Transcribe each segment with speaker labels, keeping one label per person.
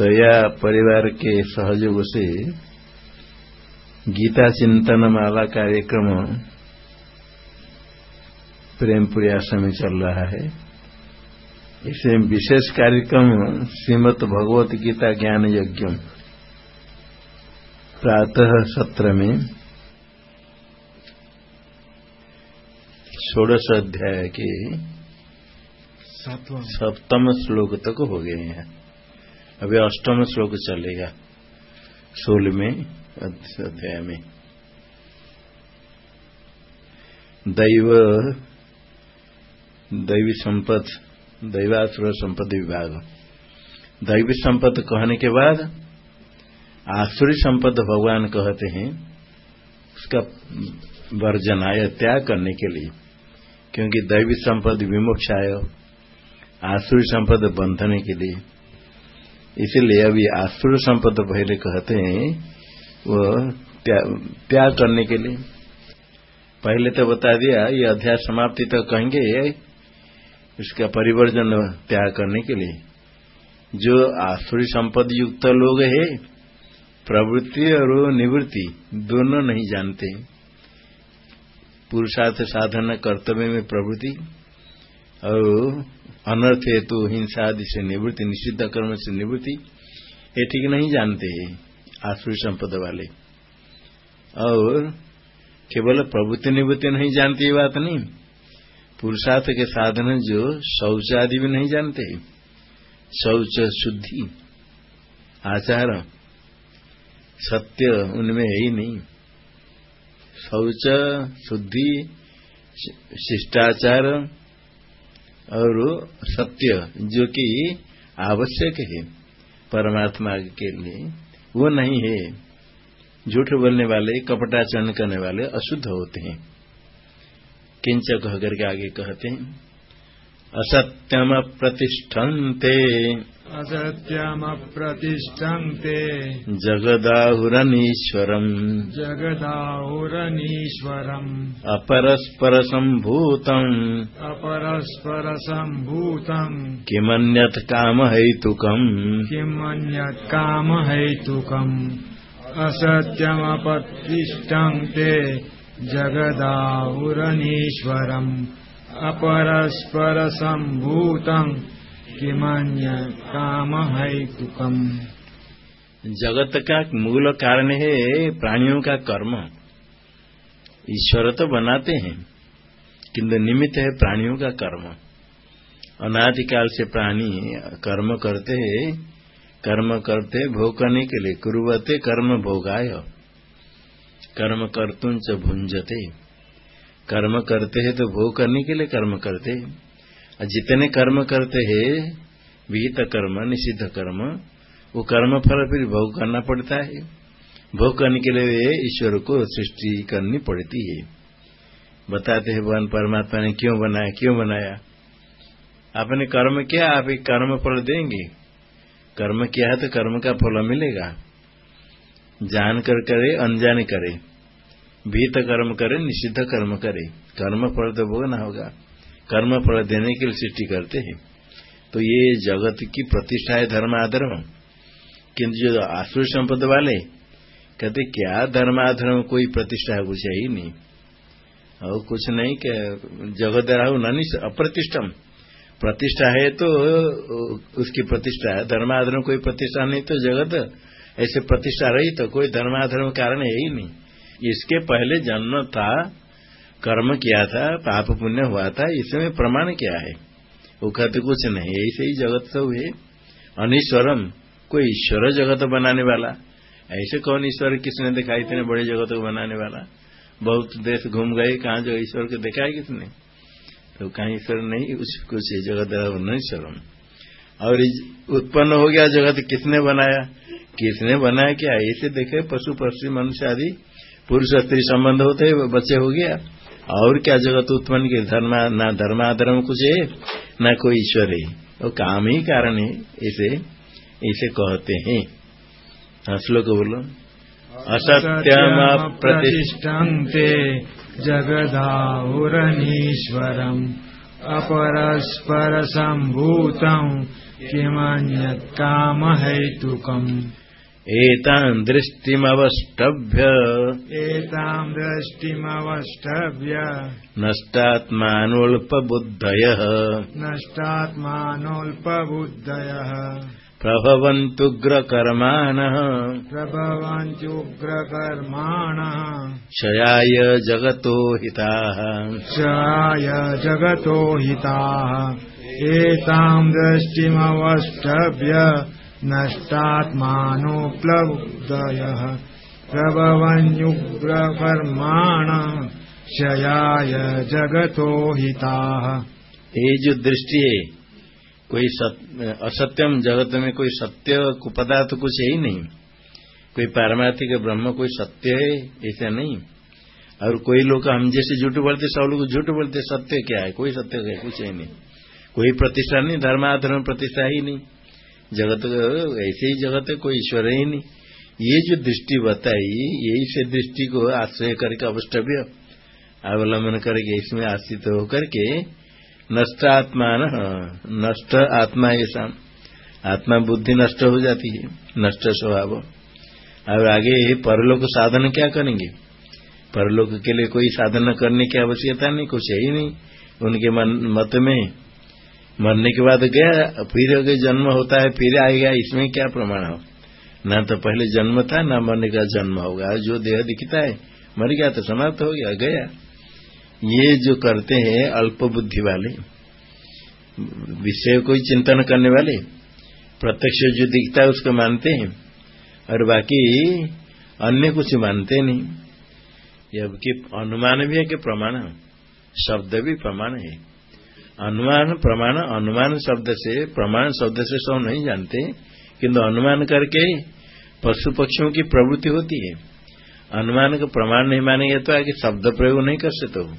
Speaker 1: दया परिवार के सहयोग से गीता चिंतन माला कार्यक्रम प्रेमपुरी आश्रम में चल रहा है। इसे विशेष कार्यक्रम श्रीमद भगवत गीता ज्ञान यज्ञ प्रातः सत्र में षोड़श अध्याय के सप्तम श्लोक तक हो गए हैं। अभी अष्टम श्लोक चलेगा सोलहवें अध्याय में। दैव, दैवी संपद, दैवासुर संपत्ति विभाग। दैवी संपद कहने के बाद आसुरी संपद भगवान कहते हैं, उसका वर्जन आय त्याग करने के लिए, क्योंकि दैवी संपद विमोक्षाय, आसुरी संपद बंधने के लिए। इसीलिए अभी आसुर संपद पहले कहते हैं, वो त्याग करने के लिए। पहले तो बता दिया, ये अध्याय समाप्ति तक तो कहेंगे, इसका परिवर्जन त्याग करने के लिए। जो आसुरी संपद युक्त लोग है, प्रवृत्ति और निवृत्ति, दोनों नहीं जानते। पुरुषार्थ साधन, कर्तव्य में प्रवृत्ति, और अनर्थ हेतु, हिंसा आदि से निवृत्ति, निषिद्ध कर्म से निवृत्ति, ये ठीक नहीं जानते आसुरी संपद वाले। और केवल प्रवृत्ति निवृत्ति नहीं जानती ये बात नहीं। पुरुषार्थ के साधन जो शौच आदि भी नहीं जानते। शौच शुद्धि, आचार, सत्य उनमें है ही नहीं। शौच, शुद्धि शिष्टाचार और सत्य, जो कि आवश्यक है परमात्मा के लिए, वो नहीं है। झूठ बोलने वाले, कपटाचरण करने वाले अशुद्ध होते हैं। किंच कह करके आगे कहते हैं, असत्यम प्रतिष्ठन्ते
Speaker 2: असत्यमप्रतिष्ठन्ते
Speaker 1: जगदाहुरनीश्वरम्।
Speaker 2: जगदाहुरनीश्वरम्।
Speaker 1: अपरस्परसम्भूतम्।
Speaker 2: अपरस्परसम्भूतम्।
Speaker 1: किमन्यत् कामहैतुकम्।
Speaker 2: किमन्यत् कामहैतुकम्। असत्यमप्रतिष्ठन्ते जगदाहुरनीश्वरम्। अपरस्परसम्भूतम् किमान्य काम है तुकम
Speaker 1: जगत का मूल कारण है प्राणियों का कर्म। ईश्वर तो बनाते हैं, किंतु निमित्त है प्राणियों का कर्म। अनादिकाल से प्राणी कर्म करते हैं, कर्म करते भोग करने के लिए कुरुवते कर्म भोगाय। कर्म कर्तुं भुंजते। कर्म करते हैं तो भोग करने के लिए कर्म करते। हैं जितने कर्म करते हैं, विहित कर्म, निषिद्ध कर्म, वो कर्म फल फिर भोग करना पड़ता है। भोग करने के लिए ईश्वर को सृष्टि करनी पड़ती है। बताते हैं भगवान परमात्मा ने क्यों बनाया क्यों बनाया? आपने कर्म किया, आप एक कर्म फल देंगे? कर्म किया है तो कर्म का फल मिलेगा। जान कर करे, अनजाने करे। भीत कर्म करे, निषिद्ध कर्म करे। कर्म फल तो भोगना होगा। कर्म फल देने के लिए सृष्टि करते हैं। तो ये जगत की प्रतिष्ठा है धर्म आधर्म। किंतु जो आसुर संपद वाले कहते क्या धर्म आधर्म, कोई प्रतिष्ठा है? कुछ है ही नहीं। और कुछ नहीं क्या? जगत राहु नहीं अप्रतिष्ठम। प्रतिष्ठा है तो उसकी प्रतिष्ठा है। धर्माधर्म कोई प्रतिष्ठा नहीं तो जगत ऐसे प्रतिष्ठा रही तो कोई धर्माधर्म कारण है ही नहीं। इसके पहले जन्म था कर्म किया था, पाप पुण्य हुआ था, इसमें प्रमाण क्या है? वो कहते कुछ नहीं, ऐसे ही जगत सब है। अनिश्वरम कोई ईश्वर जगत बनाने वाला? ऐसे कौन ईश्वर किसने देखा इतने बड़े जगत को बनाने वाला? बहुत देश घूम गए, कहा जो ईश्वर को देखा है किसने? तो कहा ईश्वर नहीं, उस कुछ जगत ईश्वरम। और उत्पन्न हो गया जगत किसने बनाया? किसने बनाया क्या? ऐसे देखे पशु, पक्षी, मनुष्य आदि, पुरुष, स्त्री संबंध होते, बच्चे हो गया। और क्या जगत उत्पन्न के धर्म, न धर्माधर्म कुछ है, न कोई ईश्वर है। वो काम ही कारण है, इसे इसे कहते हैं। हाँ श्लोक बोलो।
Speaker 2: असत्यम प्रतिष्ठन्ते जगदाहुरनीश्वरम् अपरस्पर सम्भूतम् किमन्यत् कामहेतुकम्
Speaker 1: एतान् दृष्टिमवष्टभ्य।
Speaker 2: एताम् दृष्टिमवष्टभ्य।
Speaker 1: नष्टात्मानोऽल्पबुद्धयः।
Speaker 2: नष्टात्मानोऽल्पबुद्धयः। प्रभवन्त्युग्रकर्माणः
Speaker 1: क्षयाय जगतो हिताः।
Speaker 2: क्षयाय जगतो हिताः। एताम् दृष्टिमवष्टभ्य नष्टात्मानोऽप्लबुद्धयः प्रभवन्युग्रकर्माणः क्षयाय जगतो हिताः।
Speaker 1: ये जो दृष्टि है कोई सत्य, असत्यम जगत में कोई सत्य पदार्थ कुछ है ही नहीं। कोई पारमार्थिक ब्रह्म कोई सत्य है ऐसा नहीं। और कोई लोग हम जैसे झूठ बोलते सब लोग झूठ बोलते सत्य क्या है? कोई सत्य है कुछ है नहीं। कोई प्रतिष्ठा नहीं धर्माधर्म प्रतिष्ठा ही नहीं। जगत, ऐसे ही जगत है, कोई ईश्वर ही नहीं। ये जो दृष्टि बताई, यही से दृष्टि को आश्रय करके अवस्टव्य अवलंबन करके इसमें आश्रित होकर के नष्ट आत्मा नष्ट आत्मा ऐसा आत्मा बुद्धि नष्ट हो जाती है, नष्ट स्वभाव। और आगे परलोक साधन क्या करेंगे? परलोक के लिए कोई साधन करने की आवश्यकता नहीं, कुछ है ही नहीं। उनके मन, मत में मरने के बाद गया, फिर अगर जन्म होता है, फिर आएगा इसमें क्या प्रमाण हो? न तो पहले जन्म था, न मरने का जन्म होगा। जो देह दिखता है, मर गया तो समाप्त हो गया गया। ये जो करते हैं अल्प बुद्धि वाले, विषय कोई चिंतन करने वाले, प्रत्यक्ष जो दिखता है उसको मानते हैं, और बाकी अन्य कुछ मानते नहीं। जबकि अनुमान भी है कि प्रमाण शब्द भी प्रमाण है। अनुमान, प्रमाण, अनुमान शब्द से, प्रमाण शब्द से सब नहीं जानते, किंतु अनुमान करके पशु पक्षियों की प्रवृत्ति होती है। अनुमान का प्रमाण नहीं मानेंगे तो आगे शब्द प्रयोग नहीं कर सकते हो।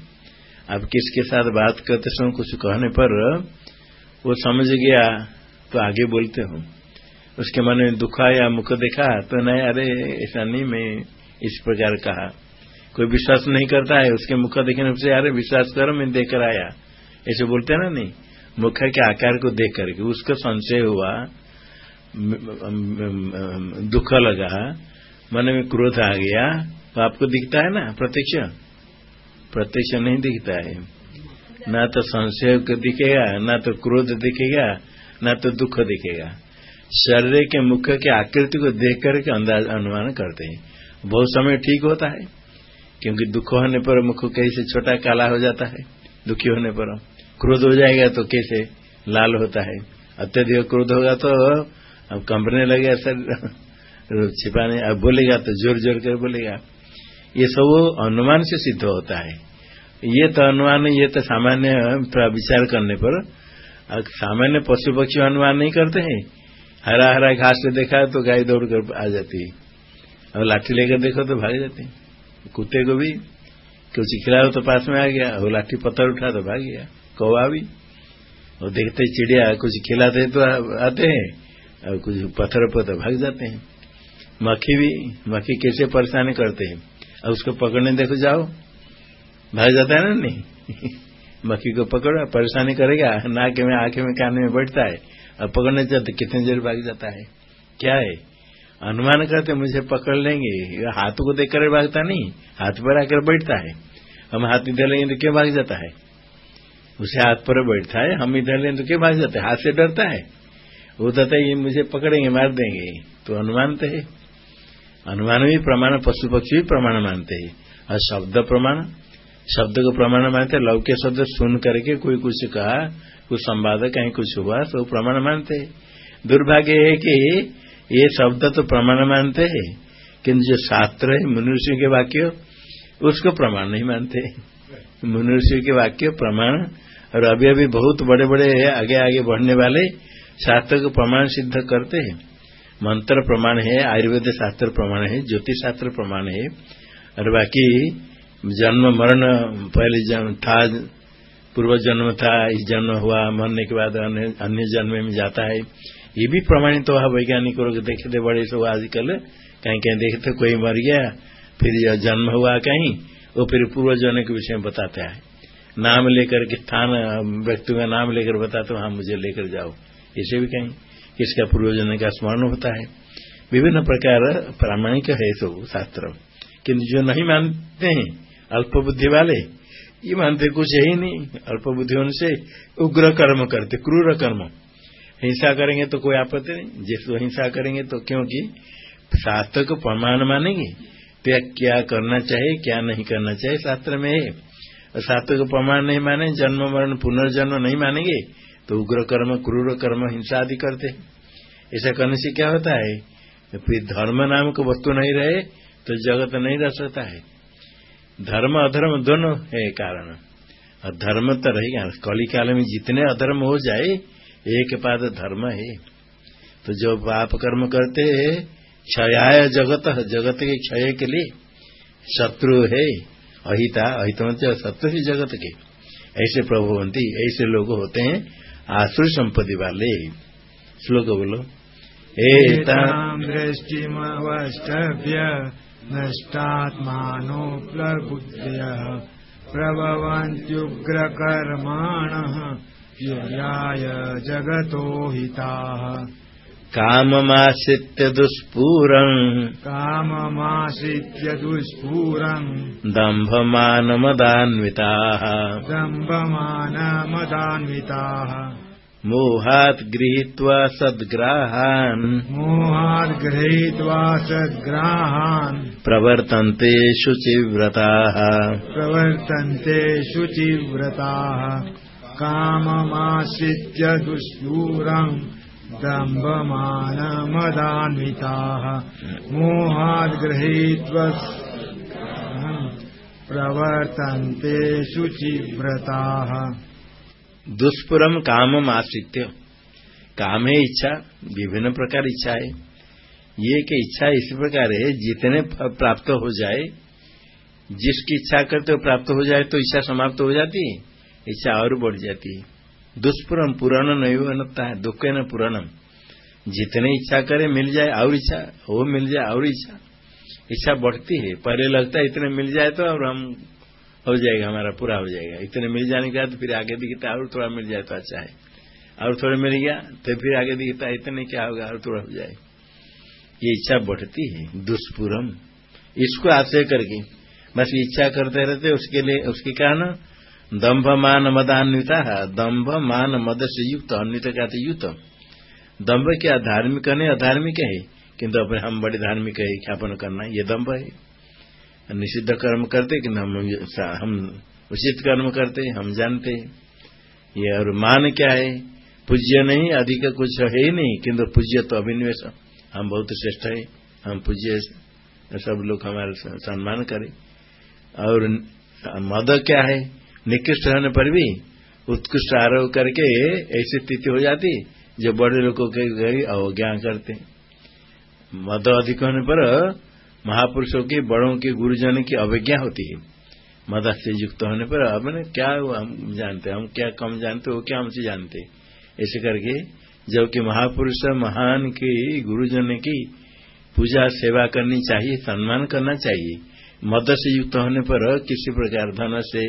Speaker 1: अब किसके साथ बात करते समय कुछ कहने पर वो समझ गया तो आगे बोलते हो। उसके मन में दुखा या मुख देखा तो नहीं, अरे, ऐसा नहीं मैं इस प्रकार कहा। कोई विश्वास नहीं करता है, उसके मुख देखने से, अरे, विश्वास करो, मैं देकर आया। ऐसे बोलते हैं ना, नहीं, मुख के आकार को देख करके उसका संशय हुआ दुख लगा, मन में क्रोध आ गया तो आपको दिखता है ना, प्रत्यक्ष? प्रत्यक्ष नहीं दिखता है। ना तो संशय दिखेगा, ना तो क्रोध दिखेगा, ना तो दुख दिखेगा। शरीर के मुख के आकृति को देख करके अंदाज अनुमान करते हैं। बहुत समय ठीक होता है, क्योंकि दुख होने पर मुख कहीं से छोटा काला हो जाता है। दुखी होने पर। क्रोध हो जाएगा तो कैसे? लाल होता है। अत्यधिक क्रोध होगा तो अब कंपने लगे सर। छिपाने, अब बोलेगा तो ज़ोर ज़ोर कर बोलेगा। ये सब अनुमान से सिद्ध होता है। ये तो अनुमान, ये तो सामान्य विचार करने पर। सामान्य पशु पक्षी अनुमान नहीं करते हैं। हरा हरा घास देखा तो गाय दौड़ कर आ जाती है। और लाठी लेकर देखो तो भाग जाती हैं। कुत्ते को भी कुछ खिलाओ तो पास में आ गया और लाठी पत्थर उठा तो भाग गया। कौवा भी। और देखते चिड़िया कुछ खिलाते तो आते हैं, और कुछ पत्थर पर तो भाग जाते हैं। मक्खी भी, मक्खी कैसे परेशानी करते हैं? और उसको पकड़ने देखो जाओ। भाग जाता है ना नहीं? मक्खी को पकड़ो, परेशानी करेगा। नाक में, आँखें में, कान में बैठता है। और पकड़ने जाते, कितने देर भाग जाता है? क्या है? अनुमान करते मुझे पकड़ लेंगे। हाथ को देख कर भागता नहीं, हाथ पर आकर बैठता है। हम हाथ इधर लेंगे तो क्यों भाग जाता है? उसे हाथ पर बैठता है, हम इधर लेंगे तो क्यों भाग जाते हाथ से डरता है। वो कहता है, ये मुझे पकड़ेंगे, मार देंगे। तो अनुमान तो है। अनुमान भी प्रमाण पशु पक्षी भी प्रमाण मानते हैं। और शब्द प्रमाण, शब्द को प्रमाण मानते लौक्य शब्द सुन करके कोई कुछ कहा, कुछ संवाद कहीं कुछ हुआ तो प्रमाण मानते दुर्भाग्य है कि ये शब्द तो प्रमाण मानते हैं। किंतु जो शास्त्र है, मनुष्य के वाक्य, उसको प्रमाण नहीं मानते। मनुष्य के वाक्य प्रमाण, और अभी अभी बहुत बड़े बड़े आगे आगे बढ़ने वाले, शास्त्र को प्रमाण सिद्ध करते हैं। मंत्र प्रमाण है, आयुर्वेद शास्त्र प्रमाण है, ज्योतिष शास्त्र प्रमाण है। और बाकी, जन्म, मरण, पहले जन्म था, पूर्व जन्म था, इस जन्म हुआ, मरने के बाद अन्य जन्म में जाता है। ये भी प्रमाणित तो है वैज्ञानिक लोग देखते बड़े सब आजकल कहीं कहीं देखते, कोई मर गया, फिर जन्म हुआ कहीं, वो फिर पूर्व जन्म के विषय में बताता है। नाम लेकर के स्थान, व्यक्ति का नाम लेकर बताते हाँ मुझे लेकर जाओ। इसे भी कहीं किसका पूर्वजन का स्मरण होता है। विभिन्न प्रकार प्रामाणिक है सब शास्त्र। किंतु जो नहीं मानते हैं, अल्प बुद्धि वाले, ये मानते कुछ है ही नहीं। अल्प बुद्धि होने से उग्र कर्म करते, क्रूर कर्म। हिंसा करेंगे तो कोई आपत्ति नहीं। जिसको हिंसा करेंगे तो क्योंकि शास्त्र को प्रमाण मानेंगे। तो क्या करना चाहिए, क्या नहीं करना चाहिए शास्त्र में है। और शास्त्र को प्रमाण नहीं माने, जन्म, मरण, पुनर्जन्म नहीं मानेंगे तो उग्र कर्म, क्रूर कर्म, हिंसा आदि करते ऐसा करने से क्या होता है? फिर धर्म नाम को वस्तु नहीं रहे तो जगत नहीं रह सकता है। धर्म, अधर्म दोनों है कारण। और धर्म तो रहेगा कली काल में जितने अधर्म हो जाए एक पाद धर्म है। तो जो पाप कर्म करते क्षयाय जगत जगत के क्षय के लिए शत्रु है। अहिता, अहित शत्रु ही जगत के। ऐसे प्रभु बनती ऐसे लोग होते हैं आसुर संपत्ति वाले। श्लोक बोलो।
Speaker 2: एताम् दृष्टिमवष्टभ्य ययाय जगतो हिताः।
Speaker 1: काममाश्रित्य दुष्पूरम्
Speaker 2: काममाश्रित्य दुष्पूरम्
Speaker 1: दम्भमानमदान्विताः।
Speaker 2: दम्भमानमदान्विताः।
Speaker 1: मोहात् गृहीत्वा सद्ग्राहान्।
Speaker 2: मोहात् गृहीत्वा सद्ग्राहान्।
Speaker 1: प्रवर्तन्ते शुचिव्रताः।
Speaker 2: प्रवर्तन्ते शुचिव्रताः काममाश्रित्य दुष्पूरम् दम्भमानमदान्विताः। मोहात् गृहीत्वा प्रवर्तन्ते शुचिव्रताः।
Speaker 1: दुष्पुरम काम आश्रित्य। काम है इच्छा, विभिन्न प्रकार इच्छा है। ये कि इच्छा इस प्रकार है, जितने प्राप्त हो जाए, जिसकी इच्छा करते हो प्राप्त हो जाए तो इच्छा समाप्त हो जाती है। इच्छा और बढ़ जाती है। दुष्पुरम पुराण नहीं बनता है दुख न पुराणम। जितने इच्छा करे मिल जाए, और इच्छा वो मिल जाए, और इच्छा। इच्छा बढ़ती है, पहले लगता है इतने मिल जाए तो और हम हो जाएगा, हमारा पूरा हो जाएगा। इतने मिल जाने के बाद फिर आगे दिखता और थोड़ा मिल जाए तो अच्छा है। और थोड़ा मिल गया तो फिर आगे दिखता इतने क्या होगा, और थोड़ा हो जाए। ये इच्छा बढ़ती है, दुष्पुरम। इसको आश्रय करके। बस इच्छा करते रहते उसके लिए, उसके कारण दम्भ मान मदान्विता दम्भ मान मद से युक्त अन्वित का युक्त दम्भ क्या धार्मिक नहीं अधार्मिक है, किंतु अपने हम बड़े धार्मिक है, ख्यापन करना ये दम्भ है। निषिद्ध कर्म करते कि हम हम उचित कर्म करते, हम जानते। ये और मान क्या है? पूज्य नहीं, अधिक कुछ है ही नहीं, किंतु पूज्य तो अभिनिवेश हम बहुत श्रेष्ठ है, हम पूज्य सब लोग हमारे सम्मान करें। और मद क्या है? निकृष्ट होने पर भी उत्कृष्ट आरोप करके ऐसी स्थिति हो जाती, जो बड़े लोगों के अवज्ञा करते मद अधिक होने पर महापुरुषों के, बड़ों के, गुरुजन की अवज्ञा होती है। मदद से युक्त होने पर अब क्या हम जानते हम क्या कम जानते वो क्या हमसे जानते ऐसे करके जबकि महापुरुष महान के, गुरुजन की पूजा सेवा करनी चाहिए, सम्मान करना चाहिए, मद से युक्त होने पर किसी प्रकार धन से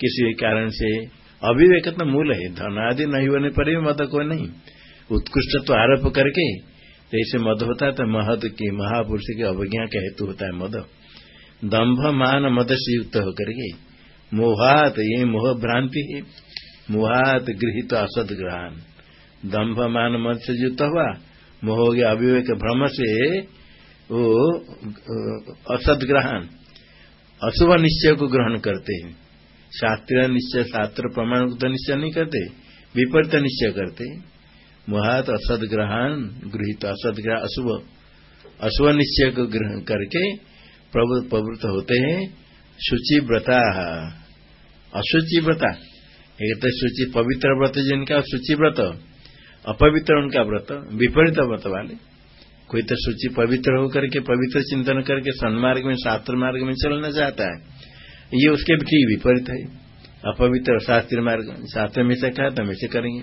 Speaker 1: किसी कारण से अभिवेक तो मूल है धन आदि नहीं होने पर भी मद को नहीं। उत्कृष्ट तो आरोप करके जैसे मद होता है तो महद की, महापुरुष की अवज्ञा का हेतु होता है मद। दम्भ मान मद से युक्त होकर के मोहात, ये मोह भ्रांति है। मोहात गृहित असद ग्रहण। दम्भ मान मद से युक्त हुआ, मोह हो गया भ्रम से वो, असद ग्रहण। अशुभ निश्चय को ग्रहण करते हैं। शास्त्रीय निश्चय, शास्त्र प्रमाण तो निश्चय नहीं करते, विपरीत निश्चय करते। हैं असद ग्रहण, गृहित असदग्रह अशुभ। अशुभ निश्चय को ग्रहण करके प्रवृत्त होते हैं शुचि व्रता अशुचि व्रता एक तो शुचि पवित्र व्रत जिनका शुचि व्रत, अपवित्र उनका व्रत, विपरीत व्रत वाले। कोई तो शुचि पवित्र होकर के पवित्र चिंतन करके सन्मार्ग में, शास्त्र मार्ग में चलना चाहता है। ये उसके ठीक विपरीत है। अपवित्र शास्त्र मार्ग शास्त्र में से कहा तो हम ऐसे करेंगे।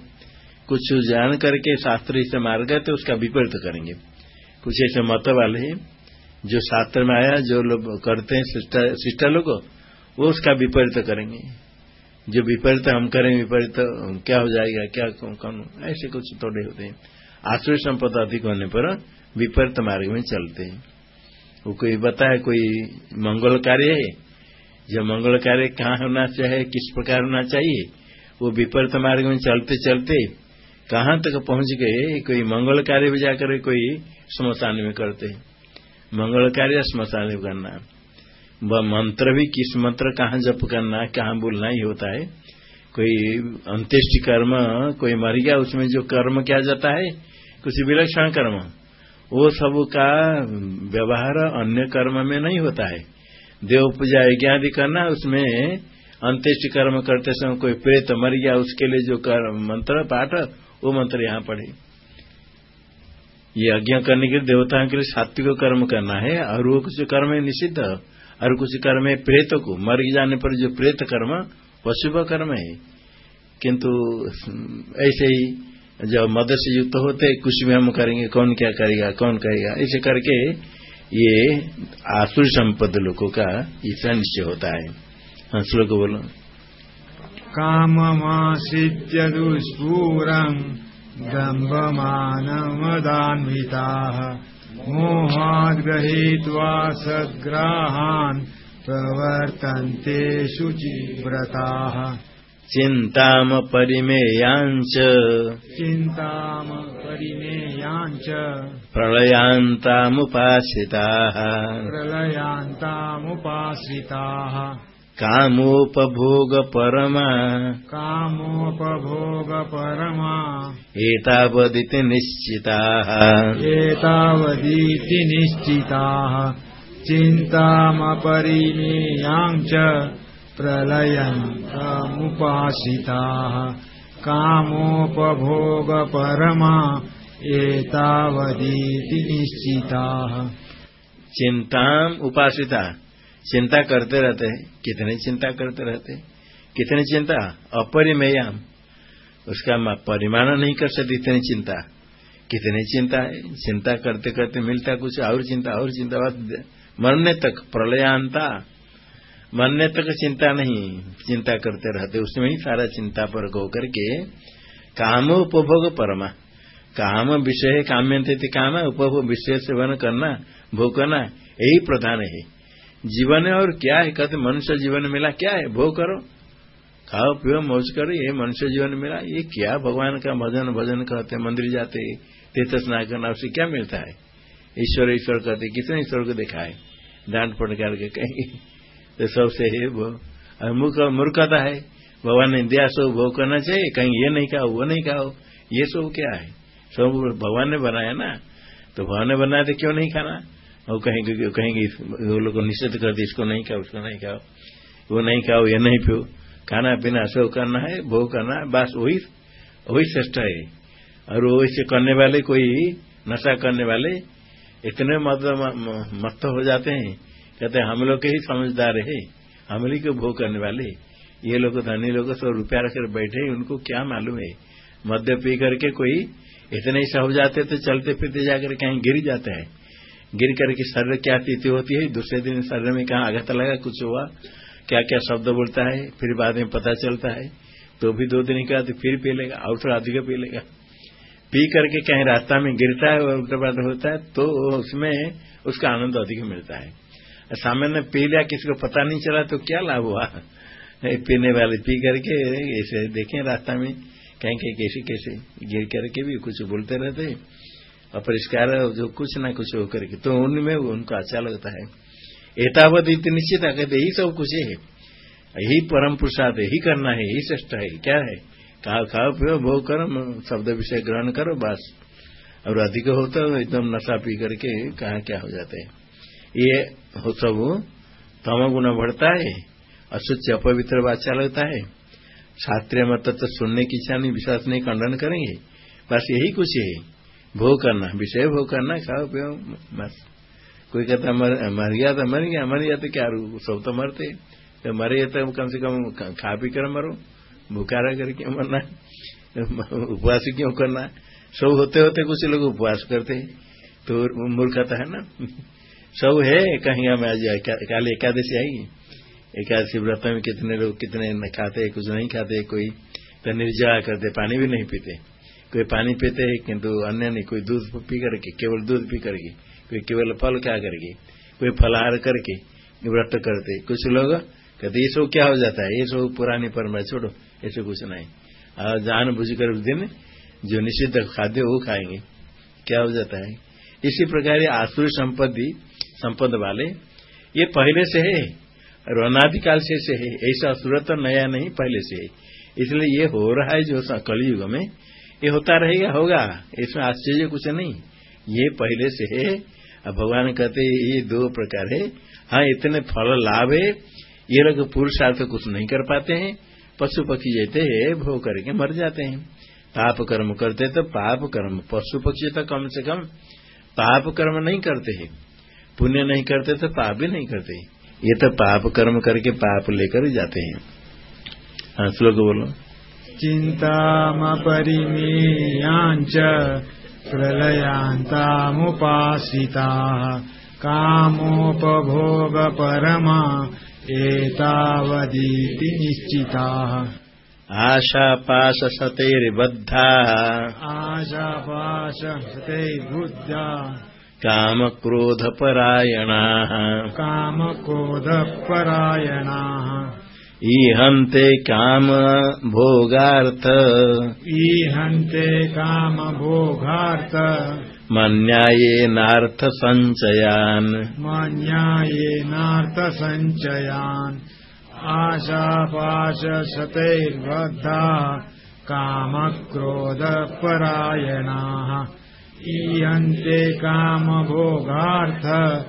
Speaker 1: कुछ जान करके शास्त्र से मार्ग है तो उसका विपरीत करेंगे। कुछ ऐसे मत वाले हैं, जो शास्त्र में आया, जो लोग करते हैं, शिष्टा लोग, वो उसका विपरीत करेंगे। जो विपरीत हम करें विपरीत क्या हो जाएगा, क्या, कौन ऐसे कुछ थोड़े होते हैं। आश्रय संपदा अधिक होने पर विपरीत मार्ग में चलते हैं। वो कोई बताए, कोई मंगल कार्य है जब मंगल कार्य कहाँ होना चाहिए किस प्रकार होना चाहिए, वो विपरीत मार्ग में चलते चलते कहाँ तक पहुँच गए, कोई मंगल कार्य भी जाकर कोई स्मशान में करते मंगल कार्य स्मशान में करना। वह मंत्र भी किस मंत्र कहाँ जप करना, कहाँ बोलना ही होता है। कोई अंत्येष्टि कर्म, कोई मर गया, उसमें जो कर्म किया जाता है, कुछ विलक्षण कर्म, वो सब का व्यवहार अन्य कर्म में नहीं होता है। देव पूजा यज्ञ आदि करना उसमें अंत्येष्टि कर्म करते समय कोई प्रेत मर गया उसके लिए जो कर, मंत्र पाठ वो मंत्र यहाँ पढ़े। ये यज्ञ करने के लिए देवताओं के लिए सात्विक कर्म करना है और वो कुछ कर्म है निषिद्ध और कुछ कर्म है प्रेत को। मर जाने पर जो प्रेत कर्म पशुभ कर्म है। किंतु ऐसे ही जब मद से युक्त होते कुछ भी हम करेंगे कौन क्या करेगा कौन करेगा? ऐसे करके ये आसुर संपद लोगों का ईसा निश्चय होता है। हाँ श्लोक बोलो।
Speaker 2: काममासित्य दुष्पूरम् दम्भमानमदान्विताः। मोहाद् गृहीत्वा सद्ग्राहान् प्रवर्तन्ते शुचिव्रताः।
Speaker 1: चिन्ताम परिमेयाञ्च
Speaker 2: चिन्ताम परिमेयाञ्च
Speaker 1: प्रलयान्तामुपाश्रिताः।
Speaker 2: प्रलयान्तामुपाश्रिताः।
Speaker 1: कामोपभोगपरमा।
Speaker 2: कामोपभोगपरमा।
Speaker 1: एतावदिति निश्चिताः।
Speaker 2: एतावदीति निश्चिताः। चिन्तामपरिमेयाम् च प्रलयन्तमुपासिताः। कामोपभोगपरमा एतावदीति निश्चिताः।
Speaker 1: चिंताम उपासिता। चिंता करते रहते। हैं कितने चिंता करते रहते? कितने चिंता? अपरिमेयाम। उसका परिमाण नहीं कर सकते इतनी चिंता। कितने चिंता? है चिंता करते करते मिलता कुछ, और चिंता और चिंता। मरने तक प्रलयांता। मरने तक चिंता नहीं। चिंता करते रहते, उसमें ही सारा चिंता पर होकर के काम उपभोग परमा। काम विषय काम्य थे काम, उपभोग विषय सेवन करना, भोग करना, यही प्रधान है। जीवन और क्या है? कहते, मनुष्य जीवन मिला, क्या है? भोग करो। खाओ, पियो, मौज करो ये मनुष्य जीवन मिला। ये क्या भगवान का भजन भजन कहते, मंदिर जाते, तीर्थ स्नान करना, उसे क्या मिलता है? ईश्वर ईश्वर कहते, कितने ईश्वर को देखा है? डांट पड़ करके कहीं। तो सबसे वो मूर्खता है भगवान ने दिया सो भोग करना चाहिए कहीं ये नहीं खाओ वो नहीं खाओ ये सब क्या है सब भगवान ने बनाया ना तो भगवान ने बनाया तो क्यों नहीं खाना वो कहेंगे कहेंगे वो लोग निषेध कर दी इसको नहीं खाओ उसको नहीं खाओ वो नहीं खाओ ये नहीं पियो खाना पीना सब करना है भोग करना है बस वही वही श्रेष्ठ है और वो इसे करने वाले कोई नशा करने वाले इतने मत हो जाते हैं कहते हम लोग के ही समझदार है, हम लोग को भोग करने वाले ये लोग धनी लोग सब रुपया रखकर बैठे उनको क्या मालूम है? मद्य पी करके कोई इतने ही हो जाते तो चलते फिरते जाकर कहीं गिर जाते हैं। गिर करके शरीर क्या स्थिति होती है? दूसरे दिन शरीर में कहा आघात लगा, कुछ हुआ? क्या क्या शब्द बोलता है? फिर बाद में पता चलता है। तो भी दो दिन के बाद फिर पी लेगा, और थोड़ा अधिक पी लेगा। पी करके कहीं रास्ता में गिरता है और उल्टा होता है तो उसमें उसका आनंद अधिक मिलता है। सामान्य पी लिया, किसी को पता नहीं चला तो क्या लाभ हुआ? पीने वाले पी करके, ऐसे देखें रास्ता में कहीं कहीं कैसे कैसे, गिर करके भी कुछ बोलते रहते अपरिष्कार जो कुछ ना कुछ होकर के तो उनमें उनको अच्छा लगता है। एतावत इतनी निश्चित कहते यही सब कुछ है। यही परम पुरुषार्थ यही करना है, यही श्रेष्ठ है, क्या है? खाओ खाओ, पियो, भोग करो, शब्द विषय ग्रहण करो, बस। और अधिक होता तो एकदम नशा पी करके कहा क्या हो जाते हैं। ये सब तमगुण बढ़ता है असुच अपवित्र बादशाह लगता है। शास्त्रीय मत तो सुनने की इच्छा नहीं विश्वास नहीं खंडन करेंगे। बस यही कुछ है। भोग करना विषय भोग करना खाओ पियो बस। कोई कहता मर, मर गया तो मर गया मर गया तो क्या सब तो मरते तो मरे तो कम से कम खा पी कर मरो। भूखा रह कर क्यों मरना? उपवास क्यों करना? सब होते होते कुछ लोग उपवास करते तो मूर्खता है ना? सब है, कहीं हम आज काल एकादशी आई? एकादशी व्रत में कितने लोग कितने खाते, कुछ नहीं खाते, कोई तो निर्जला करते, पानी भी नहीं पीते। कोई पानी पीते है किंतु अन्य नहीं, कोई दूध पी करके, केवल दूध पी करके, कोई केवल फल खा करके, कोई फलाहार करके व्रत करते। कुछ लोग कहते, ये सब क्या हो जाता है? ये सब पुरानी परम्परा छोड़ो ऐसे कुछ नहीं। और जान बुझ कर उस दिन जो निषिद्ध खाद्य वो खाएँगे। क्या हो जाता है? इसी प्रकार आसुर संपत्ति संपद वाले। ये पहले से है और अनादिकाल से से है, ऐसा असुर तो नया नहीं, पहले से है। इसलिए ये हो रहा है जो कलयुग में। ये होता रहेगा, होगा, इसमें आश्चर्य कुछ नहीं। ये पहले से है, अब भगवान कहते ये दो प्रकार है। हाँ इतने फल लाभ है, ये लोग पुरुषार्थ कुछ नहीं कर पाते हैं। पशु पक्षी जैसे भोग करके मर जाते हैं। पाप कर्म करते तो पाप कर्म पशु पक्षी तो कम से कम पाप कर्म नहीं करते हैं। पुण्य नहीं करते तो पाप भी नहीं करते। ये तो पाप कर्म करके पाप लेकर जाते हैं। हाँ श्लोक बोलो।
Speaker 3: चिन्तामपरिमेयाञ्च प्रलयान्तामुपासिताः। कामोपभोगपरमा एतावदीति निश्चिताः।
Speaker 1: आशापाशसतैर्बद्धाः।
Speaker 3: आशापाशहृतैर्बुद्धा
Speaker 1: कामक्रोधपरायणाः।
Speaker 3: कामक्रोधपरायणाः।
Speaker 1: ईहन्ते कामभोगार्थ
Speaker 3: ईहन्ते कामभोगार्थ
Speaker 1: मन्यायेनार्थसञ्चयान्
Speaker 3: मन्यायेनार्थसञ्चयान् आशापाशशतैर्बद्धा कामक्रोधपरायणाः। ईयन्ते कामभोगार्थ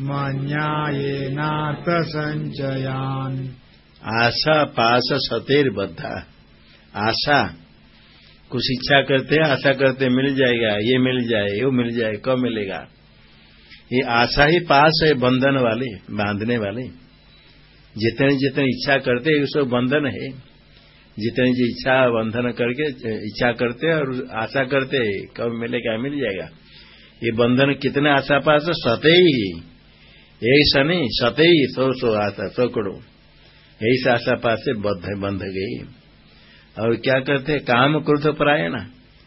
Speaker 3: मन्यायेनार्थसञ्चयान्
Speaker 1: आशा पास सतेर बद्धा। आशा, कुछ इच्छा करते हैं, आशा करते मिल जाएगा, ये मिल जाए, वो मिल जाए, कब मिलेगा? ये आशा ही पास है, बंधन वाले, बांधने वाले। जितने जितने इच्छा करते हैं उसको बंधन है। जितने जी इच्छा बंधन करके, इच्छा करते हैं और आशा करते हैं, कब मिलेगा, मिल जाएगा। ये बंधन कितने आशा पास सते ही। यही शनि, सते ही, सौ सौ आशा, सौ करोड़ यही से आशा पास से बंध बंध गई। और क्या करते? काम क्रोध परायण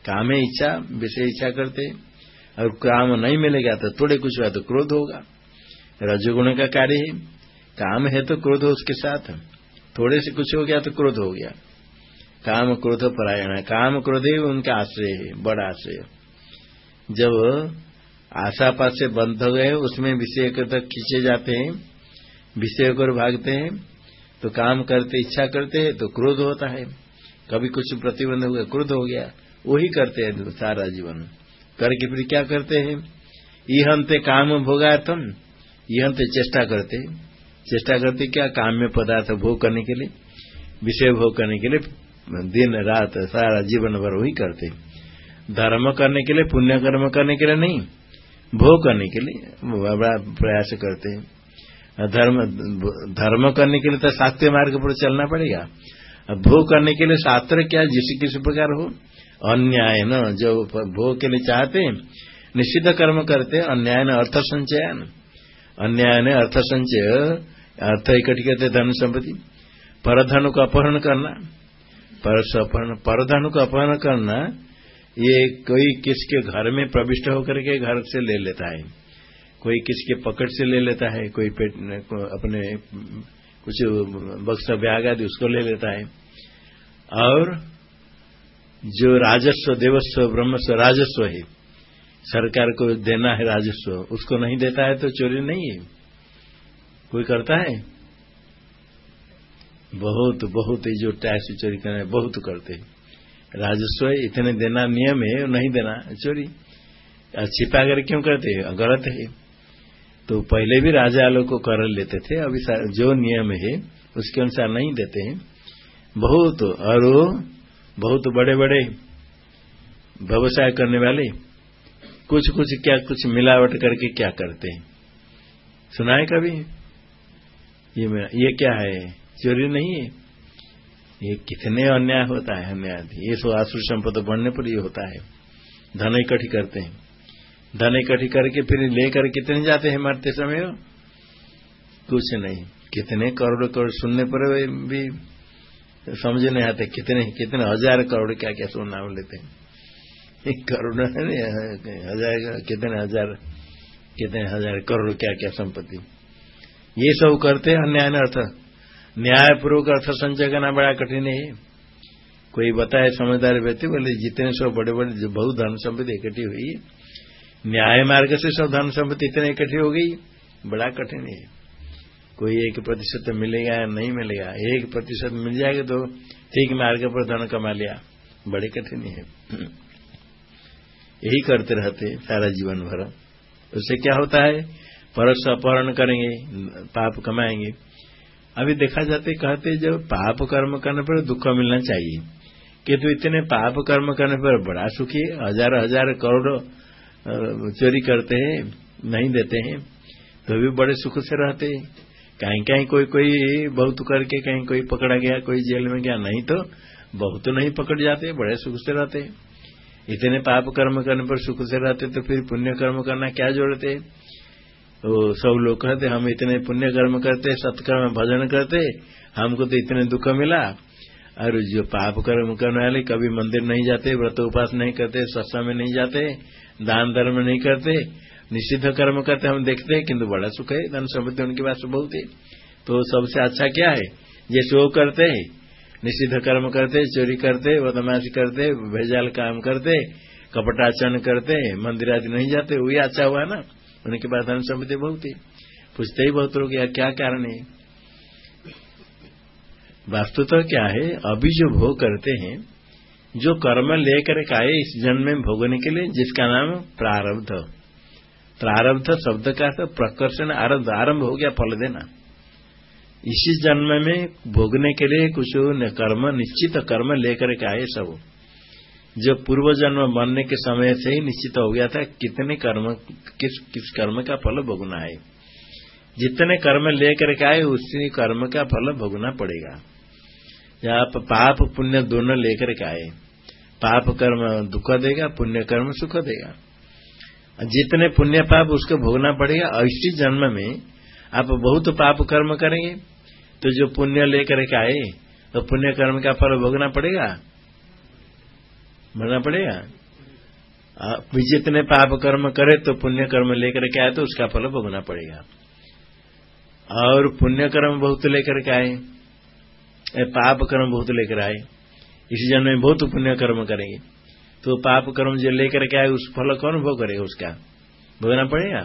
Speaker 1: काम है इच्छा, विषय इच्छा करते और काम नहीं मिलेगा तो थोड़े कुछ हुआ तो क्रोध होगा। रजोगुण का कार्य है। काम है तो क्रोध हो उसके साथ। थोड़े से कुछ हो गया तो क्रोध हो गया। काम क्रोध परायण काम क्रोध ही उनका आश्रय है, बड़ा आश्रय जब आशा पास से बंद हो गए, उसमें विषय तक खींचे जाते हैं, विषय को भागते हैं तो काम करते, इच्छा करते हैं तो क्रोध होता है। कभी कुछ प्रतिबंध हुआ, क्रोध हो गया, वही करते हैं सारा जीवन। करके फिर क्या करते हैं? इहंते काम भोगार्थम, इहंते चेष्टा करते चेष्टा करते क्या? काम में पदार्थ भोग करने के लिए, विषय भोग करने के लिए दिन, रात, सारा जीवन भर वही करते। धर्म करने के लिए, पुण्य कर्म करने के लिए नहीं, भोग करने के लिए बड़ा प्रयास करते हैं। धर्म धर्म करने के लिए तो शास्त्रीय मार्ग पर चलना पड़ेगा। भोग करने के लिए शास्त्र क्या, जिस, किसी प्रकार हो? अन्याय न, जो भोग के लिए चाहते हैं निश्चित कर्म करते अन्याय न, अर्थ संचयन। अन्याय ने, अर्थ संचय, अर्थ इकट्ठी करते धन संपत्ति। परधन को अपहरण करना। पर परधन को अपहरण करना, ये कोई किसके घर में प्रविष्ट होकर के घर से ले लेता है? कोई किसके पकड़ से ले लेता है? कोई पेट को अपने, कुछ बक्सा ब्याग आदि उसको ले लेता है। और जो राजस्व, देवस्व, ब्रह्मस्व, राजस्व है, सरकार को देना है राजस्व, उसको नहीं देता है तो चोरी नहीं है। कोई करता है? बहुत बहुत जो टैक्स चोरी करना है बहुत करते हैं। राजस्व इतने देना नियम है, नहीं देना चोरी। छिपा कर क्यों करते है? गलत है। तो पहले भी राजा लोग को कर लेते थे, अभी जो नियम है, उसके अनुसार नहीं देते हैं। बहुत, और बहुत बड़े बड़े व्यवसाय करने वाले कुछ कुछ क्या, कुछ मिलावट करके क्या करते हैं? सुना है कभी? ये ये क्या है? चोरी नहीं है। ये कितने अन्याय होता है अन्याय ये सब आसुर संपद बढ़ने पर ये होता है। धन इकट्ठी करते हैं। धन इकट्ठी करके फिर लेकर कितने जाते हैं मरते समय? कुछ नहीं। कितने करोड़ करोड़ सुनने पर भी समझ नहीं आते कितने कितने हज़ार करोड़ क्या क्या सो नाम लेते हैं। एक करोड़ हज़ार, कितने हज़ार कितने हज़ार करोड़ क्या क्या संपत्ति। ये सब करते हैं अन्याय अर्थ न्यायपूर्वक अर्थ संचय करना बड़ा कठिन है। कोई बताए समझदार व्यक्ति बोले, जितने सब बड़े बड़े जो बहुत धन संपत्ति इकट्ठी हुई, न्याय मार्ग से सब धन संपत्ति इतने इकट्ठी हो गई, बड़ा कठिन है। कोई एक प्रतिशत मिलेगा या नहीं मिलेगा? एक प्रतिशत मिल जाएगा तो ठीक मार्ग पर धन कमा लिया। बड़े कठिन है। यही करते रहते सारा जीवन भर। उससे क्या होता है? परस अपहरण करेंगे, पाप कमाएँगे। अभी देखा जाते कहते जब पाप कर्म करने पर दुख मिलना चाहिए। किंतु इतने पाप कर्म करने पर बड़ा सुखी, हज़ार हज़ार करोड़ चोरी करते हैं, नहीं देते हैं तो भी बड़े सुख से रहते हैं। कहीं कहीं कोई कोई बहुत करके कहीं कोई पकड़ा गया, कोई जेल में गया, नहीं तो बहुत नहीं पकड़ जाते, बड़े सुख से रहते इतने पाप कर्म करने पर सुख से रहते तो फिर पुण्य कर्म करना क्या जोड़ते तो सब लोग कहते, हम इतने पुण्य कर्म करते, सत्कर्म भजन करते, हमको तो इतने दुख मिला। और जो पाप कर्म करने वाले कभी मंदिर नहीं जाते, व्रत उपास नहीं करते सत्सा में नहीं जाते, दान धर्म नहीं करते, निषिद्ध कर्म करते, हम देखते हैं किंतु बड़ा सुख है, धन संपत्ति उनके पास बहुत है। तो सबसे अच्छा क्या है? जैसे वो करते हैं निषिद्ध कर्म करते, चोरी करते, बदमाशी करते, भेजाल काम करते कपटाचरण करते, मंदिर आदि नहीं जाते, वही अच्छा हुआ ना? उनके पास धन संपत्ति बहुत है पूछते ही बहुत लोग, यार, क्या कारण है? वास्तुतः क्या है? अभी जो भोग करते हैं, जो कर्म लेकर आए इस जन्म में भोगने के लिए, जिसका नाम प्रारब्ध। प्रारब्ध शब्द का अर्थ प्रकर्षण आरब्ध, आरंभ हो गया फल देना। इसी जन्म में भोगने के लिए कुछ कर्म, निश्चित कर्म लेकर आए सब। जो पूर्व जन्म बनने के समय से ही निश्चित हो गया था, कितने कर्म, किस किस कर्म का फल भोगना है। जितने कर्म लेकर के आए, उसी कर्म का फल भोगना पड़ेगा। या पाप, पुण्य दोनों लेकर के आए, पाप कर्म दुख देगा, पुण्य कर्म सुख देगा। जितने पुण्य पाप उसको भोगना पड़ेगा, ऐसी जन्म में आप बहुत पाप कर्म करेंगे तो जो पुण्य लेकर के आए तो पुण्य कर्म का फल भोगना पड़ेगा। भरना पड़ेगा। जितने पाप कर्म करे तो पुण्य कर्म लेकर के आए तो उसका फल भोगना पड़ेगा। और पुण्य कर्म बहुत लेकर के आए पाप कर्म बहुत लेकर आए, इसी जन्म में बहुत पुण्य कर्म करेंगे। तो पाप कर्म जो लेकर के आए, उस फल कौन भोग करेगा उसका? भोगना पड़ेगा।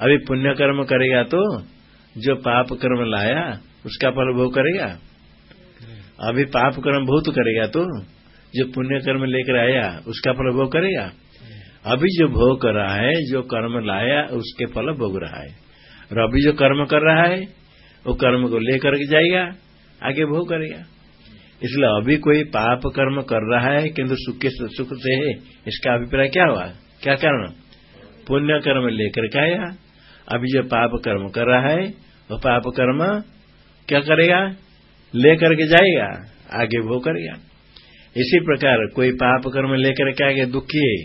Speaker 1: अभी पुण्य कर्म करेगा तो जो पाप कर्म लाया, उसका फल भोग करेगा। अभी पाप कर्म बहुत करेगा तो जो पुण्य कर्म लेकर आया, उसका फल भोग करेगा? अभी जो भोग कर रहा है, जो कर्म लाया, उसके फल भोग रहा है। और अभी जो कर्म कर रहा है, वो कर्म को लेकर के जाएगा, आगे भोग करेगा। इसलिए अभी कोई पाप कर्म कर रहा है, किंतु सुख सुख से है, इसका अभिप्राय क्या हुआ? क्या कारण? पुण्य कर्म लेकर के आया, अभी जो पाप कर्म कर रहा है, वो पाप कर्म क्या करेगा? लेकर के जाएगा, आगे वो करेगा। इसी प्रकार कोई पाप कर्म लेकर के आगे दुखी है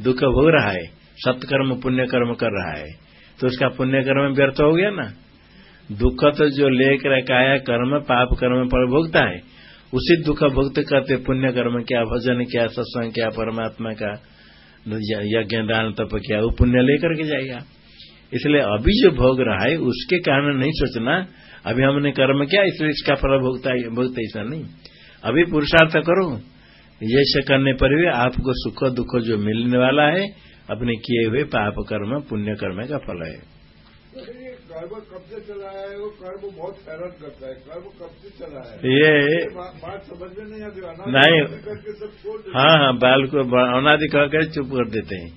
Speaker 1: दुख हो रहा है, सत्कर्म पुण्य कर्म कर रहा है तो उसका पुण्य कर्म व्यर्थ हो गया ना? दुख तो जो लेकर आया कर्म, पाप कर्म पर भोगता है, उसी दुख भुक्त करते पुण्य कर्म क्या, भजन क्या, सत्संग क्या, परमात्मा का यज्ञ, दान, तप क्या, वो पुण्य लेकर के जाएगा। इसलिए अभी जो भोग रहा है, उसके कारण नहीं सोचना, अभी हमने कर्म किया, इसलिए इसका फल भोगता भोगता ऐसा नहीं। अभी पुरुषार्थ करो। ये करने पर भी आपको सुख दुख जो मिलने वाला है अपने किए हुए पाप कर्म पुण्य कर्म का फल है।
Speaker 2: कर्म कब से चला है वो कर्म बहुत हैरान करता है। कर्म कब से चला है?
Speaker 1: ये
Speaker 2: बात समझ में नहीं आती
Speaker 1: नहीं। हाँ। हाँ बाल को अनादि कह कर चुप कर देते हैं।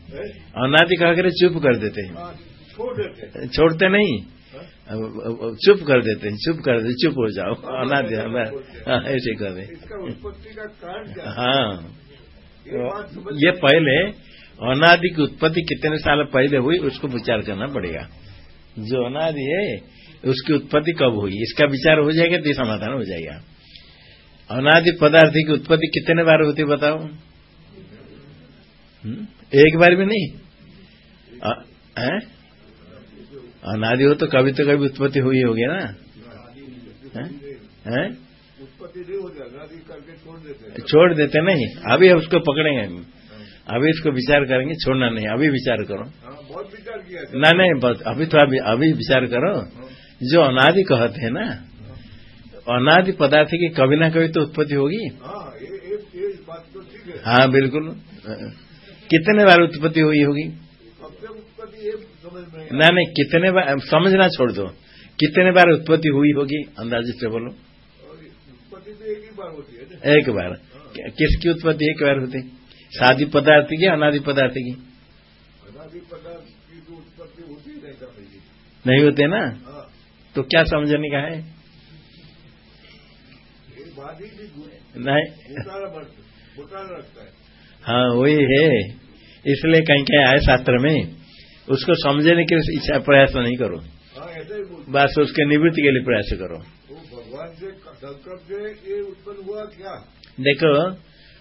Speaker 1: अनादि कह कर चुप कर देते हैं।
Speaker 2: हाँ, छोड़ देते
Speaker 1: छोड़ते नहीं? चुप कर देते हैं चुप कर देते चुप हो जाओ अनादि हाँ, ऐसे कर दे
Speaker 2: कारण
Speaker 1: हाँ? ये पहले अनादि की उत्पत्ति कितने साल पहले हुई उसको विचार करना पड़ेगा। जो अनादि है उसकी उत्पत्ति कब हुई? इसका विचार हो जाएगा तो समाधान हो जाएगा। अनादि पदार्थ की उत्पत्ति कितने बार होती बताओ? हम्म? एक बार भी नहीं? है? अनादि हो तो कभी तो कभी उत्पत्ति हुई होगी ना। हैं? हैं?
Speaker 2: छोड़ देते
Speaker 1: देते नहीं। अभी उसको पकड़ेंगे। अभी इसको विचार करेंगे छोड़ना नहीं। अभी विचार करो।
Speaker 2: हाँ बहुत विचार किया
Speaker 1: ना नहीं बस अभी तो अभी अभी विचार करो। जो अनादि कहते हैं ना अनादि पदार्थ की कभी ना कभी तो उत्पत्ति होगी।
Speaker 2: हाँ तो है।
Speaker 1: हाँ बिल्कुल। कितने बार उत्पत्ति हुई होगी
Speaker 2: कब से उत्पत्ति ये समझ में नहीं
Speaker 1: ना नहीं कितने बार समझना छोड़ दो, कितने बार उत्पत्ति हुई होगी? अंदाजे से बोलो।
Speaker 2: उत्पत्ति एक बार। होती है
Speaker 1: एक बार किसकी उत्पत्ति एक बार होती? शादी पदार्थ की अनादि पदार्थ की
Speaker 2: अनादि पदार्थ की? उत्पत्ति होती नहीं
Speaker 1: नहीं होते ना? तो क्या समझने का है? नहीं।
Speaker 2: हाँ
Speaker 1: वही है। इसलिए कहीं कहीं आए शास्त्र में। उसको समझने के लिए इच्छा प्रयास नहीं करो।
Speaker 2: हाँ ही
Speaker 1: बस उसके निवृत्ति के लिए प्रयास करो।
Speaker 2: वो भगवान से संकल्प से ये उत्पन्न हुआ क्या?
Speaker 1: देखो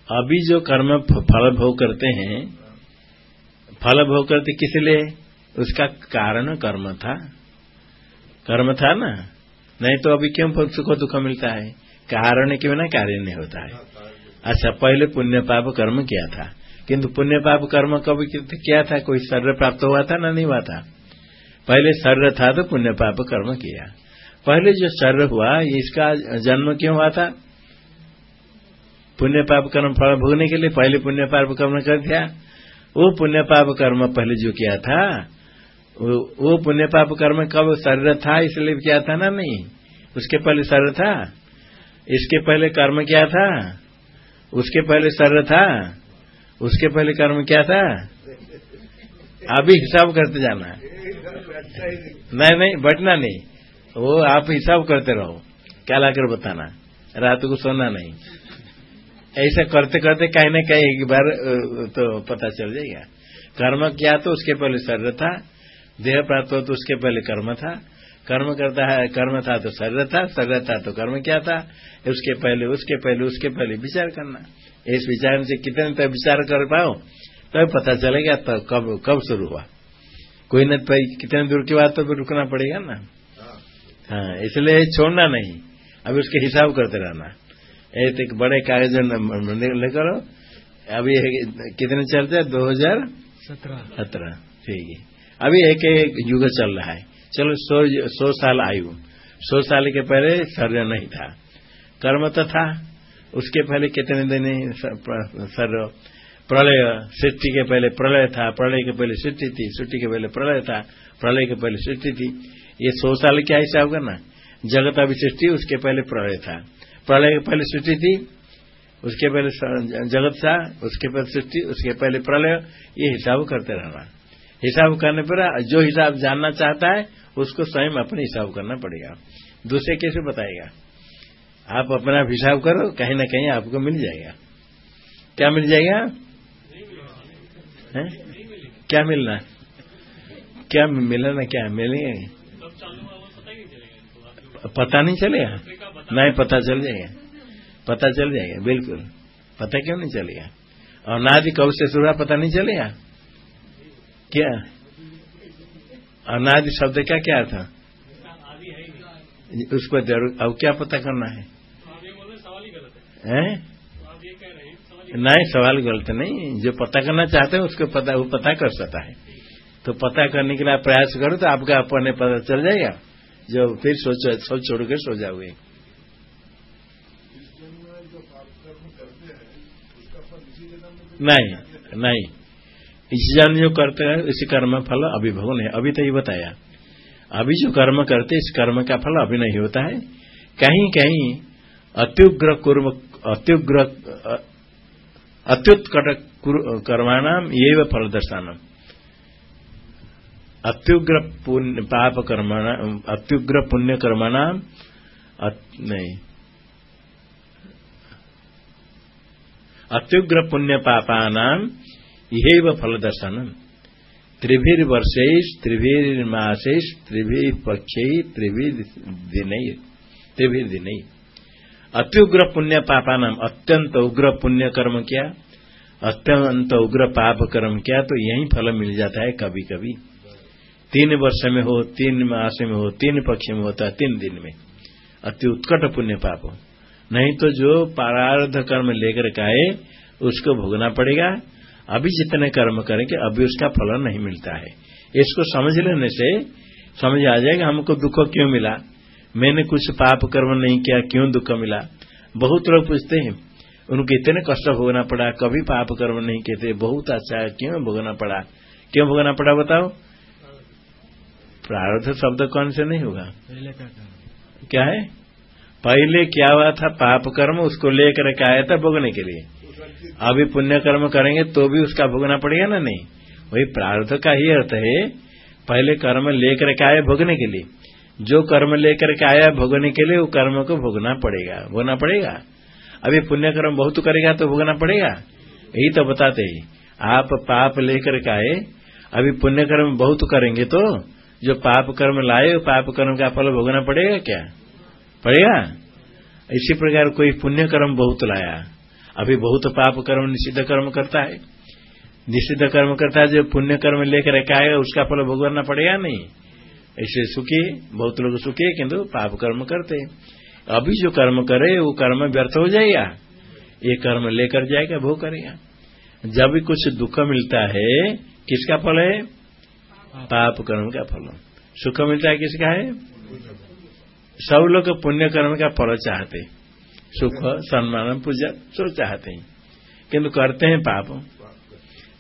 Speaker 1: अभी जो कर्म फल भोग करते हैं फल भोग करते किस लिए? उसका कारण कर्म था। कर्म था ना? नहीं तो अभी क्यों सुख दुख मिलता है? कारण के बिना कार्य नहीं होता है। अच्छा पहले पुण्य पाप कर्म किया था। किंतु पुण्य पाप कर्म कब किया था? कोई शरीर प्राप्त हुआ था ना नहीं हुआ था? पहले शरीर था तो पुण्य पाप कर्म किया। पहले जो शरीर हुआ इसका जन्म क्यों हुआ था? पुण्य पाप कर्म फल भोगने के लिए पहले पुण्य पाप कर्म कर दिया। वो पुण्य पाप कर्म पहले जो किया था, वो पुण्य पाप कर्म कब शरीर था इसलिए किया था ना नहीं? उसके पहले शरीर था। इसके पहले कर्म क्या था? उसके पहले शरीर था। उसके पहले कर्म क्या था? अभी हिसाब करते जाना।
Speaker 2: नहीं
Speaker 1: नहीं बैठना नहीं। वो आप हिसाब करते रहो। क्या लाकर बताना? रात को सोना नहीं। ऐसा करते करते कहीं ना कहीं एक बार तो पता चल जाएगा। कर्म क्या तो उसके पहले शरीर था। देह प्राप्त हो तो उसके पहले कर्म था। कर्म करता है, कर्म था तो शरीर था। शरीर था तो कर्म क्या था? उसके पहले उसके पहले उसके पहले विचार करना। इस विचार से कितने तक विचार कर पाओ तब तो पता चलेगा तो कब कब शुरू हुआ। कोई न तो कितने दूर की बात तो फिर रुकना पड़ेगा ना।
Speaker 2: हाँ
Speaker 1: इसलिए छोड़ना नहीं। अभी उसके हिसाब करते रहना। एक एक बड़े कागज़ लेकर अभी कितने चलते हैं? दो हज़ार
Speaker 3: सत्रह।
Speaker 1: सत्रह। ठीक है। अभी एक एक युग चल रहा है। चलो सौ सौ साल आयु। सौ साल के पहले शरीर नहीं था। कर्म तो था। उसके पहले कितने दिन सर, प्रलय, सृष्टि के पहले प्रलय था, प्रलय के पहले सृष्टि थी, सृष्टि के पहले प्रलय था, प्रलय के पहले सृष्टि थी। ये सौ साल क्या हिसाब करना? जगत अभी सृष्टि उसके पहले प्रलय था। प्रलय के पहले सृष्टि थी, उसके पहले जगत था, उसके पहले सृष्टि, उसके पहले प्रलय, ये हिसाब करते रहना। हिसाब करने पर जो हिसाब जानना चाहता है, उसको स्वयं अपने हिसाब करना पड़ेगा। दूसरे कैसे बताएगा? आप अपना हिसाब करो, कहीं ना कहीं आपको मिल जाएगा। क्या मिल जाएगा? हैं? क्या मिलना? क्या मिलना क्या? मिलेंगे पता नहीं चलेगा। नहीं, पता चल जाएगा। पता चल जाएगा, बिल्कुल। पता क्यों नहीं चलेगा? और नादि कब से शुरू पता नहीं चलेगा? क्या? अनादि शब्द का क्या था उसको ज़रूर, अब क्या पता करना है? हैं? नहीं, सवाल गलत नहीं। जो पता करना चाहते हैं, उसको पता वो पता कर सकता है। तो पता करने के लिए आप प्रयास करो तो आपका अपने पता चल जाएगा। जो फिर सोच सोच छोड़ के सो जाओगे।
Speaker 2: हैं
Speaker 1: नहीं नहीं। इस जन्म जो करते हैं, इसी कर्म फल अभी अभिभव नहीं अभी तो ये बताया। अभी जो कर्म करते इस कर्म का फल अभी नहीं होता है। कहीं कहीं अत्युग्र अत्युग्र अत्युत्कट कुर- कर्माणाम ये फल दर्शानम अत्युग्र पाप कर्माणाम अत्युग्र पुण्य कर्माणाम नहीं। अत्युग्र पुण्य पापानाम यह फल दर्शनम त्रिभिर वर्षेश त्रिभिर मासेश त्रिभिर पक्षे उग्र पुण्य पापानाम अत्यंत उग्र पुण्य कर्म किया अत्यंत उग्र पाप कर्म किया तो यही फल मिल जाता है कभी कभी तीन वर्ष में हो, तीन मास में हो, तीन पक्ष में होता है, तीन दिन में। अति उत्कट पुण्य पाप हो। नहीं तो जो पारार्ध कर्म लेकर के उसको भोगना पड़ेगा। अभी जितने कर्म करेंगे, अभी उसका फल नहीं मिलता है। इसको समझ लेने से, समझ आ जाएगा, हमको दुख क्यों मिला? मैंने कुछ पाप कर्म नहीं किया क्यों दुख मिला? बहुत लोग पूछते हैं उनको इतने कष्ट भोगना पड़ा कभी पाप कर्म नहीं कहते बहुत अच्छा है क्यों भोगना पड़ा? क्यों भोगना पड़ा बताओ? प्रारब्ध शब्द कौन से नहीं होगा? क्या है? पहले क्या हुआ था? पाप कर्म उसको लेकर के आया था भोगने के लिए। अभी पुण्य कर्म करेंगे तो भी उसका भोगना पड़ेगा ना? नहीं। वही प्रार्थ का ही अर्थ है पहले कर्म लेकर के आए भोगने के लिए। जो कर्म लेकर के आया भोगने के लिए, वो कर्म को भोगना पड़ेगा। भोगना पड़ेगा? अभी पुण्य कर्म बहुत करेगा तो भोगना पड़ेगा? यही तो बताते ही। आप पाप लेकर के आए, अभी पुण्य कर्म बहुत करेंगे तो जो पाप कर्म लाए पाप कर्म का फल भोगना पड़ेगा क्या? पड़ेगा? इसी प्रकार कोई पुण्य कर्म बहुत लाया, अभी बहुत पाप कर्म निषिद्ध कर्म करता है। निषिद्ध कर्म करता है, जो पुण्य कर्म लेकर आएगा उसका फल भोगना पड़ेगा नहीं? ऐसे सुखी, बहुत लोग सुखी, किंतु पाप कर्म करते। अभी जो कर्म करे, वो कर्म व्यर्थ हो जाएगा। ये कर्म लेकर जाएगा, भोग करेगा। जब भी कुछ दुख मिलता है, किसका फल है? पाप कर्म का फल। सुख मिलता है किसका है? सब लोग पुण्य कर्म का फल चाहते। सुख, सम्मान, पूजा, सब चाहते हैं। किंतु करते हैं पाप।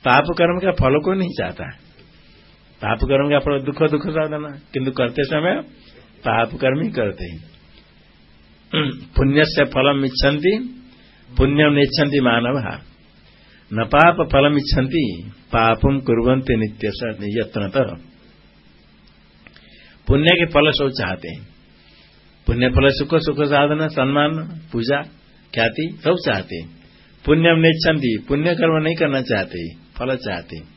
Speaker 1: पाप कर्म का फल को नहीं चाहता। पाप कर्म का फल दुख दुख साधना। किंतु करते समय पाप कर्म ही करते हैं। पुण्य से फलम इच्छन्ति, पुण्यम इच्छन्ति मानव। न पाप फलम इच्छन्ति, पापम कुरंते नित्य यत्न पुण्य के फल सब चाहते हैं। पुण्य फल सुख सुख साधना, सम्मान, पूजा, ख्याति सब चाहते हैं। पुण्यम निच्छन्ति, पुण्य कर्म नहीं करना चाहते, फल चाहते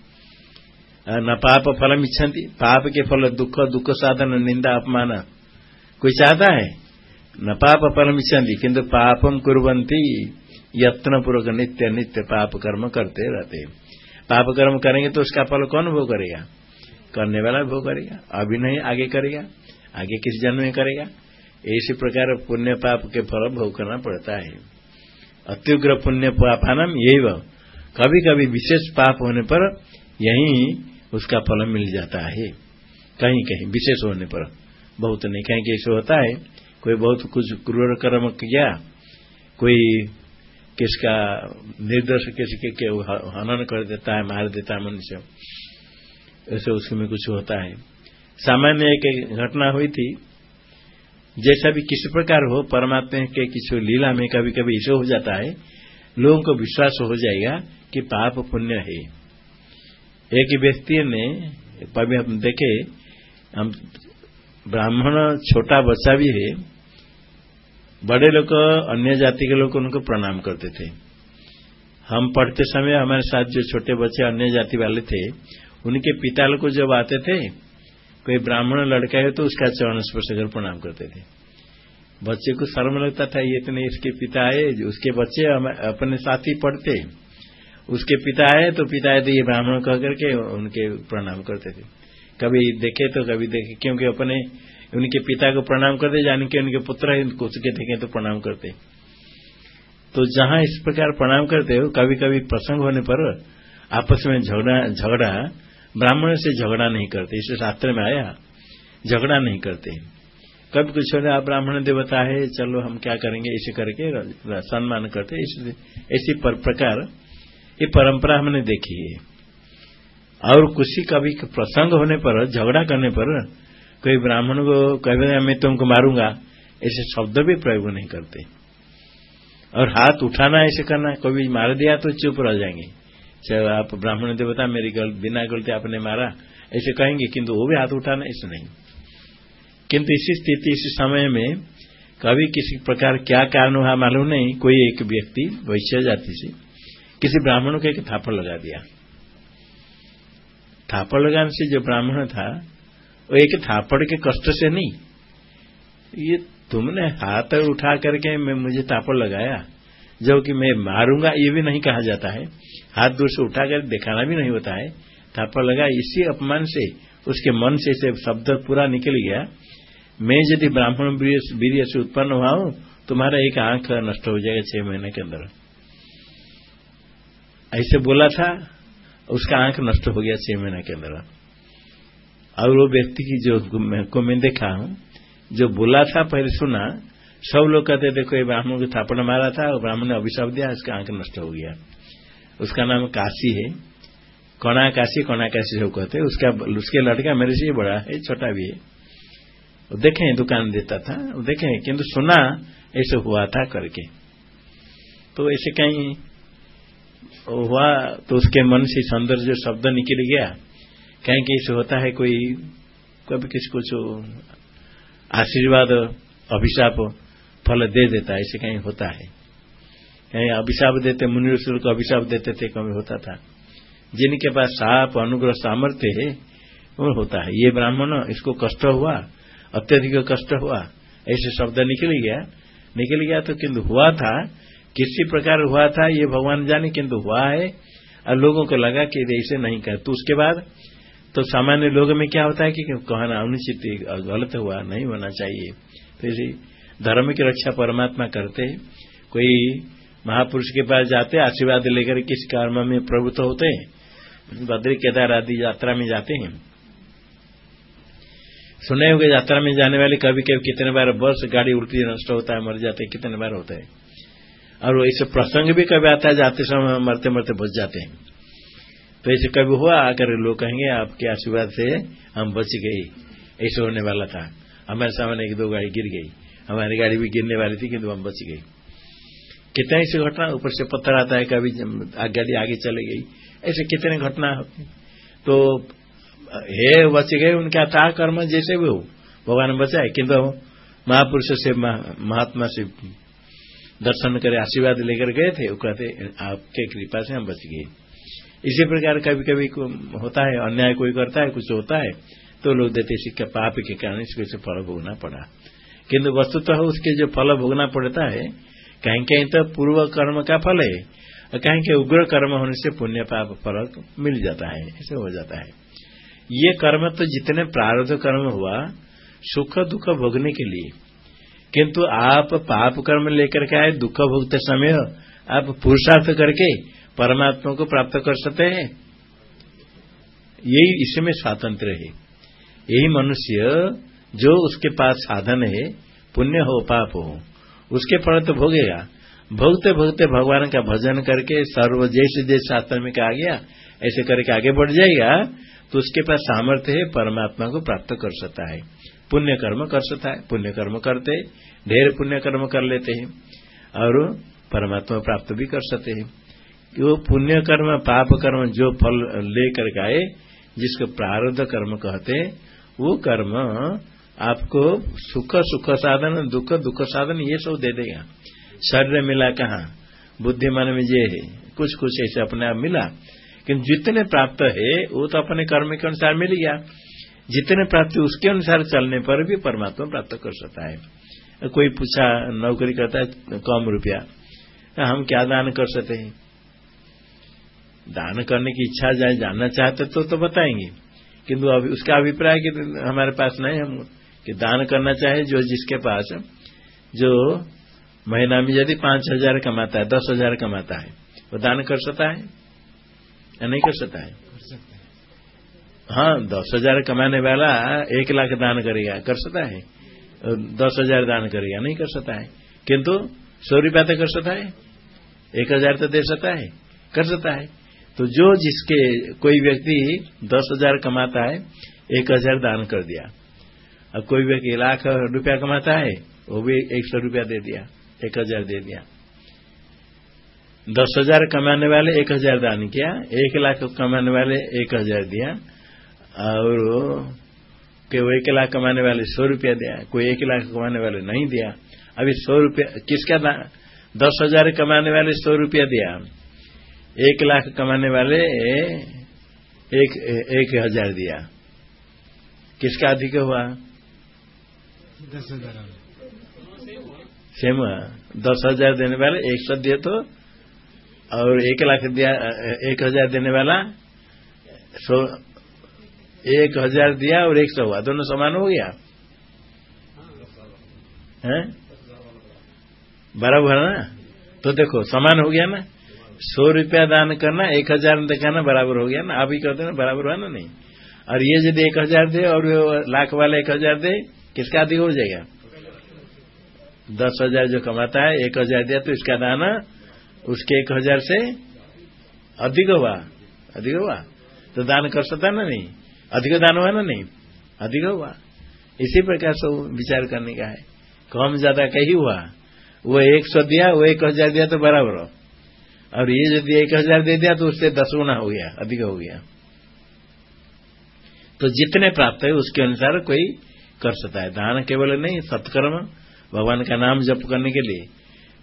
Speaker 1: न पाप फलम इच्छन्ति पाप के फल दुख दुख साधन निंदा अपमान कोई चाहता है न पाप फलम इच्छन्ति किंतु पापम कुरंती यत्न पूर्वक नित्य नित्य पाप कर्म करते रहते पाप कर्म करेंगे तो उसका फल कौन भोग करेगा करने वाला भोग करेगा अभी नहीं आगे करेगा आगे किस जन्म में करेगा इसी प्रकार पुण्य पाप के फल भोग करना पड़ता है अत्युग्र पुण्य पापानम यही कभी कभी विशेष पाप होने पर यही उसका फल मिल जाता है। कहीं कहीं, विशेष होने पर। बहुत नहीं, कहीं कैसे होता है। कोई बहुत कुछ क्रूर कर्म किया, कोई किसका निर्दोष किसी के हनन कर देता है, मार देता है मनुष्य। ऐसे उसमें कुछ होता है। सामान्य एक घटना हुई थी। जैसा भी किसी प्रकार हो, परमात्मा के किसी लीला में कभी कभी ऐसे हो जाता है। लोगों को विश्वास हो जाएगा कि पाप पुण्य है। एक व्यक्ति ने कभी हम देखे, हम ब्राह्मण छोटा बच्चा भी है, बड़े लोग, अन्य जाति के लोग उनको प्रणाम करते थे। हम पढ़ते समय हमारे साथ जो छोटे बच्चे, अन्य जाति वाले थे, उनके पिता लोग जब आते थे, कोई ब्राह्मण लड़का है तो उसका चरण स्पर्श कर प्रणाम करते थे। बच्चे को शर्म लगता था, ये इतने इसके पिता आए उसके बच्चे अपने साथ ही पढ़ते। उसके पिता आए तो पिता आए तो ये ब्राह्मण कह करके उनके प्रणाम करते थे। कभी देखे तो कभी देखे, क्योंकि अपने उनके पिता को प्रणाम करते जान के उनके पुत्र है, उनको देखे तो प्रणाम करते। तो जहाँ इस प्रकार प्रणाम करते हो कभी कभी प्रसंग होने पर आपस में झगड़ा झगड़ा, ब्राह्मण से झगड़ा नहीं करते, इसे शास्त्र में आया, झगड़ा नहीं करते। कभी कुछ होने, आप ब्राह्मण देवता है, चलो हम क्या करेंगे ऐसे करके सम्मान करते ऐसी प्रकार ये परंपरा हमने देखी है। और कुछ कभी प्रसंग होने पर झगड़ा करने पर कोई ब्राह्मण को कहे मैं तुमको मारूँगा ऐसे शब्द भी प्रयोग नहीं करते। और हाथ उठाना ऐसे करना कभी मार दिया तो चुप रह जाएँगे। चाहे आप ब्राह्मण देवता मेरी गल, बिना गलती आपने मारा ऐसे कहेंगे किंतु वो भी हाथ उठाना ऐसे नहीं। किंतु इसी स्थिति इसी समय में कभी किसी प्रकार क्या कारण हुआ मालूम नहीं। कोई एक व्यक्ति वैश्य जाति से किसी ब्राह्मण को एक थापड़ लगा दिया। थापड़ लगाने से जो ब्राह्मण था, वो एक थापड़ के कष्ट से नहीं। ये तुमने हाथ उठा करके मैं मुझे थापड़ लगाया, जो कि मैं मारूँगा, ये भी नहीं कहा जाता है। हाथ दूर से उठाकर दिखाना भी नहीं होता है। थापड़ लगा, इसी अपमान से, उसके मन से से शब्द पूरा निकल गया। मैं यदि ब्राह्मण वीर से उत्पन्न हुआ हूँ, तुम्हारा एक आँख नष्ट हो जाएगा छह महीने के अंदर। ऐसे बोला था, उसका आँख नष्ट हो गया छह महीने के अंदर। और वो व्यक्ति की जो को मैं देखा हूँ, जो बोला था, पहले सुना, सब लोग कहते देखो, ये ब्राह्मण को थापड़ मारा था, और ब्राह्मण ने अभिशाप दिया उसका आँख नष्ट हो गया। उसका नाम काशी है। कणा काशी कणा काशी सब कहते उसका, उसके लड़का मेरे से बड़ा है, छोटा भी है। देखे, दुकान देता था देखे, किंतु सुना, ऐसे हुआ था करके। तो ऐसे कहीं हुआ तो उसके मन से सुंदर जो शब्द निकल गया। कहीं कहीं से होता है कोई, कभी किसी कुछ आशीर्वाद अभिशाप फल दे देता है, ऐसे कहीं होता है। कहीं अभिशाप देते, मुनि को अभिशाप देते थे, कभी होता था। जिनके पास साप, अनुग्रह, सामर्थ्य है, वो होता है। ये ब्राह्मण, इसको कष्ट हुआ, अत्यधिक कष्ट हुआ, ऐसे शब्द निकल गया। निकल गया तो किंतु हुआ था किसी प्रकार हुआ था, ये भगवान जाने किंतु हुआ है। और लोगों को लगा कि ऐसे नहीं कर। तो उसके बाद तो सामान्य लोगों में क्या होता है कि कहना अनुचित गलत हुआ, नहीं होना चाहिए। तो इसी धर्म की रक्षा परमात्मा करते कोई महापुरुष के पास जाते, आशीर्वाद लेकर किस कर्म में प्रभुत्व होते हैं? बद्री केदार आदि यात्रा में जाते हैं। सुने हुए यात्रा में जाने वाले कभी कभी कितने बार बस, गाड़ी उल्टी नष्ट होता है, मर जाते कितने बार होता है। और ऐसे प्रसंग भी कभी आता है, जाते समय मरते मरते बच जाते हैं। तो ऐसे कभी हुआ, आकर लोग कहेंगे, आपके आशीर्वाद से हम बच गई ऐसे होने वाला था। हमारे सामने एक दो गाड़ी गिर गई। हमारी गाड़ी भी गिरने वाली थी, किंतु हम बच गई कितने ऐसी घटना, ऊपर से पत्थर आता है, कभी गाड़ी आगे चले गई। ऐसे कितने घटना होती। तो हे, बच गए, उनका था कर्म जैसे भी हो। भगवान बचाए किंतु महापुरुष से महात्मा से दर्शन करे, आशीर्वाद लेकर गए थे, वो कहते, आपके कृपा से हम बच गए। इसी प्रकार कभी कभी होता है, अन्याय कोई करता है, कुछ होता है तो लोग देते सिक्के पाप के कारण इसको से फल भोगना पड़ा। किंतु वस्तुतः तो उसके जो फल भोगना पड़ता है कहीं कहीं तो पूर्व कर्म का फल है, और कहीं कहीं उग्र कर्म होने से पुण्य पाप फल मिल जाता है, ऐसे हो जाता है। ये कर्म तो जितने प्रारब्ध कर्म हुआ, सुख दुख भोगने के लिए किंतु आप पाप कर्म लेकर के आए, दुख भोगते समय, आप पुरुषार्थ करके परमात्मा को प्राप्त कर सकते हैं। यही इसमें स्वातंत्र है। यही मनुष्य जो उसके पास साधन है, पुण्य हो, पाप हो, उसके फल तो भोगेगा। भोगते भोगते भगवान का भजन करके सर्व जैसे जैसे शास्त्र में कहा गया, ऐसे करके आगे बढ़ जाएगा तो उसके पास सामर्थ्य है, परमात्मा को प्राप्त कर सकता है। पुण्य कर्म कर सकता है पुण्य कर्म करते, ढेर पुण्य कर्म कर लेते हैं, और परमात्मा प्राप्त भी कर सकते हैं। वो पुण्य कर्म पाप कर्म जो फल लेकर गए जिसको प्रारब्ध कर्म कहते हैं, वो कर्म आपको सुख सुख साधन, दुख दुख साधन ये सब दे देगा। शरीर मिला कहा? बुद्धिमान में ये है। कुछ कुछ ऐसे अपने आप मिला, किंतु जितने प्राप्त है, वो तो अपने कर्म के अनुसार मिल गया। जितने प्राप्त उसके अनुसार चलने पर भी परमात्मा प्राप्त कर सकता है। कोई पूछा, नौकरी करता है, कम रुपया, हम क्या दान कर सकते हैं? दान करने की इच्छा जाए, जानना चाहते तो तो बताएँगे। किंतु अभी उसका अभिप्राय कि हमारे पास नहीं, हम कि दान करना चाहे जो जिसके पास, जो महीना में यदि पाँच हज़ार कमाता है, दस हज़ार कमाता है, वो दान कर सकता है या नहीं कर सकता है? हाँ दस हज़ार कमाने वाला एक लाख दान करेगा, कर सकता है। दस हज़ार दान करेगा, नहीं कर सकता है। किंतु सौ रुपया तो कर सकता है, एक हज़ार तो दे सकता है, कर सकता है। तो जो जिसके कोई व्यक्ति दस हज़ार कमाता है, एक हज़ार दान कर दिया। और कोई व्यक्ति लाख रुपया कमाता है, वो भी एक सौ रुपया दे दिया, एक हज़ार दे दिया। दस हज़ार कमाने वाले एक हज़ार दान किया, एक लाख कमाने वाले एक हज़ार दिया। और कोई एक लाख कमाने वाले सौ रुपया दिया कोई एक लाख कमाने वाले नहीं दिया। अभी सौ रुपया किसका दस हज़ार कमाने वाले सौ रुपया दिया। एक लाख कमाने वाले एक एक हज़ार दिया। किसका अधिक हुआ? दस हज़ार सेम हुआ। दस हज़ार देने वाले एक सौ दिए तो और एक लाख दिया एक हज़ार देने वाला सो एक हज़ार दिया और एक सौ हुआ, दोनों समान हो गया। है? बराबर है ना? तो देखो, समान हो गया ना? सौ रुपया दान करना, एक हज़ार दिखाना बराबर हो गया ना? आप ही कहते ना, बराबर हुआ ना नहीं? और ये यदि एक हज़ार दे और लाख वाला एक हज़ार दे, किसका अधिक हो जाएगा? दस हज़ार जो कमाता है, एक हज़ार दिया तो इसका दान, उसके एक हज़ार से अधिक हुआ अधिक हुआ तो दान कर सकता ना नहीं? अधिक दान हुआ ना? नहीं। अधिक हुआ। इसी प्रकार से विचार करने का है। कम ज़्यादा कहीं हुआ? वो एक सौ दिया, वो एक हज़ार दिया तो बराबर हो। और ये यदि एक हज़ार दे दिया तो उससे दस गुना हो गया, अधिक हो गया। तो जितने प्राप्त है उसके अनुसार कोई कर सकता है। दान केवल नहीं, सत्कर्म, भगवान का नाम जप करने के लिए।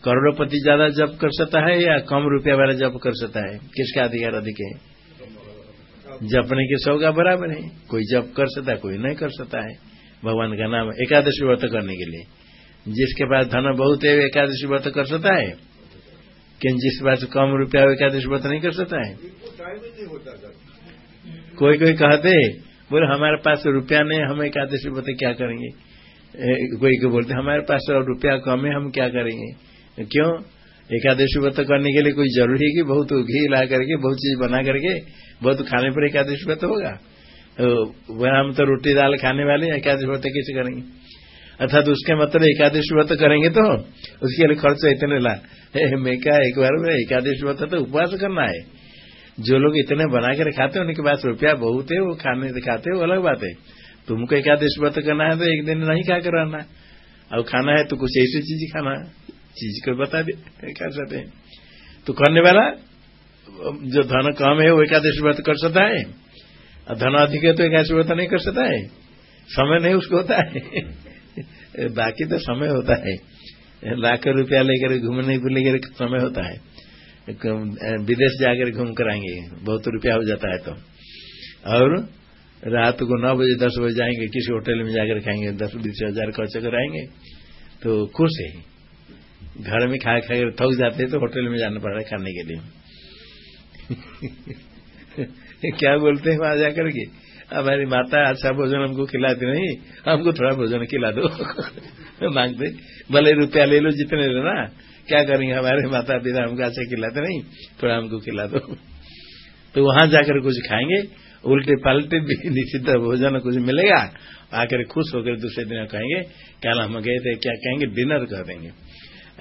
Speaker 1: करोड़पति ज़्यादा जप कर सकता है या कम रुपया वाला जप कर सकता है? किसका अधिकार अधिक है? जपने के सौ का बराबर है। कोई जप कर सकता है, कोई नहीं कर सकता है। भगवान का नाम एकादशी व्रत करने के लिए। जिसके पास धन बहुत है एकादशी व्रत कर सकता है। कि जिस पास कम रुपया एकादशी व्रत नहीं कर सकता है। कोई कोई कहते, बोले, हमारे पास रुपया नहीं हम एकादशी व्रत क्या करेंगे? कोई को बोलते, हमारे पास रुपया कम है, हम क्या करेंगे? क्यों? एकादशी व्रत करने के लिए कोई ज़रूरी है कि बहुत घी ला करके, बहुत चीज़ बना करके, बहुत खाने पर एकादशी व्रत होगा? तो हम तो रोटी दाल खाने वाले एकादशी व्रत कैसे करेंगे? अर्थात उसके मतलब एकादशी व्रत करेंगे तो उसके लिए खर्च इतने ला। मैं क्या एक बार में एकादशी व्रत तो उपवास करना है? जो लोग इतने बना कर खाते हैं, उनके पास रुपया बहुत है, वो खाने खाते हैं, वो अलग बात है। तुमको एकादशी व्रत करना है तो एक दिन नहीं खा कर रहना। और खाना है तो कुछ ऐसी चीज़ खाना चीज़ को बता दे क्या सकते हैं? तो करने वाला, जो धन कम है, वो एकादशी व्रत कर सकता है। और धन अधिक है तो एकादशी व्रत नहीं कर सकता है। समय नहीं, उसको होता है। बाकी तो समय होता है। लाखों रुपया लेकर घूमने को लेकर समय होता है। विदेश जाकर घूम कर आएँगे। बहुत रुपया हो जाता है तो। और रात को नौ बजे, दस बजे जाएँगे, किसी होटल में जाकर खाएँगे, दस बीस हज़ार खर्च कर आएँगे तो खुश है। घर में खा खा थक जाते तो होटल में जाना पड़ रहा है खाने के लिए। क्या बोलते हैं वहाँ जाकर के? हमारी माता अच्छा भोजन हमको खिलाती नहीं, हमको थोड़ा भोजन खिला दो। मांगते भले रुपया ले लो जितने लो ना। क्या करेंगे? हमारे माता पिता हमको अच्छा खिलाते नहीं, थोड़ा हमको खिला दो। तो वहाँ जाकर कुछ खाएँगे, उल्टे पलटे भी निश्चित भोजन कुछ मिलेगा, आकर खुश होकर दूसरे दिन कहेंगे क्या हम गए थे, क्या कहेंगे? डिनर कर देंगे।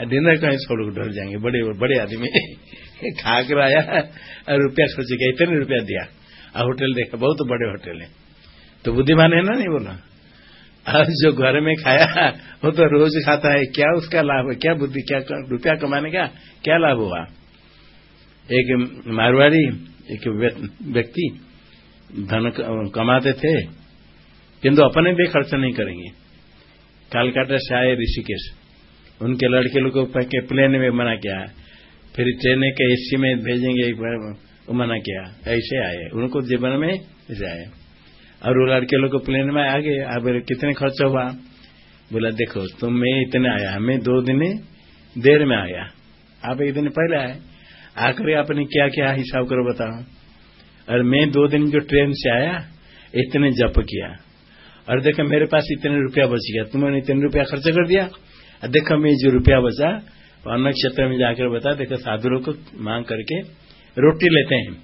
Speaker 1: डिनर कहीं छोड़ डर जाएँगे। बड़े बड़े आदमी खा कर आया और रुपया सोच गया इतने रुपया दिया। और होटल देखा, बहुत बड़े होटल है। तो बुद्धिमान है ना नहीं बोला? और जो घर में खाया, वो तो रोज खाता है। क्या उसका लाभ है क्या बुद्धि, क्या रुपया कमाने का, क्या लाभ हुआ? एक मारवाड़ी, एक व्यक्ति धन कमाते थे, किंतु अपने भी खर्च नहीं करेंगे। कालकाटा से आए ऋषिकेश। उनके लड़के लोग के प्लेन में मना किया। फिर ट्रेन के एसी में भेजेंगे एक बार मना किया। ऐसे आए। उनको जीवन में ऐसे आए। और वो लड़के लोग को प्लेन में आ गए अब कितने खर्च हुआ? बोला, देखो तुम मैं इतने आया। मैं दो दिन देर में आया। आप एक दिन पहले आए। आकर आपने क्या क्या हिसाब करो बताओ। और मैं दो दिन जो ट्रेन से आया, इतने जप किया। और देखो, मेरे पास इतने रुपया बच गया। तुमने इतने रुपया खर्च कर दिया। देखो मैं जो रुपया बचा अन्न क्षेत्र में जाकर बता, देखो साधु लोग को मांग करके रोटी लेते हैं।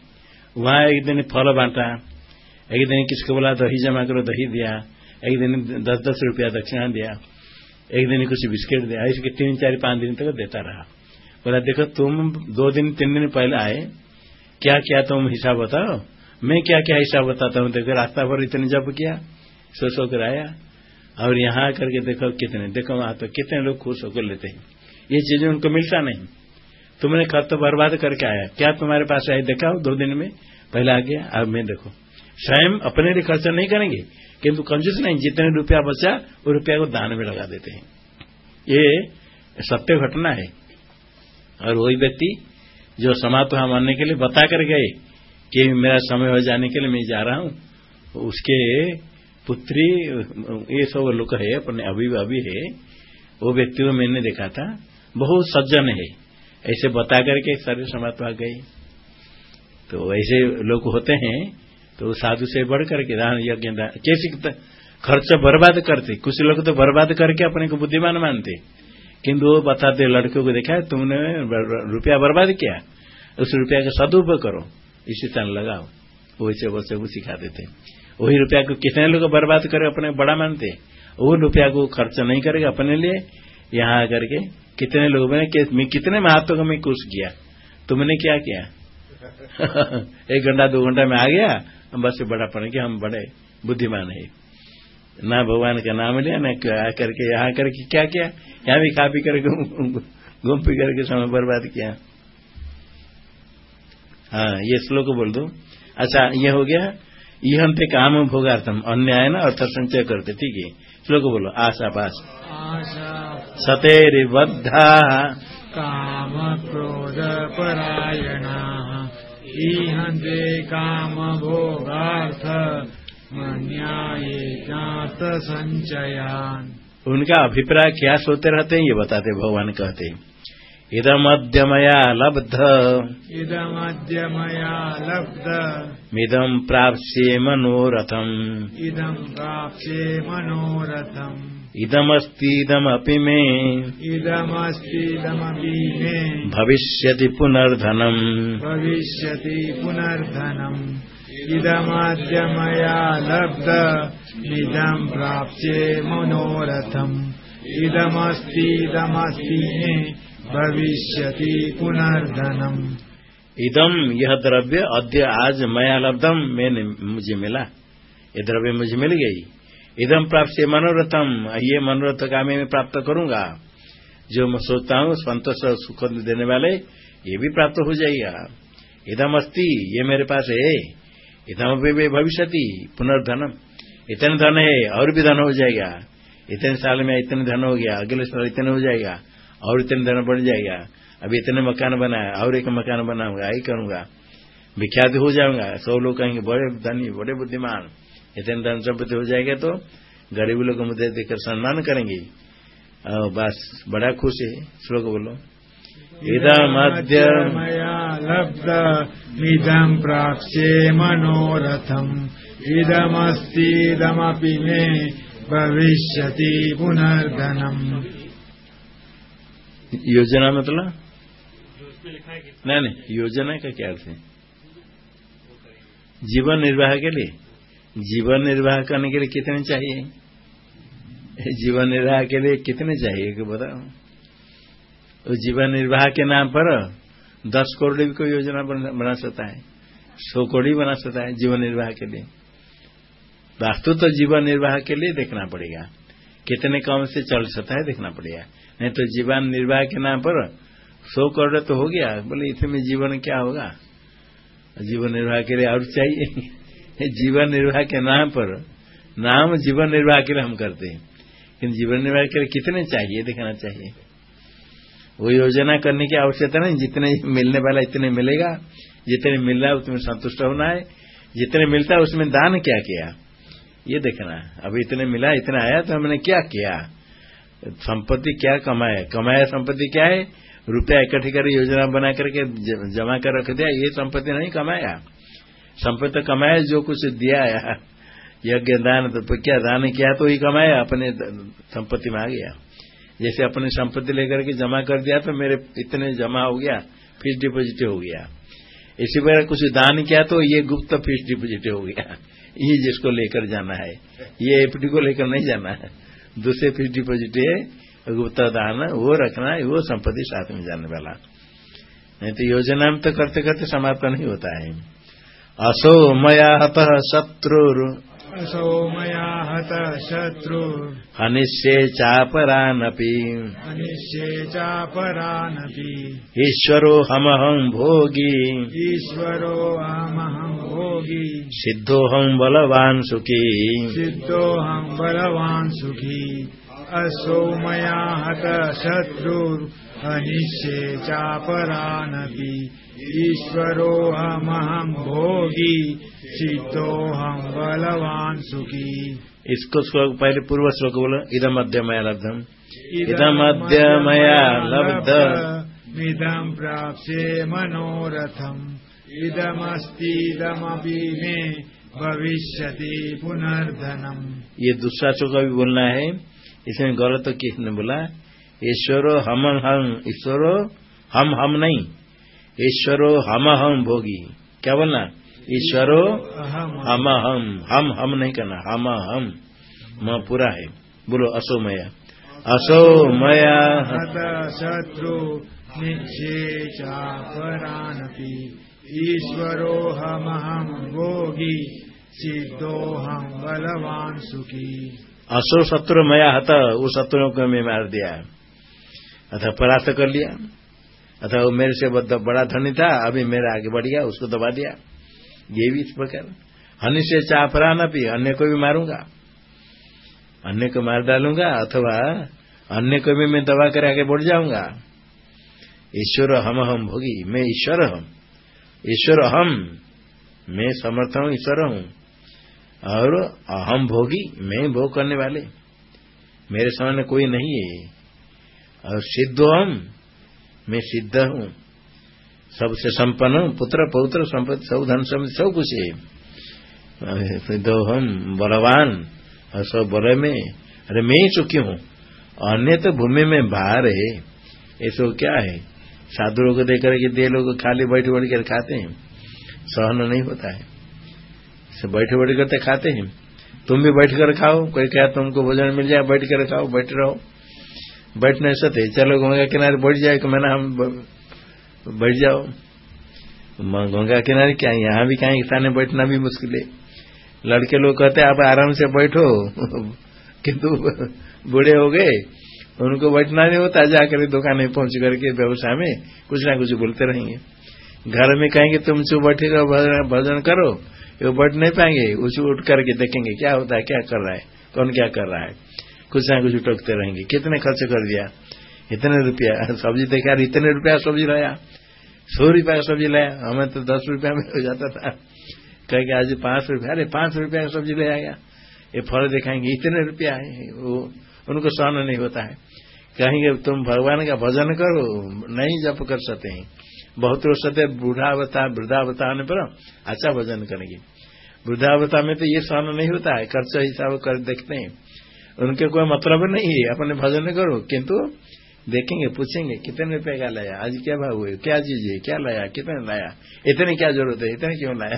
Speaker 1: वहाँ एक दिन फल बांटा, एक दिन किसको बोला, दही जमा करो, दही दिया। एक दिन दस दस रुपया दक्षिणा दिया। एक दिन कुछ बिस्किट दिया। इसके तीन, चार, पाँच दिन तक देता रहा। बोला, देखो तुम दो दिन, तीन दिन पहले आए। क्या क्या तुम हिसाब बताओ? मैं क्या क्या हिसाब बताता हूँ? देखो रास्ता भर इतने जब किया सो सो कर आया। और यहाँ आकर के देखो कितने, देखो वहाँ तो कितने लोग खुश होकर लेते हैं। ये चीज़ें उनको मिलता नहीं। तुमने खत तो बर्बाद करके आया। क्या तुम्हारे पास आए देखा दो दिन में। पहले आ गया अब मैं देखो। स्वयं अपने लिए खर्च नहीं करेंगे, किंतु कंजूस नहीं, जितने रुपया बचा, वो रुपया को दान में लगा देते हैं। ये सत्य घटना है। और वही व्यक्ति जो समात्मा मानने के लिए बता कर गए कि मेरा समय हो जाने के लिए मैं जा रहा हूँ, उसके पुत्री, ये सब लोग है, अपने अभी अभी है। वो व्यक्ति को मैंने देखा था, बहुत सज्जन है। ऐसे बता करके सर्व समात्मा गए। तो ऐसे लोग होते हैं तो साधु से बढ़ करके दान यज्ञ कैसे खर्च बर्बाद करते। कुछ लोग तो बर्बाद करके अपने को बुद्धिमान मानते। किंतु वो बताते, लड़कियों को देखा, तुमने रुपया बर्बाद किया। उस रुपया का सदुपयोग करो। इसी तरह लगाओ। वैसे वैसे वो सिखा देते। वही रुपया को कितने लोग बर्बाद करे अपने बड़ा मानते वो रुपया को खर्च नहीं करेगा अपने लिए। यहाँ आकर के कितने लोग मैं कितने महात्मा को मैं कुछ किया? तुमने क्या किया? एक घंटा, दो घंटा में आ गया। हम बस बड़ा पड़े कि हम बड़े बुद्धिमान है। ना भगवान का नाम लिया, न आकर के यहाँ करके क्या किया? यहाँ भी खा पी करके घूम पी करके समय बर्बाद किया। हाँ ये श्लोक बोल दो। अच्छा ये हो गया। इहंते काम भोगार्थम अन्याय ना अर्थ संचय करते ठीक है? श्लोक बोलो आशा पास सतेरिबद्धा
Speaker 3: काम क्रोध परायणा इहन्ते काम भोगार्थ ज्ञात संचयान
Speaker 1: उनका अभिप्राय क्या सोते रहते हैं ये बताते भगवान कहते इदमद्य मया लब्ध।
Speaker 3: इदमद्य मया लब्ध।
Speaker 1: मिदम प्राप्स्ये मनोरथम्।
Speaker 3: इदं प्राप्स्ये मनोरथम्।
Speaker 1: इदमस्तीदमपि मे।
Speaker 3: इदमस्तीदमपि मे।
Speaker 1: भविष्यति पुनर्धनम्।
Speaker 3: भविष्यति पुनर्धनम्। इदमद्य मया लब्ध। इदं प्राप्स्ये मनोरथम्। इदमस्तीदमस्ति मे। भविष्यति पुनर्धनम।
Speaker 1: इदम यह द्रव्य अद्य आज मया लब्धम मैंने मुझे मिला। ये द्रव्य मुझे मिल गई। इदम प्राप्त मनोरथम ये मनोरथ का मैं प्राप्त करूँगा। जो मैं सोचता हूँ, संतोष और सुख देने वाले, ये भी प्राप्त हो जाएगा। इदम अस्थि ये मेरे पास है। इदम भविष्य पुनर्धनम। इतने धन है, और भी धन हो जाएगा। इतने साल में इतने धन हो गया, अगले साल इतने हो जाएगा। और इतने धन बढ़ जाएगा। अभी इतने मकान बनाया और एक मकान बनाऊँगा यही करूँगा। विख्यात हो जाऊँगा। सौ लोग कहेंगे, बड़े धनी, बड़े बुद्धिमान। इतने धन संपत्ति हो जाएगा तो गरीब लोग मुझे देखकर सम्मान करेंगे। बस, बड़ा खुश है। श्लोक बोलो।
Speaker 3: इदमद्य मया लब्ध, इदं प्राप्स्ये मनोरथम्। इदमस्तीदमपि मे भविष्यति पुनर्धनम्।
Speaker 1: योजना मतलब? नहीं नहीं योजना का क्या अर्थ है? जीवन निर्वाह के लिए। जीवन निर्वाह करने के लिए कितने चाहिए? जीवन निर्वाह के लिए कितने चाहिए कि बताओ। तो जीवन निर्वाह के नाम पर दस करोड़ भी कोई योजना बना सकता है। सौ करोड़ बना सकता है जीवन निर्वाह के लिए। वास्तु तो जीवन निर्वाह के लिए देखना पड़ेगा। कितने कम से चल सकता है देखना पड़ेगा। नहीं तो जीवन निर्वाह के नाम पर सौ करोड़ तो हो गया। बोले इसमें जीवन क्या होगा? जीवन निर्वाह के लिए और चाहिए। जीवन निर्वाह के नाम पर, नाम जीवन निर्वाह के लिए हम करते हैं। लेकिन जीवन निर्वाह के लिए कितने चाहिए देखना चाहिए। वो योजना करने की आवश्यकता नहीं, जितने मिलने वाला इतने मिलेगा। जितने मिल रहा है उसमें संतुष्ट होना है। जितने मिलता है, उसमें दान क्या किया? ये देखना। अब इतने मिला, इतना आया तो हमने क्या किया? संपत्ति क्या कमाया कमाया संपत्ति क्या है? रुपया इकट्ठी कर योजना बना करके जमा कर रख दिया, ये संपत्ति नहीं कमाया। संपत्ति तो कमाया, जो कुछ दिया है यज्ञ दान तो क्या दान किया तो ही कमाया, अपने संपत्ति में आ गया। जैसे अपने संपत्ति लेकर के जमा कर दिया तो मेरे इतने जमा हो गया फिक्स डिपोजिट हो गया। इसी तरह कुछ दान किया तो ये गुप्त फिक्स डिपोजिट हो गया। ये जिसको लेकर जाना है। ये एफडी को लेकर नहीं जाना है। दूसरे फिक्स डिपोजिट है, गुप्त दान वो रखना है वो संपत्ति साथ में जाने वाला। नहीं तो योजना में तो करते करते समाप्त नहीं होता है। असो मया हत शत्रु
Speaker 3: असो मया हत शत्रु।
Speaker 1: हनिष्ये चापरानपि।
Speaker 3: अनिश्ये चापरानपि।
Speaker 1: ईश्वरो हमहं भोगी।
Speaker 3: ईश्वरो अहमहं भोगी।
Speaker 1: सिद्धोऽहं बलवान् सुखी।
Speaker 3: सिद्धोऽहं बलवान् सुखी। असौ मया हत शत्रुर्हनिष्ये चापरानपि ईश्वरोऽहमहं भोगी। सिद्धोऽहं बलवान् सुखी।
Speaker 1: इसको श्लोक पहले पूर्व श्लोक बोलो। इदम अद्य मया लब्धम इदम अद्य मया लब्ध।
Speaker 3: इदं प्राप्स्ये मनोरथम् इदमस्तीदमपि मे भविष्यति पुनर्धनम्
Speaker 1: ये दूसरा चो का भी बोलना है। इसमें गलत तो किसने बोला? ईश्वरो हम हम ईश्वरो हम हम नहीं। ईश्वरो हम हम भोगी। क्या बोलना? ईश्वरो हम हम हम हम नहीं करना। हम हम म पूरा है। बोलो असोमया। असोमया।
Speaker 3: हत शत्रु ईश्वरो हम हम भोगी। सिद्धो हम बलवान सुखी।
Speaker 1: असो शत्रु मया हत। उस शत्रुओं को मैं मार दिया। अथा परास्त कर लिया। अथा वो मेरे से बड़ा धनी था। अभी मेरा आगे बढ़ गया। उसको दबा दिया। ये भी इस प्रकार। हनि से चापरा न भी, अन्य को भी मारूँगा। अन्य को मार डालूँगा, अथवा अन्य को भी मैं दबा कर आगे बढ़ जाऊँगा। ईश्वर हम हम भोगी, मैं ईश्वर हम ईश्वर हम, मैं समर्थ हूँ, ईश्वर हूँ। और अहम भोगी, मैं भोग करने वाले। मेरे सामने कोई नहीं है। और सिद्ध हम मैं सिद्ध हूँ। सबसे संपन्न पुत्र, पौत्र, संपत्ति, सब धन संपत्ति सब कुछ है। सिद्ध हम, बलवान, और सब बल में। अरे, मैं ही सुखी हूँ। अन्य तो भूमि में बाहर है। ऐसा क्या है? साधु लोग देकर के दे लोग खाली बैठ बैठ कर खाते हैं। सहन नहीं होता है। से बैठे बैठ कर तो खाते हैं। तुम भी बैठ कर खाओ। कोई कहा तुमको भोजन मिल जाए, बैठ कर खाओ, बैठ रहो। बैठने सकते चलो गंगा किनारे बैठ जाए, कि मैंने हम ब- बैठ जाओ। गंगा किनारे क्या, यहाँ भी कहीं स्थान बैठना भी मुश्किल है। लड़के लोग कहते आप आराम से बैठो। किंतु बूढ़े हो गए, उनको बैठना नहीं होता, जाकर दुकान में पहुँच करके व्यवसाय में कुछ ना कुछ बोलते रहेंगे। घर में कहेंगे, तुम चुप बैठे रहो भजन- करो, ये बैठ नहीं पाएँगे, उसे उठ करके देखेंगे, क्या होता है, क्या कर रहा है, कौन क्या कर रहा है? कुछ ना कुछ टोकते रहेंगे। कितने खर्च कर दिया? इतने रुपया, सब्ज़ी देखा, इतने रुपया सब्ज़ी लाया। सौ रुपया का सब्ज़ी लाया हमें तो दस रुपया में हो जाता था। कह के आज पाँच रुपया। अरे, पाँच रुपया का सब्ज़ी ले आया। ये फल दिखाएँगे। इतने रुपया है। वो, उनको सहन नहीं होता है। कहेंगे, तुम भगवान का भजन करो। नहीं जप कर सकते हैं। बहुत लोग सत्य बूढ़ावता वृद्धावता होने पर अच्छा भजन करेंगे। वृद्धावता में तो ये सहन नहीं होता है। खर्च हिसाब कर देखते हैं। उनके कोई मतलब नहीं है। अपने भजन करो। किंतु देखेंगे पूछेंगे कितने रुपए का लाया? आज क्या भाव हुए? क्या चीज़ है? क्या लाया? कितने लाया? इतने क्या ज़रूरत है? इतने क्यों लाया?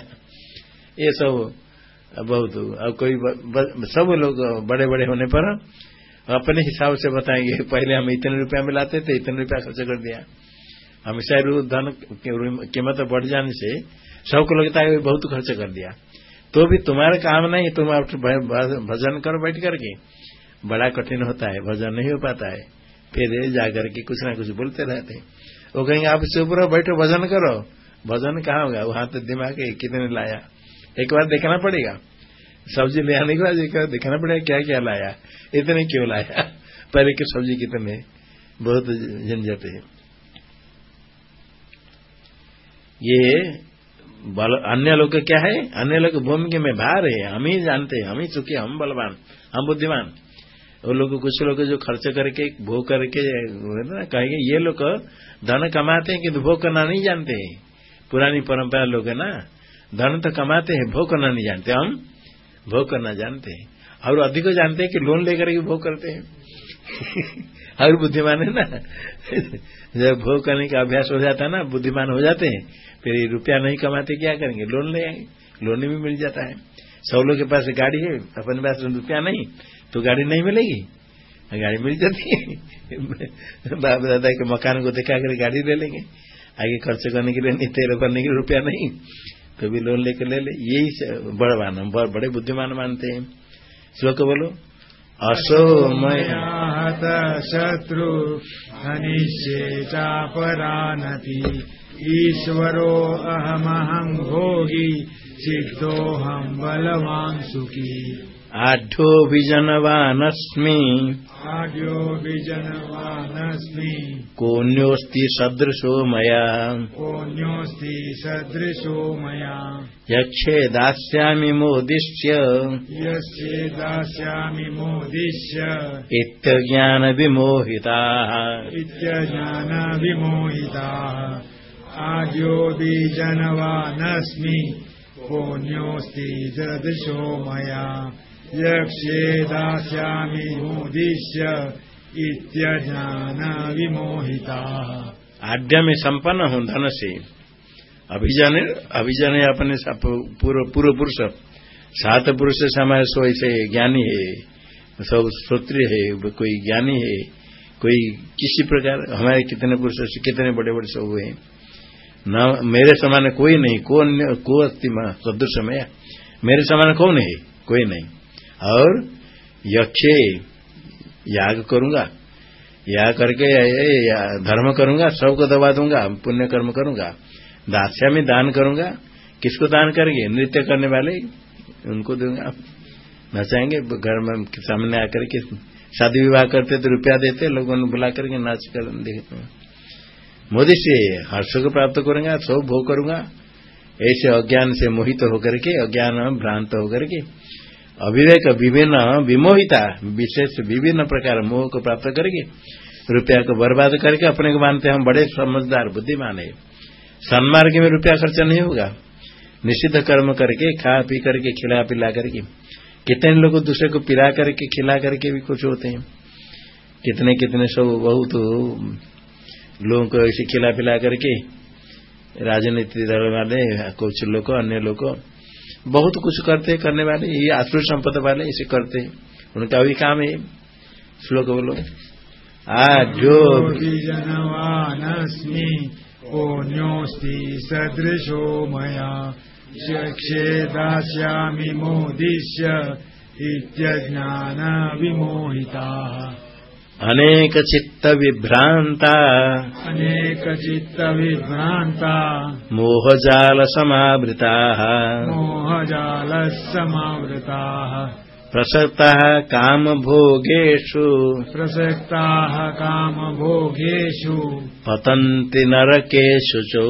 Speaker 1: ये सब बहुत अब कोई ब, ब, सब लोग बड़े बड़े होने पर अपने हिसाब से बताएँगे। पहले हम इतने रुपया में लाते थे इतने रुपया खर्च कर दिया। हमेशा धन कीमत बढ़ जाने से सबको लगता है बहुत खर्च कर दिया। तो भी तुम्हारा काम नहीं तुम भजन करो बैठ करके। बड़ा कठिन होता है भजन नहीं हो पाता है। फिर जाकर के कुछ ना कुछ बोलते रहते। हैं वो कहेंगे, आप इससे ऊपर बैठो, भजन करो। भजन कहाँ होगा? वहाँ तो दिमाग कितने लाया। एक बार देखना पड़ेगा। सब्ज़ी ले आने के बाद देखना पड़ेगा क्या क्या लाया। इतने क्यों लाया? पहले की सब्ज़ी कितने? बहुत झंझट है। ये अन्य लोग क्या है? अन्य लोग भूमि में भार है। हम ही जानते हैं, हम ही चुके हम बलवान, हम बुद्धिमान। वो लोग कुछ लोग जो खर्च करके, भोग करके ना, कहेंगे, ये लोग धन कमाते हैं किंतु भोग करना नहीं जानते? हैं पुरानी परंपरा लोग है ना, धन तो कमाते हैं, भोग करना नहीं जानते, हम भोग करना जानते हैं। और अधिक जानते हैं कि लोन लेकर के भोग करते हैं। और बुद्धिमान है ना, जब भोग करने का अभ्यास हो जाता है ना, बुद्धिमान हो जाते हैं, फिर रुपया नहीं कमाते, क्या करेंगे? लोन ले आएँगे, लोन भी मिल जाता है। सब लोग के पास गाड़ी है, अपने पास रुपया नहीं। तो गाड़ी नहीं मिलेगी? गाड़ी मिल जाती है। बाप दादा के मकान को दिखा कर गाड़ी ले लेंगे। आगे खर्च करने के लिए नहीं तेरह करने के लिए रुपया नहीं। तो भी लोन लेकर ले ले। यही बड़वान हम बड़े बुद्धिमान मानते हैं। श्लोक बोलो। असोमय
Speaker 3: हत शत्रु हनिष्ये चापरानपि। ईश्वरो अहमहं भोगी। सिद्धोऽहं बलवान् सुखी।
Speaker 1: आढ्यो विजनवानस्मि।
Speaker 3: आर्यो विजनवानस्मि।
Speaker 1: कोऽन्योऽस्ति सदृशो मया।
Speaker 3: कोऽन्योऽस्ति सदृशो मया।
Speaker 1: यक्षे दास्यामि मोदिष्य
Speaker 3: यस्य दास्यामि मोदिष्य
Speaker 1: इत्यज्ञानविमोहिताः।
Speaker 3: इत्यज्ञानविमोहिताः। आद्यो बीजनवानस्मि पुण्योऽस्ति ददृशो मया यक्षे दास्यामि मोदिष्य इत्यज्ञानविमोहिताः।
Speaker 1: आज्ञा में संपन्न हूँ धन से अभिजन अभिजन अपने पूर्व पुरुष। सात पुरुष समय सो ऐसे ज्ञानी है। सब श्रोत्रिय है कोई ज्ञानी है। कोई किसी प्रकार, हमारे कितने पुरुष, कितने बड़े बड़े सब हुए न, मेरे समान कोई नहीं, कौन को सदृश में मेरे समान कौन है? कोई नहीं। और यक्षे याग करूँगा। याग करके या- धर्म करूँगा, सबको दबा दूँगा, पुण्य कर्म करूँगा। दास्या में दान करूँगा। किसको दान करेंगे? नृत्य करने वाले उनको दूँगा। नचाएँगे, घर में सामने आकर के शादी विवाह करते तो रुपया देते, लोगों ने बुला करके नाच कर मोदी से हर्ष को प्राप्त करूँगा सब भोग करूँगा। ऐसे अज्ञान से मोहित होकर के, अज्ञान भ्रांत होकर के अविवेक विभिन्न विमोहिता, विशेष विभिन्न प्रकार मोह को प्राप्त करके, रुपया को बर्बाद करके अपने को मानते हम बड़े समझदार, बुद्धिमान है। सन्मार्ग में रुपया खर्चा नहीं होगा। निषिद्ध कर्म करके, खा पी करके, खिला पिला करके, कितने लोग दूसरे को पिला करके, खिला करके भी कुछ होते हैं। कितने कितने सब बहुत लोगों को ऐसे खिला पिला करके, राजनीति दल वाले, कुछ लोग, अन्य लोग बहुत कुछ करते करने वाले, ये आसुर संपद वाले इसे करते उनका भी काम है। श्लोक बोलो। आज
Speaker 3: जनवानस्मि, पुण्योऽस्ति सदृशो मया। चक्षे दास्यामि मोदिष्य इत्यज्ञानविमोहिताः।
Speaker 1: अनेक अनेकचित्त विभ्रान्ता
Speaker 3: अनेकचित्त विभ्रान्ता
Speaker 1: मोहजाल समावृताः
Speaker 3: मोहजाल समावृताः
Speaker 1: प्रसक्तः काम भोगेषु
Speaker 3: प्रसक्ताः काम
Speaker 1: भोगेषु पतन्ति नरकेशुचौ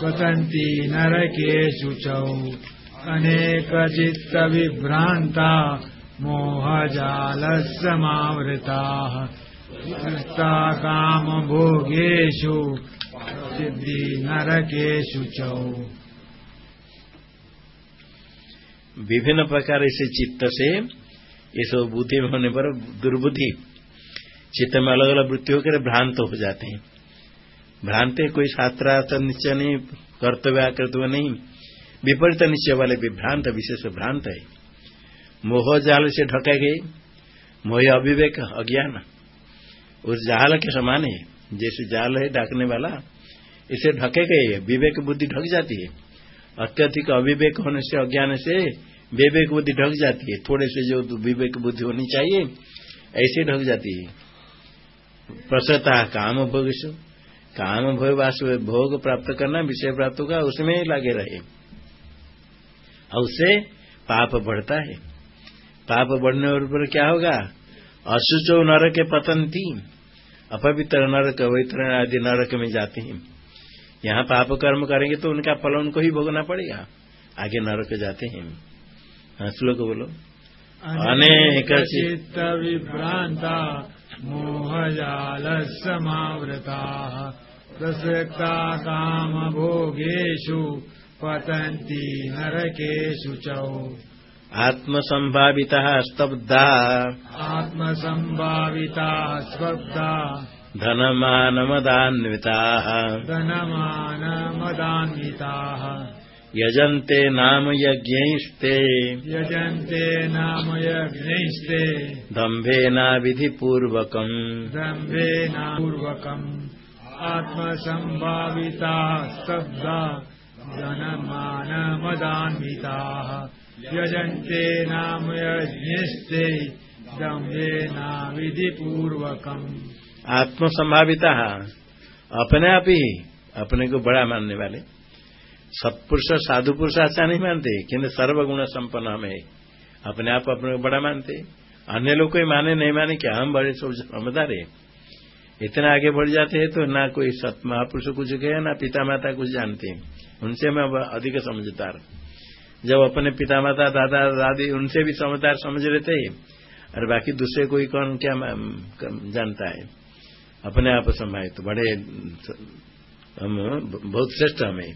Speaker 3: पतन्ति नरकेशुचौ अनेकचित्त विभ्रान्ता मोहजाल समावृताः प्रसक्ता कामभोगेषु सिद्धि नरकेषु च।
Speaker 1: विभिन्न प्रकार से चित्त से ये सब बुद्धि में होने पर दुर्बुद्धि, चित्त में अलग अलग वृत्ति होकर भ्रांत हो जाते हैं। भ्रांत कोई शास्त्रार्थ निश्चय नहीं, कर्तव्य कर्तव्य नहीं, विपरीत निश्चय वाले विभ्रांत विशेष भ्रांत है। मोह जाल से ढका गए, मोह अविवेक, अज्ञान। उस जाल के समान है, जैसे जाल है ढकने वाला, इसे ढके गए, विवेक बुद्धि ढक जाती है। अत्यधिक अविवेक होने से, अज्ञान से विवेक बुद्धि ढक जाती है। थोड़े से जो विवेक बुद्धि होनी चाहिए, ऐसे ढक जाती है। प्रसता काम भोग काम भोग भोग प्राप्त करना, विषय प्राप्त होगा, उसमें लगे रहे। और उससे पाप बढ़ता है। पाप बढ़ने पर क्या होगा? अशुचो नरक के पतन थी अपवित्र नरक वैतरण आदि नरक में जाते हैं। यहाँ पाप कर्म करेंगे तो उनका फल उनको ही भोगना पड़ेगा। आगे नरक जाते हैं। हाँ श्लोक बोलो। अनेक
Speaker 3: चित्त विभ्रांता, मोहजालः समावृता। प्रसक्ता काम भोगेषु पतन्ति नरकेषु च।
Speaker 1: आत्मसंभाविता स्तब्धा।
Speaker 3: आत्मसम्भाविता स्वब्धा
Speaker 1: धनमानमदान्विता।
Speaker 3: धनमानमदान्विताः।
Speaker 1: यजन्ते नाम यज्ञैस्ते।
Speaker 3: यजन्ते नाम यज्ञैस्ते।
Speaker 1: दम्भेनाविधिपूर्वकम्
Speaker 3: दम्भेनापूर्वकम् आत्मसम्भाविता स्तब्धा। जनमानमदान्विताः यजन्ते नाम यज्ञस्ते दम्भेना विधिपूर्वकम्
Speaker 1: आत्मसंभाविता। अपने आप ही अपने को बड़ा मानने वाले। सत्पुरुष साधु पुरुष अच्छा नहीं मानते किन्तु सर्वगुण संपन्न हमें अपने आप अपने को बड़ा मानते। अन्य लोग कोई माने, नहीं माने, क्या हम बड़े समझदार है? इतना आगे बढ़ जाते हैं तो ना कोई सत महापुरुष कुछ कहे, ना पिता माता कुछ जानते हैं। उनसे मैं अधिक समझदार जब अपने पिता माता दादा, दादी उनसे भी समझदार समझ लेते हैं और बाकी दूसरे कोई कौन क्या जानता है? अपने आप संभाए तो बड़े, हम, बहुत श्रेष्ठ हमें।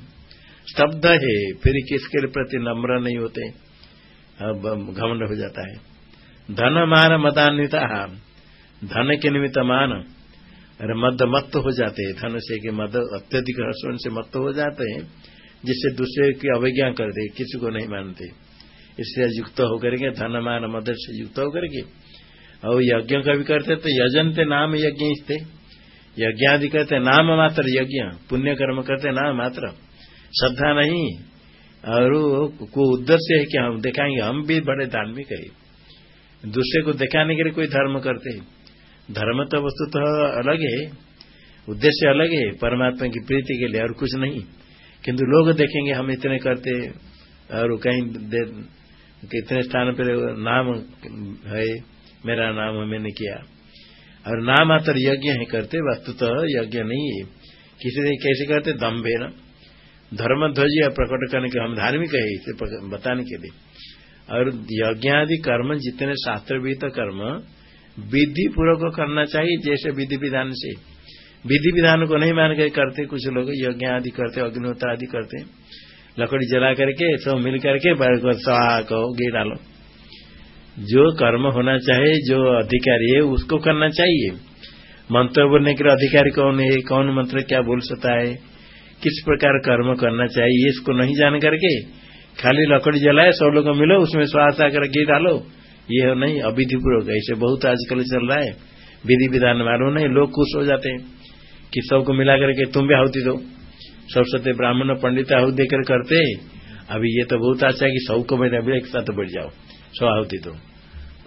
Speaker 1: स्तब्ध है, फिर किसके प्रति नम्र नहीं होते? अब घमंड हो जाता है। धन मान मदान्विता, धन के निमित्त मान। अरे मद मत हो जाते हैं, धन से के मद अत्यधिक हर्षण से मत हो जाते हैं। जिससे दूसरे की अवज्ञा कर दे, किसी को नहीं मानते। इससे युक्त होकर के धन मान मद से युक्त होकर के। और यज्ञ का भी करते तो यजनते नाम यज्ञ थे यज्ञ आदि करते नाम मात्र यज्ञ पुण्य कर्म करते नाम मात्र। श्रद्धा नहीं, और को उद्देश्य है कि हम दिखाएँगे, हम भी बड़े धार्मिक है। दूसरे को दिखाने के लिए कोई धर्म करते धर्म तो वस्तु तो अलग है, उद्देश्य अलग है, परमात्मा की प्रीति के लिए और कुछ नहीं। किंतु लोग देखेंगे हम इतने करते और कहीं इतने स्थान पर नाम है, मेरा नाम मैंने किया। और नाम मात्र यज्ञ है करते, वस्तुतः यज्ञ नहीं है। किसी ने कैसे करते? दम्भे न। धर्म ध्वज प्रकट करने के हम धार्मिक है, इसे बताने के लिए। और यज्ञ आदि कर्म, जितने शास्त्र विहित कर्म विधि पूर्वक करना चाहिए, जैसे विधि विधान से। विधि विधान को नहीं मान कर करते, कुछ लोग यज्ञ आदि करते, अग्निहोत्र आदि करते। लकड़ी जला करके, सब मिल करके कहो डालो। जो कर्म होना चाहिए जो अधिकारी है, उसको करना चाहिए। मंत्र बोलने के लिए अधिकारी कौन है, कौन मंत्र क्या बोल सकता है, किस प्रकार कर्म करना चाहिए, इसको नहीं जान करके, खाली लकड़ी जलाए, सब लोग मिलो, उसमें श्वास आकर घी डालो। ये नहीं अविधि पूर्वक ऐसे बहुत आजकल चल रहा है। विधि विधान मालूम नहीं, लोग खुश हो जाते हैं। कि सबको मिला करके तुम भी आहुति दो। सरस्वती ब्राह्मण पंडित आहुति देकर करते, अभी ये तो बहुत अच्छा है कि सबको मेरे अभी एक साथ बढ़ जाओ, सब आहुति दो।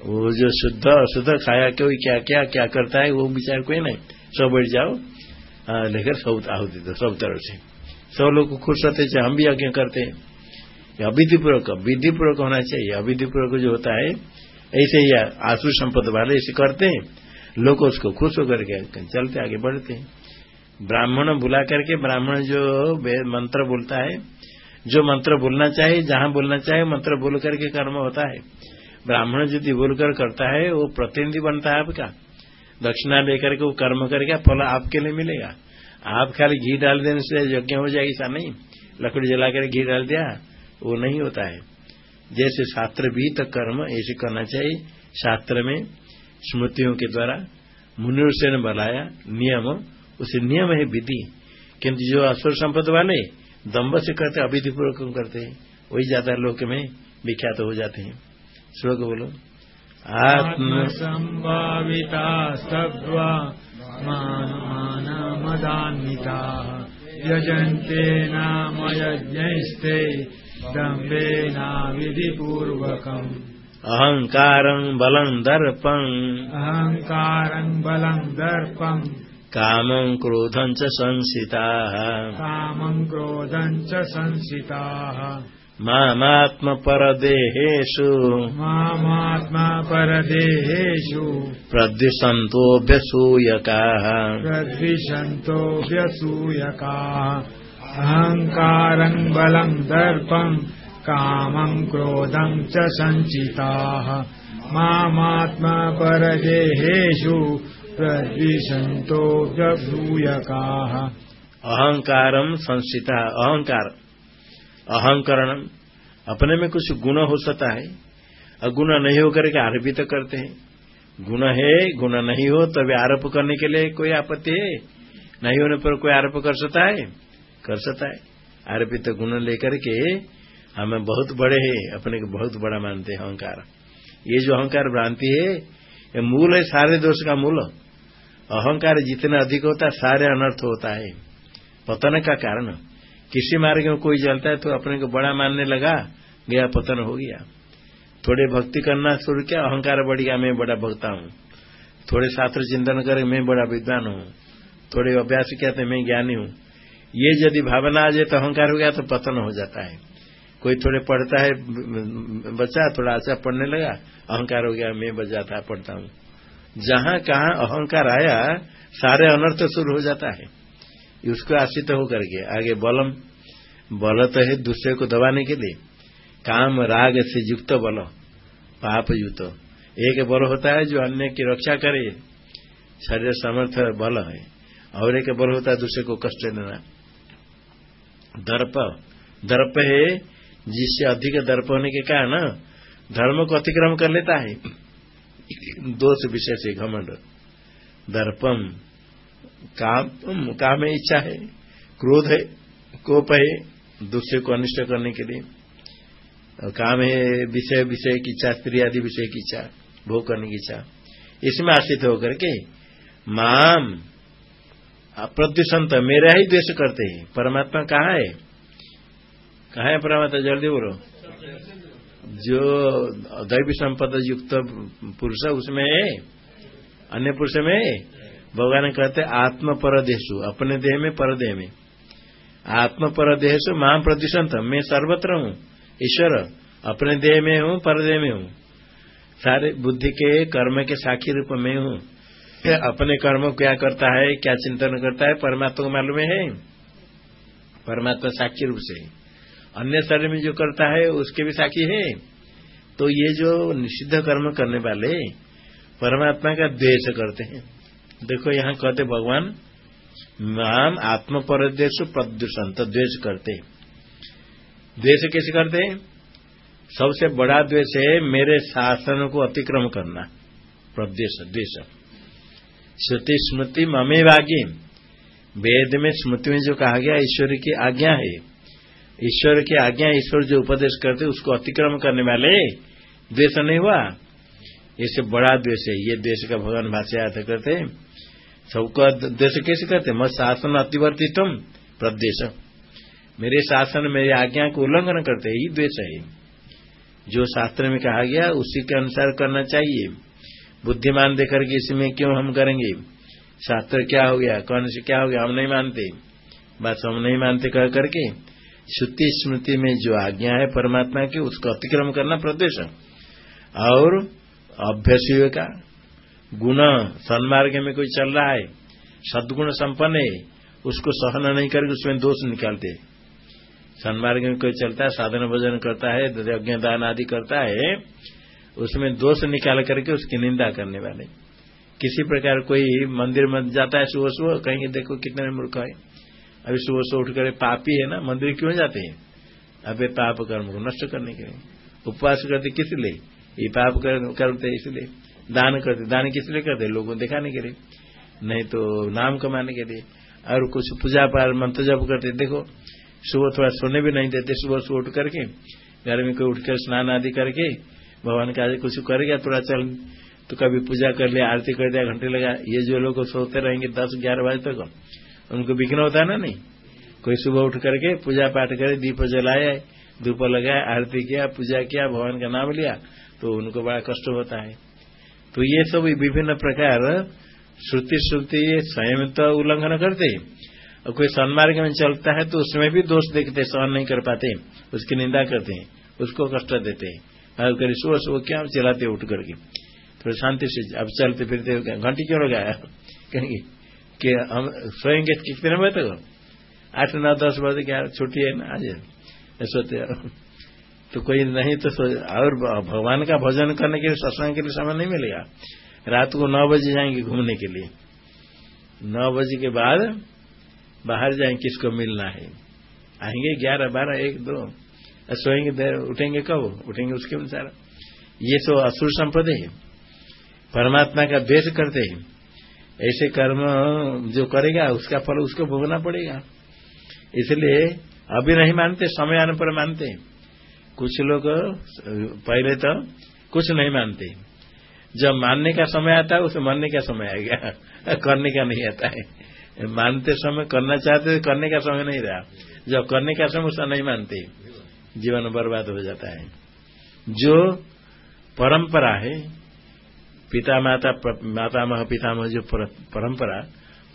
Speaker 1: वो जो शुद्ध, अशुद्ध खाया क्यों, क्या क्या क्या करता है, वो विचार कोई नहीं। सब बैठ जाओ लेकर सब आहुति दो, सब तरह से। सब लोग खुश रहते हम भी यज्ञ करते। हैं अविधिपूर्वक विधिपूर्वक होना चाहिए। अविधिपूर्वक जो होता है, ऐसे ही आसु संपद वाले ऐसे करते हैं। लोग उसको खुश होकर के चलते, आगे बढ़ते हैं। ब्राह्मण बुला करके ब्राह्मण जो मंत्र बोलता है, जो मंत्र बोलना चाहिए जहाँ बोलना चाहिए मंत्र बोल करके कर्म होता है। ब्राह्मण यदि बोलकर करता है, वो प्रतिनिधि बनता है आपका। दक्षिणा लेकर के वो कर्म करके फल आपके लिए मिलेगा। आप खाली घी डाल देने से यज्ञ हो जाएगी, ऐसा नहीं। लकड़ी जलाकर घी डाल दिया, वो नहीं होता है। जैसे शास्त्र भी तो कर्म, ऐसे करना चाहिए। शास्त्र में स्मृतियों के द्वारा मुनिषय ने बनाया नियम उसे नियम है विधि। किंतु जो असुर संपद वाले दम्ब से करते अविधि पूर्वक करते हैं वही ज़्यादा लोक में विख्यात तो हो जाते हैं। श्लोक बोलो।
Speaker 3: आत्म संभाविता सद्वा यजंते नाम यज्ञस्ते दम्भेनाविधिपूर्वकम्।
Speaker 1: अहङ्कारम् बलम् दर्पम्
Speaker 3: अहङ्कारम् बलम् दर्पम्।
Speaker 1: कामम् क्रोधम् च संसिताः।
Speaker 3: कामम् क्रोधम् च संसिताः।
Speaker 1: मामात्मपरदेहेषु।
Speaker 3: मामात्मपरदेहेषु।
Speaker 1: प्रद्विषन्तोऽभ्यसूयकाः।
Speaker 3: प्रद्विषन्तोऽभ्यसूयकाः। अहङ्कारम् बलम् दर्पम् कामम् क्रोधम् च सञ्चिताः मामात्मपरदेहेषु प्रद्विषन्तो जूयकाः
Speaker 1: अहंकारम संसिता अहंकार। अहंकरण, अपने में कुछ गुण हो सकता है। और गुण नहीं होकर के आरोपित तो करते हैं। गुण है, गुण नहीं हो, तभी आरोप करने के लिए कोई आपत्ति है। नहीं होने पर कोई आरोप कर सकता है? कर सकता है। आरोपित तो गुण लेकर के हमें बहुत बड़े है, अपने को बहुत बड़ा मानते हैं, अहंकार। ये जो अहंकार भ्रांति है, ये मूल है, सारे दोष का मूल। अहंकार जितना अधिक होता है, सारे अनर्थ होता है। पतन का कारण। किसी मार्ग में कोई जलता है तो अपने को बड़ा मानने लगा, गया पतन हो गया। थोड़े भक्ति करना शुरू किया, अहंकार बढ़ गया, मैं बड़ा भक्ता हूँ। थोड़े शास्त्र चिंतन करे, मैं बड़ा विद्वान हूँ। थोड़े अभ्यास किया तो मैं ज्ञानी हूँ। ये यदि भावना आ जाए तो अहंकार हो गया तो पतन हो जाता है। कोई थोड़े पढ़ता है, बच्चा थोड़ा अच्छा पढ़ने लगा, अहंकार हो गया, मैं बच जाता पढ़ता हूँ। जहाँ कहा अहंकार आया, सारे अनर्थ शुरू हो जाता है। उसको आश्रित होकर के आगे बलम, बल तो है दूसरे को दबाने के लिए। काम राग से युक्त बल, पाप युक्त। एक बल होता है जो अन्य की रक्षा करे। शरीर समर्थ बल है। और एक बल होता है दूसरे को कष्ट देना। दर्प। दर्प है जिससे अधिक दर्प होने के कारण धर्म को अतिक्रम कर लेता है। दोष विषय से घमंड। दर्पम काम काम में इच्छा है, क्रोध है, कोप है दूसरे को अनिष्ट करने के लिए। काम है, विषय विषय की इच्छा, स्त्री आदि विषय की इच्छा, भोग करने की इच्छा। इसमें आश्रित होकर के माम प्रद्युषंत मेरा ही द्वेष करते हैं। परमात्मा कहाँ है? कहा है परमात्मा? जल्दी बोलो। जो दैवी संपद युक्त पुरुष, उसमें है। अन्य पुरुष में है। भगवान कहते, आत्म परदेशु, अपने देह में परदेह में। आत्म परदेशु, माँ प्रदूषण मैं सर्वत्र हूँ, ईश्वर, अपने देह में हूँ, परदेह में हूँ। सारे बुद्धि के, कर्म के साक्षी रूप में हूँ। अपने कर्म क्या करता है, क्या चिंतन करता है, परमात्मा को मालूम है? परमात्मा साक्षी रूप से। अन्य शरीर में जो करता है, उसके भी साक्षी है। तो ये जो निषिद्ध कर्म करने वाले परमात्मा का द्वेष करते हैं। देखो यहाँ कहते भगवान, माम आत्म परदेश प्रदूषण तो द्वेष करते द्वेष कैसे करते सबसे बड़ा द्वेष है मेरे शासन को अतिक्रम करना, प्रदेश, द्वेष। श्रुति स्मृति ममे वागी वेद में स्मृति में जो कहा गया, ईश्वर की आज्ञा है। ईश्वर की आज्ञा, ईश्वर जो उपदेश करते उसको अतिक्रम करने वाले द्वेष नहीं हुआ। इससे बड़ा द्वेष है। ये द्वेष का भगवान भाष्य आते करते सबको द्वेष कैसे करते मत शासन अतिवर्तितम प्रदेश। मेरे शासन, मेरी आज्ञा को उल्लंघन करते ही। द्वेष है। जो शास्त्र में कहा गया, उसी के अनुसार करना चाहिए। बुद्धिमान देकर के इसमें क्यों हम करेंगे? शास्त्र क्या हो गया? कौन से क्या हो गया? हम नहीं मानते। बस हम नहीं मानते कह करके। श्रुति स्मृति में जो आज्ञा है परमात्मा की, उसको अतिक्रम करना प्रदेश। और अभ्यस का गुण सन्मार्ग में कोई चल रहा है, सदगुण संपन्न है, उसको सहन नहीं करके उसमें दोष निकालते। सन्मार्ग में कोई चलता है, साधन भजन करता है, यज्ञ दान आदि करता है, उसमें दोष निकाल करके उसकी निंदा करने वाले। किसी प्रकार कोई मंदिर में जाता है सुबह सुबह, कहेंगे, देखो कितने मूर्ख है। अभी सुबह सुबह उठकर पापी है ना, मंदिर क्यों जाते हैं? अबे पाप कर्म को नष्ट करने के लिए। उपवास करते किस लिए? ये पाप कर, करते इसलिए दान करते दान किस लिए करते? लोगों को दिखाने के लिए। नहीं तो नाम कमाने के लिए। और कुछ पूजा पाठ मंत्र जप करते। देखो सुबह थोड़ा सोने भी नहीं देते। सुबह सुबह उठ करके घर में कोई उठकर स्नान आदि करके भगवान का कुछ करेगा थोड़ा चल तो कभी पूजा कर लिया आरती कर दिया घंटे लगा। ये जो लोग सोते रहेंगे दस ग्यारह बजे तक उनको बिकना होता है ना नहीं? कोई सुबह उठ करके पूजा पाठ करे दीप जलाया धूप लगाया आरती किया पूजा किया भगवान का नाम लिया तो उनको बड़ा कष्ट होता है। तो ये सब विभिन्न प्रकार श्रुति श्रुति स्वयं तो उल्लंघन करते और कोई सन्मार्ग में चलता है तो उसमें भी दोष देखते सहन नहीं कर पाते उसकी निंदा करते हैं, उसको कष्ट देते हैं। कर सुबह सुबह क्या चलाते उठ करके। थोड़ी शांति से अब चलते फिरते घंटी क्यों लगाया कहेंगे कि हम सोएँगे कितने बजे तक? आठ, नौ, दस बजे क्या छुट्टी है ना? आज। सोते तो कोई नहीं तो और भगवान का भजन करने के लिए, सत्संग के लिए समय नहीं मिलेगा। रात को नौ बजे जाएँगे घूमने के लिए। नौ बजे के बाद बाहर जाएँगे किसको मिलना है? आएँगे ग्यारह, बारह, एक, दो। सोएँगे देर उठेंगे कब? उठेंगे उसके अनुसार ये तो असुर संपदे है। परमात्मा का द्वेष करते हैं। ऐसे कर्म जो करेगा, उसका फल उसको भोगना पड़ेगा। इसलिए अभी नहीं मानते, समय आने पर मानते कुछ लोग, पहले तो कुछ नहीं मानते। जब मानने का समय आता है, उसे मानने का समय आएगा करने का नहीं आता है। मानते समय, करना चाहते तो करने का समय नहीं रहा। जब करने का समय उसका नहीं मानते। जीवन बर्बाद हो जाता है। जो परंपरा है, पिता, माता मातामह पितामह जो परंपरा,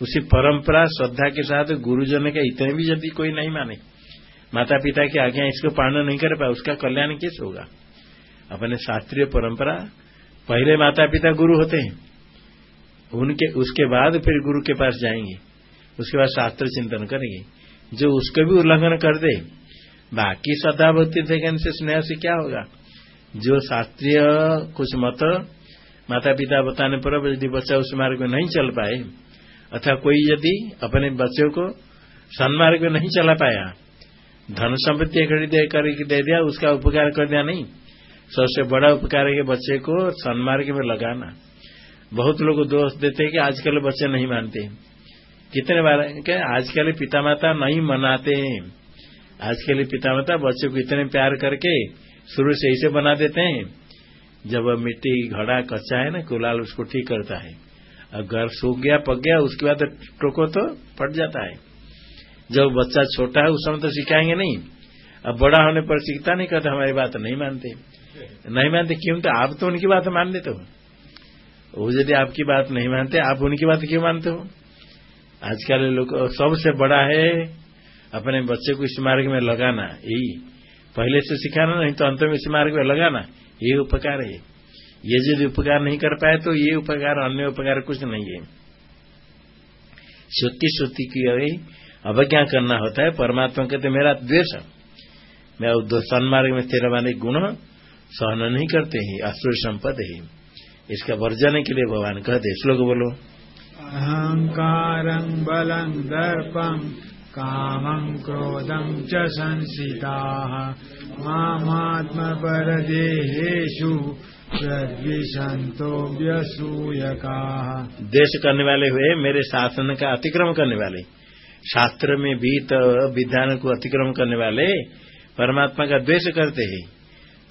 Speaker 1: उसी परंपरा, श्रद्धा के साथ गुरुजन का इतने भी यदि कोई नहीं माने माता पिता की आज्ञा इसको पालन नहीं कर पाए, उसका कल्याण कैसे होगा? अपने शास्त्रीय परंपरा, पहले माता पिता गुरु होते हैं। उनके, उसके बाद फिर गुरु के पास जाएँगे। उसके बाद शास्त्र चिंतन करेंगे। जो उसको भी उल्लंघन कर दे, बाकी सदा भक्ति देखने से स्नेह से क्या होगा? जो शास्त्रीय कुछ मत माता पिता बताने पर यदि बच्चा उस मार्ग में नहीं चल पाए, अथवा कोई यदि अपने बच्चों को सन्मार्ग में नहीं चला पाया धन संपत्ति खरीदे करके दे दिया, उसका उपकार कर दिया नहीं। सबसे बड़ा उपकार है कि बच्चे को सन्मार्ग में लगाना। बहुत लोग दोष देते हैं कि आजकल बच्चे नहीं मानते। कितने बार क्या आजकल पिता माता नहीं मनाते हैं। आजकल पिता माता बच्चे को इतने प्यार करके शुरू से ऐसे बना देते हैं। जब मिट्टी घड़ा कच्चा है ना कुलाल उसको ठीक करता है। और घर सूख गया, पक गया, उसके बाद टोको तो फट जाता है। जब बच्चा छोटा है, उस समय तो सिखाएँगे नहीं। अब बड़ा होने पर सीखता नहीं, कहता, हमारी बात नहीं मानते। नहीं मानते क्यों? तो आप तो उनकी बात मान लेते हो वो यदि आपकी बात नहीं मानते, आप उनकी बात क्यों मानते हो? आजकल लोग सबसे बड़ा है अपने बच्चे को इस मार्ग में लगाना, यही। पहले से सिखाना नहीं तो अंत में इस मार्ग में लगाना, ये उपकार है। ये यदि उपकार नहीं कर पाए तो ये उपकार, अन्य उपकार कुछ नहीं है। श्रुति श्रुति की अवज्ञा करना होता है? परमात्मा कहते मेरा द्वेष मैं सन्मार्ग में तेरा वाले गुण सहन नहीं करते हैं असुर संपद है। इसका वर्जन के लिए भगवान कहते श्लोक बोलो।
Speaker 3: अहंकार बलं दर्पम कामं क्रोधं च संसिताः। मामात्मपरदेहेषु प्रद्विषन्तो व्यसूयकाः
Speaker 1: देश करने वाले हुए मेरे शासन का अतिक्रम करने वाले। शास्त्र में भी तो विधान को अतिक्रम करने वाले परमात्मा का द्वेष करते हैं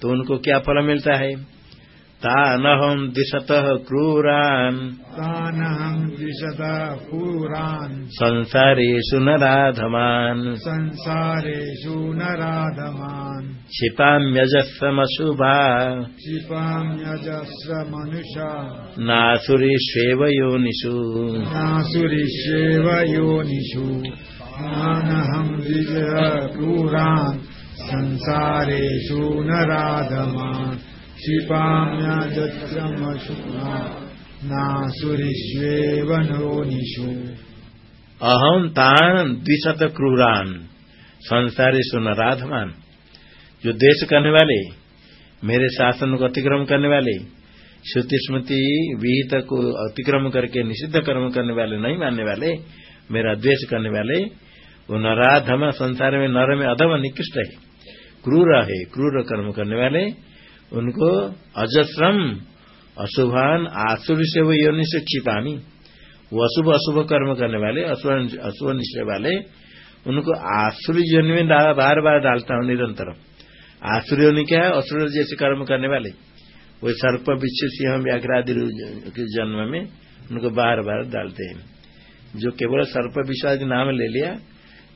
Speaker 1: तो उनको क्या फल मिलता है? तानहम दिशत क्रूरान।
Speaker 3: तानहम दिशत क्रूरान।
Speaker 1: संसारेषु नराधमान।
Speaker 3: संसारेषु नराधमान।
Speaker 1: क्षिपाम्यजस्रमशुभा।
Speaker 3: क्षिपाम्यजस्र मनुषा
Speaker 1: नासुरीष्वेव योनिषु
Speaker 3: नासुरीष्वेव योनिषु तानहम दिशत क्रूरान। संसारेषु नराधमान। क्षिपाम्यजत्रमशुना नासुरीष्वेव
Speaker 1: अहम तान द्विशत क्रूरान संसारेषु नराधमान जो देश करने वाले मेरे शासन को अतिक्रम करने वाले श्रुति स्मृति विहित को अतिक्रम करके निषिद्ध कर्म करने वाले नहीं मानने वाले मेरा द्वेष करने वाले वो नराधम संसार में नर में अधम निकृष्ट है। क्रूर है, क्रूर कर्म करने वाले उनको अजस्रम, अशुभान आसुर से वो योनि से क्षिपामी। वो अशुभ अशुभ कर्म करने वाले, अशुभ निश्चय वाले, उनको आसुर योनि में बार बार डालता हूँ निरंतर। आसुर योनि क्या है असुर जैसे कर्म करने वाले। वो सर्प विश्व सिंह, व्याघ्रादि के जन्म में उनको बार बार डालते हैं। जो केवल सर्प विश्वादि नाम ले लिया,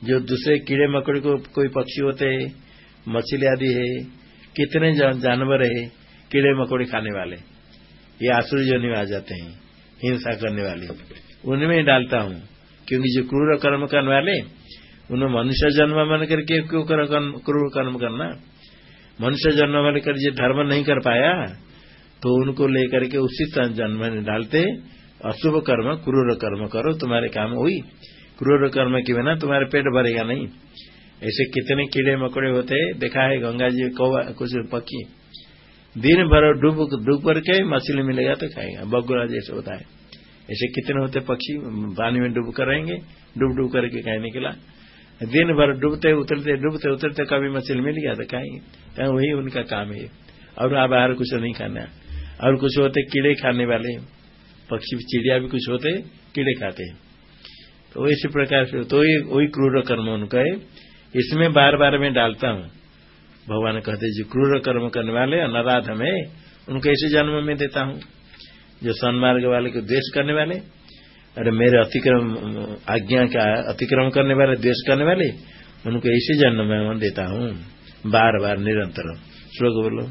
Speaker 1: जो दूसरे कीड़े मकड़े को कोई पक्षी होते हैं, मछली आदि है कितने जानवर है कीड़े मकोड़े खाने वाले। ये आसुर में आ जाते हैं हिंसा करने वाले। उनमें डालता हूँ क्योंकि जो क्रूर कर्म करने वाले उन्हें मनुष्य जन्म मन करके क्यों कर, क्रूर कर्म करना? मनुष्य जन्म मन कर जो धर्म नहीं कर पाया तो उनको लेकर के उसी जन्म में डालते अशुभ कर्म क्रूर कर्म करो तुम्हारे काम हुई। क्रूर कर्म के बिना तुम्हारे पेट भरेगा नहीं। ऐसे कितने कीड़े मकोड़े होते देखा है गंगा जी कौवा कुछ पक्षी। दिन भर डूब डूब करके मछली मिलेगा तो खाएगा। बगुड़ा जैसे होता है। ऐसे कितने होते पक्षी? पानी में डूब कर रहेंगे, डूब डूब करके खाए निकला। दिन भर डूबते, उतरते डूबते, उतरते कभी मछली मिल गया तो खाएँगे। वही उनका काम है। और आप बाहर कुछ नहीं खाना। और कुछ होते कीड़े खाने वाले। पक्षी चिड़िया भी कुछ होते, कीड़े खाते। हैं तो इसी प्रकार से तो वही क्रूर कर्म उनका है। इसमें बार बार मैं डालता हूँ। भगवान कहते जो, क्रूर कर्म करने वाले, अनराध में उनको ऐसे जन्म में देता हूँ, जो सन्मार्ग वाले को द्वेष करने वाले, अरे मेरे अतिक्रम, आज्ञा का अतिक्रम करने वाले द्वेष करने वाले, उनको ऐसे जन्म में देता हूँ। बार बार निरंतर। श्लोक बोलो।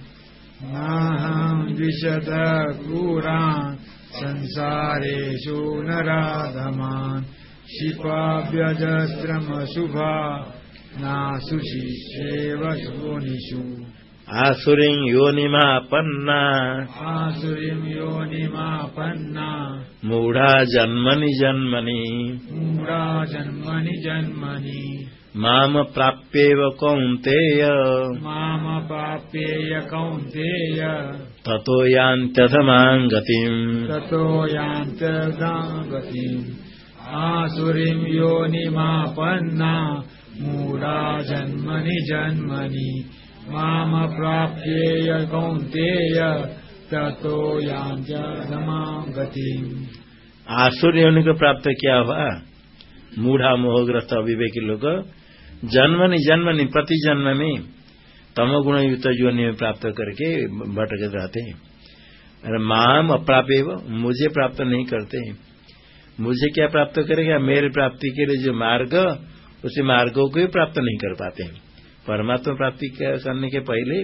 Speaker 3: विशद क्रूरा संसारेषु नराधमान क्षिपाभ्यजस्रमशुभा नासुषिषेव योनिषु
Speaker 1: आसुरीं योनिमापन्ना।
Speaker 3: आसुरीं योनिमापन्ना।
Speaker 1: मूढा जन्मनि जन्मनि।
Speaker 3: मूढा जन्मनि जन्मनि।
Speaker 1: माम प्राप्येव कौन्तेय।
Speaker 3: माम प्राप्येय कौन्तेय।
Speaker 1: ततो यान्त्यधमाम् गतिम्।
Speaker 3: ततो यान्त्यधमाम् गतिम्। आसुरीं योनिमापन्ना। मूढा जन्मनि जन्मनि माम प्राप्येय कौन्तेय ततो यान्त्यधमां गतिम्
Speaker 1: आसुर योनि को प्राप्त किया हुआ? मूढ़ा मोहग्रस्त अविवेकी लोग जन्मनि जन्मनि प्रति जन्म में तमगुण युक्त योनि में प्राप्त करके भटक रहते हैं। अरे माम अप्राप्य मुझे प्राप्त नहीं करते मुझे क्या प्राप्त करेगा? मेरे प्राप्ति के लिए जो मार्ग उसी मार्गों को भी प्राप्त नहीं कर पाते हैं। परमात्मा प्राप्ति करने के पहले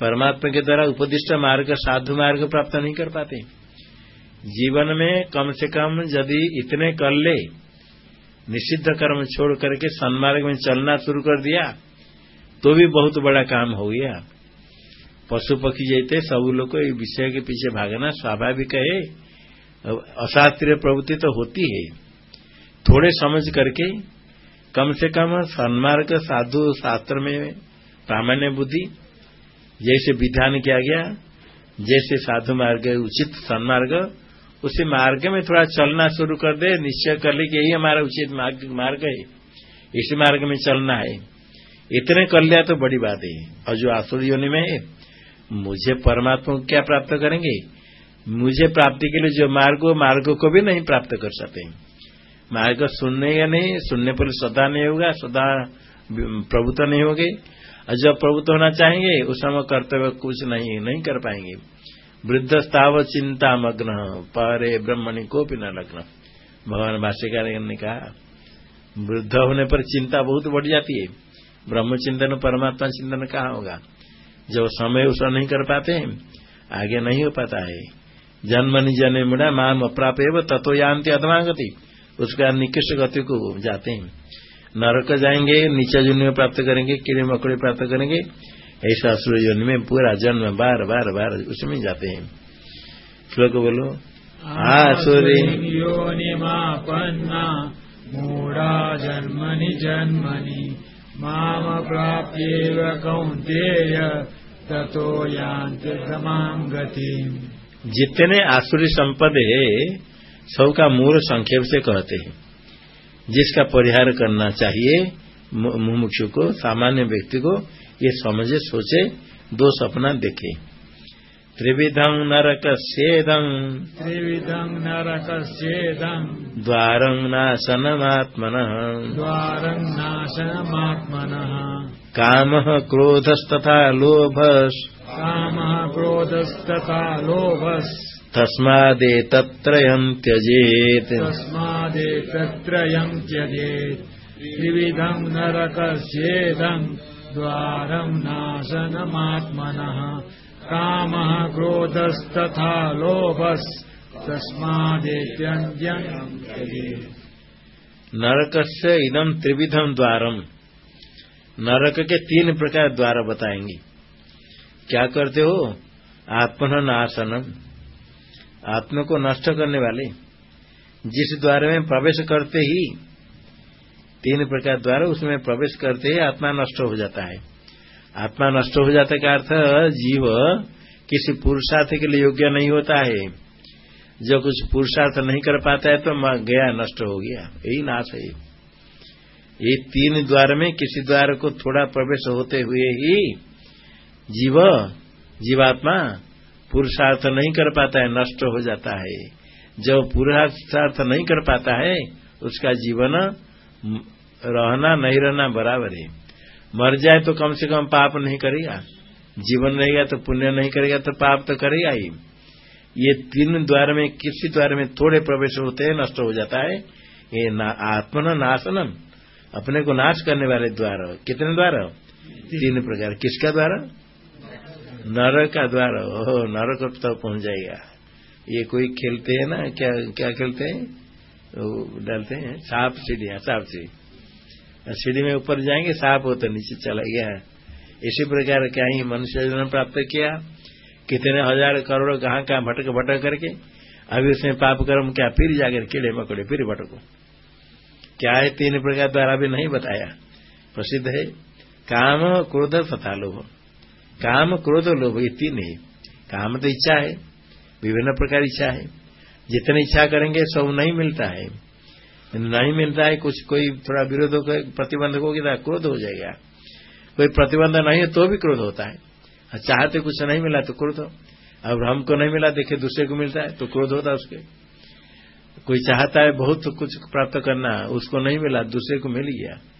Speaker 1: परमात्मा के द्वारा उपदिष्ट मार्ग, साधु मार्ग प्राप्त नहीं कर पाते जीवन में कम से कम यदि इतने कर ले, निषिद्ध कर्म छोड़ करके सन्मार्ग में चलना शुरू कर दिया तो भी बहुत बड़ा काम हो गया। पशु पक्षी जैसे सब लोग को विषय के पीछे भागना स्वाभाविक है। अशास्त्रीय प्रवृत्ति तो होती है। थोड़े समझ करके कम से कम सन्मार्ग साधु शास्त्र में प्रामाण्य बुद्धि, जैसे विधान किया गया, जैसे साधु मार्ग, उचित सन्मार्ग, उसी मार्ग में थोड़ा चलना शुरू कर दे, निश्चय कर ले कि यही हमारा उचित मार्ग है। इसी मार्ग में चलना है। इतने कर लिया तो बड़ी बात है। और जो आसुर योनि में है, मुझे परमात्मा को क्या प्राप्त करेंगे? मुझे प्राप्ति के लिए जो मार्ग मार्ग को भी नहीं प्राप्त कर सकते। मार्ग सुनने या नहीं, सुनने पर सदा नहीं होगा, सदा प्रभुत्व नहीं होगे। और जब प्रभुत्व होना चाहेंगे, उस समय कर्तव्य कुछ नहीं नहीं कर पाएँगे। वृद्ध स्थाव चिंता मग्न, परे ब्रह्मणि को भी न लग्न। भगवान भाष्यकार ने कहा, वृद्ध होने पर चिंता बहुत बढ़ जाती है। ब्रह्म चिंतन परमात्मा चिंतन कहाँ होगा? जब समय उसका नहीं कर पाते हैं, आगे नहीं हो पाता है। जन्मनि जने मुड़ा, माम अप्राप तत्व यान्ति अधमागति। उसका निकृष्ट गति को जाते हैं। नरक जाएँगे नीचे जुन में प्राप्त करेंगे कीड़े मकड़े प्राप्त करेंगे ऐसा असुर योनि में पूरा जन्म बार बार बार उसमें जाते हैं। श्लोक बोलो आसुरी
Speaker 3: मूढ़ा जन्मनि जन्मनि माम प्राप्येव कौन्तेय ततो यान्ति गति
Speaker 1: जितने आसुरी संपद है सबका मूल संक्षेप से कहते हैं। जिसका परिहार करना चाहिए मुमुक्षु को सामान्य व्यक्ति को ये समझे सोचे दो सपना देखे। त्रिविधं नरक सेदं
Speaker 3: त्रिविधं नरक सेदं
Speaker 1: द्वारं नाशनमात्मनः।
Speaker 3: द्वारं नाशनमात्मनः।
Speaker 1: कामः क्रोधस्तथा लोभस्।
Speaker 3: कामः क्रोधस्तथा लोभस्।
Speaker 1: तस्मादेतत्रयम् त्यजेत्।
Speaker 3: तस्मादेतत्रयम् त्यजेत्। त्रिविधं नरकस्येदम् द्वारम् नाशनमात्मनः। कामः क्रोधस्तथा लोभस्। तस्मादेत्यन्त्यम्
Speaker 1: नरक से इदम त्रिविधम द्वारम नरक के तीन प्रकार द्वार बताएँगे। क्या करते हो? आत्मन नाशनम। आत्मा को नष्ट करने वाले। जिस द्वार में प्रवेश करते ही, तीन प्रकार द्वारा, उसमें प्रवेश करते ही आत्मा नष्ट हो जाता है। आत्मा नष्ट हो जाता का अर्थ, जीव किसी पुरुषार्थ के लिए योग्य नहीं होता है। जो कुछ पुरुषार्थ नहीं कर पाता है तो गया नष्ट हो गया। यही नाश है। ये तीन द्वार में किसी द्वार को थोड़ा प्रवेश होते हुए ही जीव, जीवात्मा पुरुषार्थ नहीं कर पाता है नष्ट हो जाता है। जब पुरुषार्थ नहीं कर पाता है उसका जीवन रहना नहीं रहना बराबर है। मर जाए तो कम से कम पाप नहीं करेगा। जीवन रहेगा तो पुण्य नहीं करेगा तो पाप तो करेगा ही। ये तीन द्वार में किसी द्वार में थोड़े प्रवेश होते हैं नष्ट हो जाता है। ये ना, आत्मन नाशनम अपने को नाश करने वाले द्वार। कितने द्वार? तीन प्रकार। किसका द्वार? नर का द्वार ओह नरक तो पहुँच जाएगा। ये कोई खेलते हैं ना? क्या क्या खेलते हैं? डालते हैं, सांप सीढ़िया सांप सीढ़ी। सीढ़ी में ऊपर जाएँगे, सांप हो तो नीचे चला गया। इसी प्रकार क्या ही मनुष्य जन्म प्राप्त किया? कितने हज़ार करोड़ कहाँ कहाँ भटक भटक करके, अभी उसमें पाप कर्म क्या, फिर जाकर कीड़े मकोड़े, फिर भटको। क्या है तीन प्रकार द्वारा भी नहीं बताया? प्रसिद्ध है, काम, क्रोध तथा लोभ काम क्रोध लोभ, ये तीन है। काम तो इच्छा है, विभिन्न प्रकार इच्छा है। जितनी इच्छा करेंगे, सब नहीं मिलता है। नहीं मिलता है, कुछ, कोई थोड़ा विरोध प्रतिबंधक होगी तो क्रोध हो जाएगा। कोई प्रतिबंध नहीं है तो भी क्रोध होता है। चाहते कुछ नहीं मिला तो क्रोध। हो अब हमको नहीं मिला, देखे दूसरे को मिलता है तो क्रोध होता है उसके। कोई चाहता है बहुत कुछ प्राप्त करना, उसको नहीं मिला, दूसरे को मिल गया।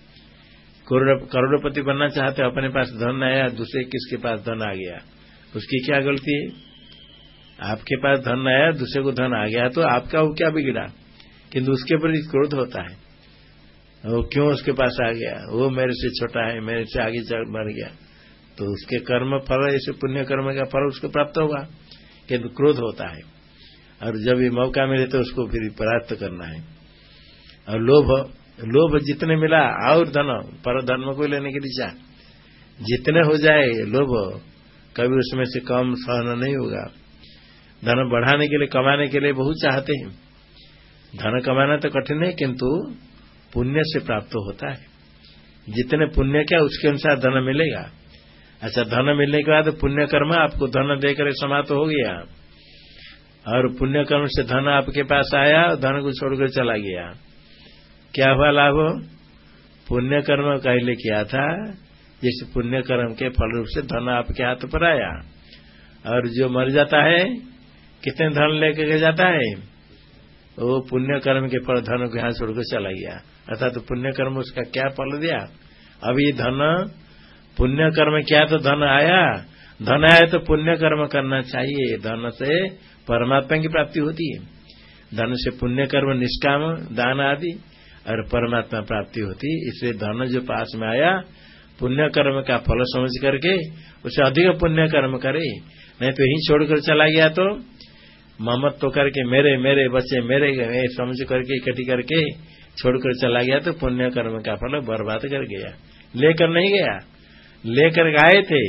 Speaker 1: करोड़पति बनना चाहते अपने पास धन आया दूसरे किसके पास धन आ गया? उसकी क्या गलती है? आपके पास धन आया दूसरे को धन आ गया तो आपका वो क्या बिगड़ा? किंतु उसके प्रति क्रोध होता है। वो क्यों उसके पास आ गया? वो मेरे से छोटा है, मेरे से आगे बढ़ गया। तो उसके कर्म फल, ऐसे पुण्य कर्म का फल उसको प्राप्त होगा, किंतु क्रोध होता है। और जब ये मौका मिले तो उसको फिर परास्त करना है। और लोभ लोभ जितने मिला, और धन, पर धर्म को लेने की दिशा। जितने हो जाए लोभ, कभी उसमें से कम सहन नहीं होगा। धन बढ़ाने के लिए, कमाने के लिए बहुत चाहते हैं। धन कमाना तो कठिन है, किंतु पुण्य से प्राप्त होता है। जितने पुण्य क्या, उसके अनुसार धन मिलेगा। अच्छा धन मिलने के बाद पुण्य कर्म आपको धन देकर समाप्त हो गया। और पुण्य कर्म से धन आपके पास आया, धन को छोड़कर चला गया। क्या हुआ लाभ? पुण्य कर्म पहले किया था। जिस पुण्य कर्म के फल रूप से धन आपके हाथ पर आया। और जो मर जाता है, कितने धन लेकर जाता है? वो पुण्य कर्म के फल धन को यहाँ छोड़कर चला गया। अर्थात तो पुण्य कर्म उसका क्या फल दिया? अभी धन पुण्य कर्म क्या तो धन आया। धन आया तो पुण्य कर्म करना चाहिए। धन से परमात्मा की प्राप्ति होती है। धन से पुण्य कर्म निष्काम, दान आदि। और परमात्मा प्राप्ति होती। इसलिए धन जो पास में आया पुण्य कर्म का फल समझ करके उसे अधिक पुण्य कर्म करे। नहीं तो यही छोड़कर चला गया तो ममत तो करके, मेरे मेरे बच्चे, मेरे समझ करके, इकट्ठी करके छोड़कर चला गया तो पुण्य कर्म का फल बर्बाद कर गया। लेकर नहीं गया। लेकर आए थे,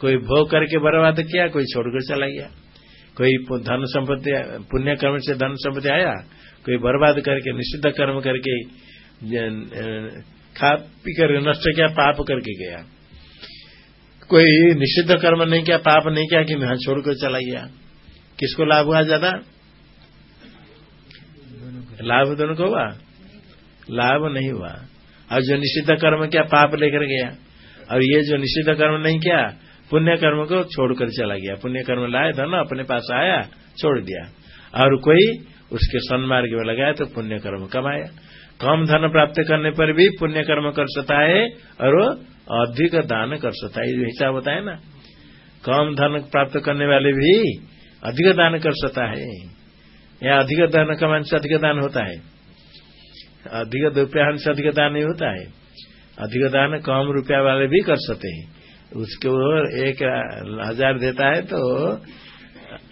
Speaker 1: कोई भोग करके बर्बाद किया, कोई छोड़कर चला गया। कोई धन संपत्ति पुण्य कर्म से धन संपत्ति आया कोई बर्बाद करके, निषिद्ध कर्म करके खा पी कर नष्ट किया, पाप करके गया। कोई निषिद्ध कर्म नहीं किया, पाप नहीं किया कि मैं छोड़कर चला गया। किसको लाभ हुआ ज़्यादा? लाभ दोनों को हुआ? लाभ नहीं हुआ। और जो निषिद्ध कर्म किया, पाप लेकर गया। और ये जो निषिद्ध कर्म नहीं किया, पुण्य कर्म को छोड़कर चला गया। पुण्य कर्म लाए धन अपने पास आया, छोड़ दिया। और कोई उसके सन्मार्ग में लगाया तो पुण्य कर्म कमाया। कम धन प्राप्त करने पर भी पुण्य कर्म कर सकता है और अधिक दान कर सकता है हिसाब है ना। कम धन प्राप्त करने वाले भी अधिक दान कर सकता है या अधिक धन कमाने से अधिक दान होता है। अधिक रुपया से अधिक दान नहीं होता है। अधिक दान कम रुपया वाले भी कर सकते हैं। उसको एक हज़ार देता है तो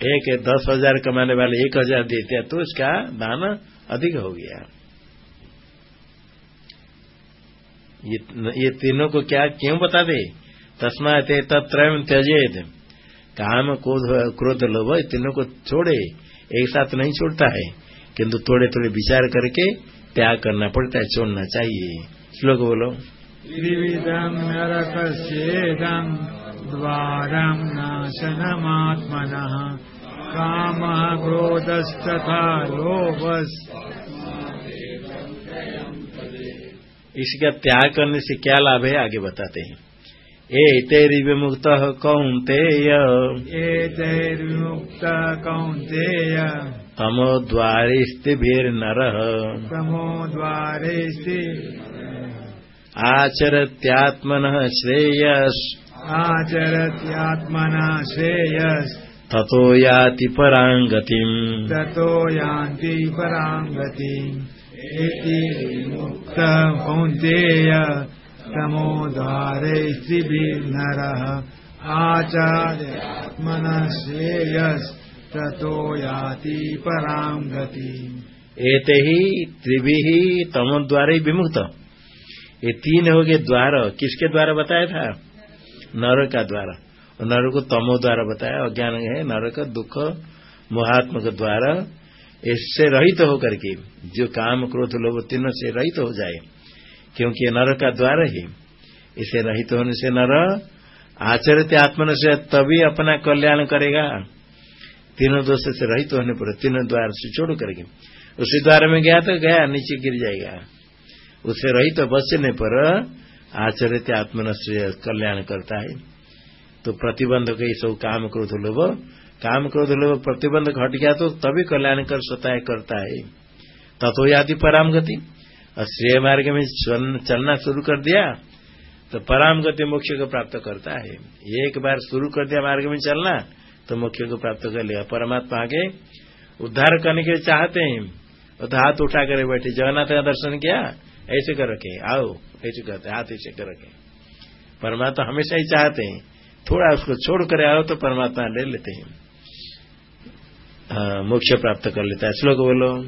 Speaker 1: एक दस हज़ार कमाने वाले एक हज़ार देते हैं तो इसका दान अधिक हो गया। ये, ये तीनों को क्या क्यों बता दे? तस्मा ते तत्रय त्यजेद काम क्रोध क्रोध लोभ तीनों को छोड़े। एक साथ नहीं छोड़ता है किंतु थोड़े थोड़े विचार करके त्याग करना पड़ता है छोड़ना चाहिए। श्लोक बोलो।
Speaker 3: द्वारम् नाशनमात्मनः कामः क्रोधस्तथा लोभस्
Speaker 1: इसका त्याग करने से क्या लाभ है? आगे बताते हैं। एतैर्विमुक्त कौन्तेय।
Speaker 3: एतैर्विमुक्त कौन्तेय।
Speaker 1: तमोद्वारे स्थिभिर्नरः
Speaker 3: तमोद्वारे
Speaker 1: आचरत्यात्मनः श्रेयस्।
Speaker 3: आचरत्यात्मनः श्रेयस्।
Speaker 1: ततो याति पराम् गतिम्
Speaker 3: ततो यान्ति पराम् गतिम् इति मुक्त कौन्तेय तमोद्वारे आचार्यात्मनः श्रेयस्। ततो याति पराम् गतिम्
Speaker 1: एते ही त्रिभिः तमोद्वारे विमुक्त ये तीन हो गए द्वार। किसके द्वारा बताया था? नर का द्वारा नर को तमो द्वारा बताया, अज्ञान है नर का दुख, मोहात्मक द्वारा इससे रहित तो होकर के, जो काम, क्रोध, लोभ तीनों से रहित तो हो जाए, क्योंकि नर का द्वार है। इसे रहित होने से नर, आचरित आत्मन से तभी अपना कल्याण करेगा। तीनों दोष से रहित होने पर तीनों द्वार से छोड़ करके, उसी द्वार में गया तो गया, नीचे गिर जाएगा। उससे रहित तो बचने पर आचरित आत्मन श्रेय कल्याण करता है। तो प्रतिबंध के सब काम क्रोध लोभ, काम क्रोध लोभ प्रतिबंध घट गया तो तभी कल्याण कर सकता है करता है। तथो यादि पराम गति और श्रेय मार्ग में चलना शुरू कर दिया तो पराम गति मोक्ष को प्राप्त करता है। एक बार शुरू कर दिया मार्ग में चलना तो मोक्ष को प्राप्त कर लिया। परमात्मा आगे उद्धार करने के लिए चाहते हैं। तो हाथ उठा कर बैठे, जगन्नाथ का दर्शन किया, ऐसे कर रखे आओ। ऐसे करते हाथ ऐसे कर रखे। परमात्मा हमेशा ही चाहते हैं थोड़ा उसको छोड़ कर आओ तो परमात्मा ले लेते हैं। मोक्ष प्राप्त कर लेता है। श्लोक बोलो।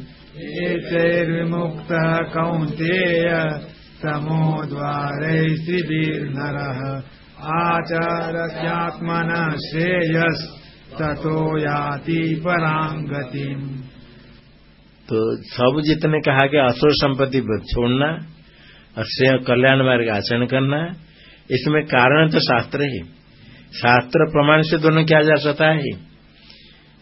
Speaker 3: एतैर्विमुक्तः कौन्तेय तमो द्वारैस्त्रिभिर्नरः आचरत्यात्मनः श्रेयस्ततो याति पराम्
Speaker 1: तो सब जितने कहा कि असुर संपत्ति छोड़ना अश्रेय कल्याण मार्ग आचरण करना इसमें कारण तो शास्त्र ही। शास्त्र प्रमाण से दोनों क्या जा सकता है?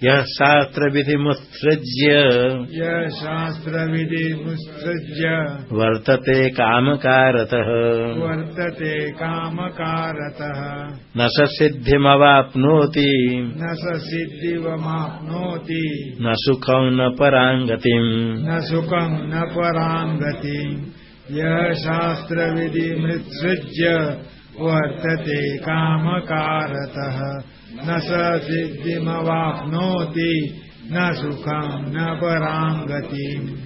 Speaker 1: यह शास्त्र विधि मुत्सृज्य।
Speaker 3: यह शास्त्र विधि मुत्सृज्य।
Speaker 1: वर्तते कामकारतः।
Speaker 3: वर्तते कामकारतः।
Speaker 1: न स सिद्धिमवाप्नोति।
Speaker 3: न स सिद्धिवमाप्नोति
Speaker 1: न सुखम न पराङ्गतिम्।
Speaker 3: न सुखम न पराङ्गतिम्। यह शास्त्र विधि मृत्सृज्य वर्तते कामकारतः। न स सिद्धिमवाप्नोति, न सुखम न परांगति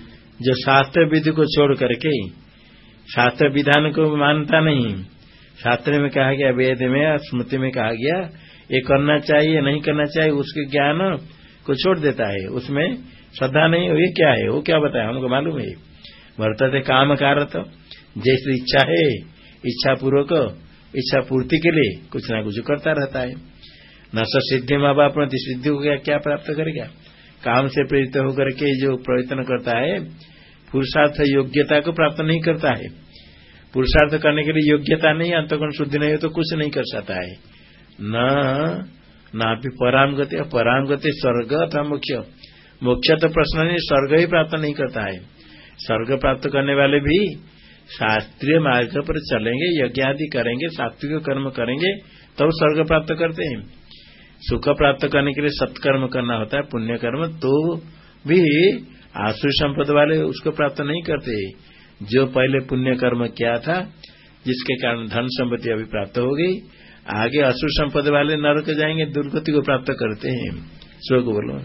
Speaker 1: जो शास्त्र विधि को छोड़ करके शास्त्र विधान को मानता नहीं, शास्त्र में कहा गया, वेद में, स्मृति में कहा गया, ये करना चाहिए, नहीं करना चाहिए, उसके ज्ञान को छोड़ देता है। उसमें श्रद्धा नहीं हो ये क्या है? वो क्या बताया? हमको मालूम है। वर्तते काम कारत जैसी इच्छा है इच्छा पूर्वक इच्छा पूर्ति के लिए कुछ ना कुछ करता रहता है। न स सिद्धि माँ बाप में सिद्धि हो गया क्या प्राप्त करेगा? काम से प्रेरित होकर के जो प्रयत्न करता है, पुरुषार्थ योग्यता को प्राप्त नहीं करता है। पुरुषार्थ करने के लिए योग्यता नहीं अंतगुण शुद्धि नहीं हो तो कुछ नहीं कर सकता है। न ना भी पराम गति पराम गति स्वर्ग अथवा मुख्य मुख्य तो प्रश्न नहीं, स्वर्ग ही प्राप्त नहीं करता है। स्वर्ग प्राप्त करने वाले भी शास्त्रीय मार्ग पर चलेंगे यज्ञ आदि करेंगे, सात्विक कर्म करेंगे, तब तो स्वर्ग प्राप्त करते हैं। सुख प्राप्त करने के लिए सत्कर्म करना होता है पुण्य कर्म तो भी आसु संपद वाले उसको प्राप्त नहीं करते। जो पहले पुण्य कर्म किया था, जिसके कारण धन संपत्ति अभी प्राप्त हो गई, आगे असुर संपद वाले नरक जाएँगे, दुर्गति को प्राप्त करते हैं। श्लोक बोलो।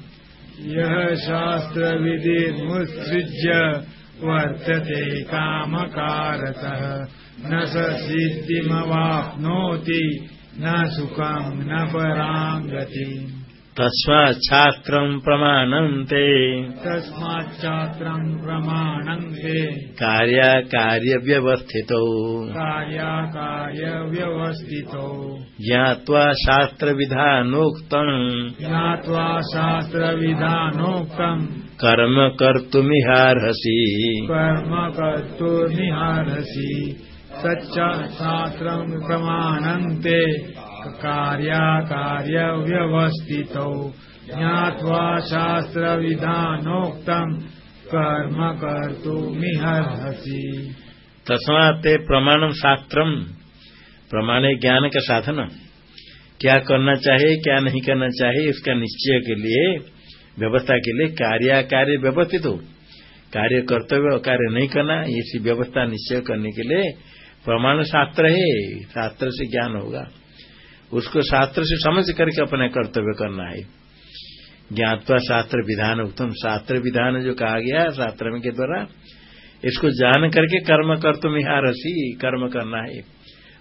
Speaker 3: यह शास्त्र विधि मुत्सृज्य वर्तते काम कारतः न स सिद्धिमवाप्नोति न सुखम न परां गति
Speaker 1: तस्माच्छास्त्रम् प्रमाणन्ते।
Speaker 3: तस्माच्छास्त्रम् प्रमाणन्ते।
Speaker 1: कार्याकार्यव्यवस्थितौ।
Speaker 3: कार्याकार्यव्यवस्थितौ।
Speaker 1: ज्ञात्वा शास्त्रविधानोक्तम्।
Speaker 3: ज्ञात्वा शास्त्रविधानोक्तम्
Speaker 1: कर्म कर्तुमिहार्हसि।
Speaker 3: कर्म कर्तुमिहार्हसि। सच्चास्त्रम् प्रमाणन्ते। कार्याकार्यव्यवस्थितौ। ज्ञात्वा शास्त्रविधानोक्तम् कर्म कर्तुमिहर्हसि।
Speaker 1: तस्मात् प्रमाणम शास्त्रम प्रमाण ज्ञान का साधन। क्या करना चाहिए क्या नहीं करना चाहिए इसका निश्चय के लिए व्यवस्था के लिए कार्य कार्य व्यवस्थित हो। कार्य कर्तव्य कार्य नहीं करना इसी व्यवस्था निश्चय करने के लिए प्रमाण शास्त्र है। शास्त्र से ज्ञान होगा। उसको शास्त्र से समझ करके अपना कर्तव्य करना है। ज्ञातवा शास्त्र विधान उत्तम शास्त्र विधान जो कहा गया शास्त्र के द्वारा, इसको जान करके कर्म कर तुम कर्म करना है।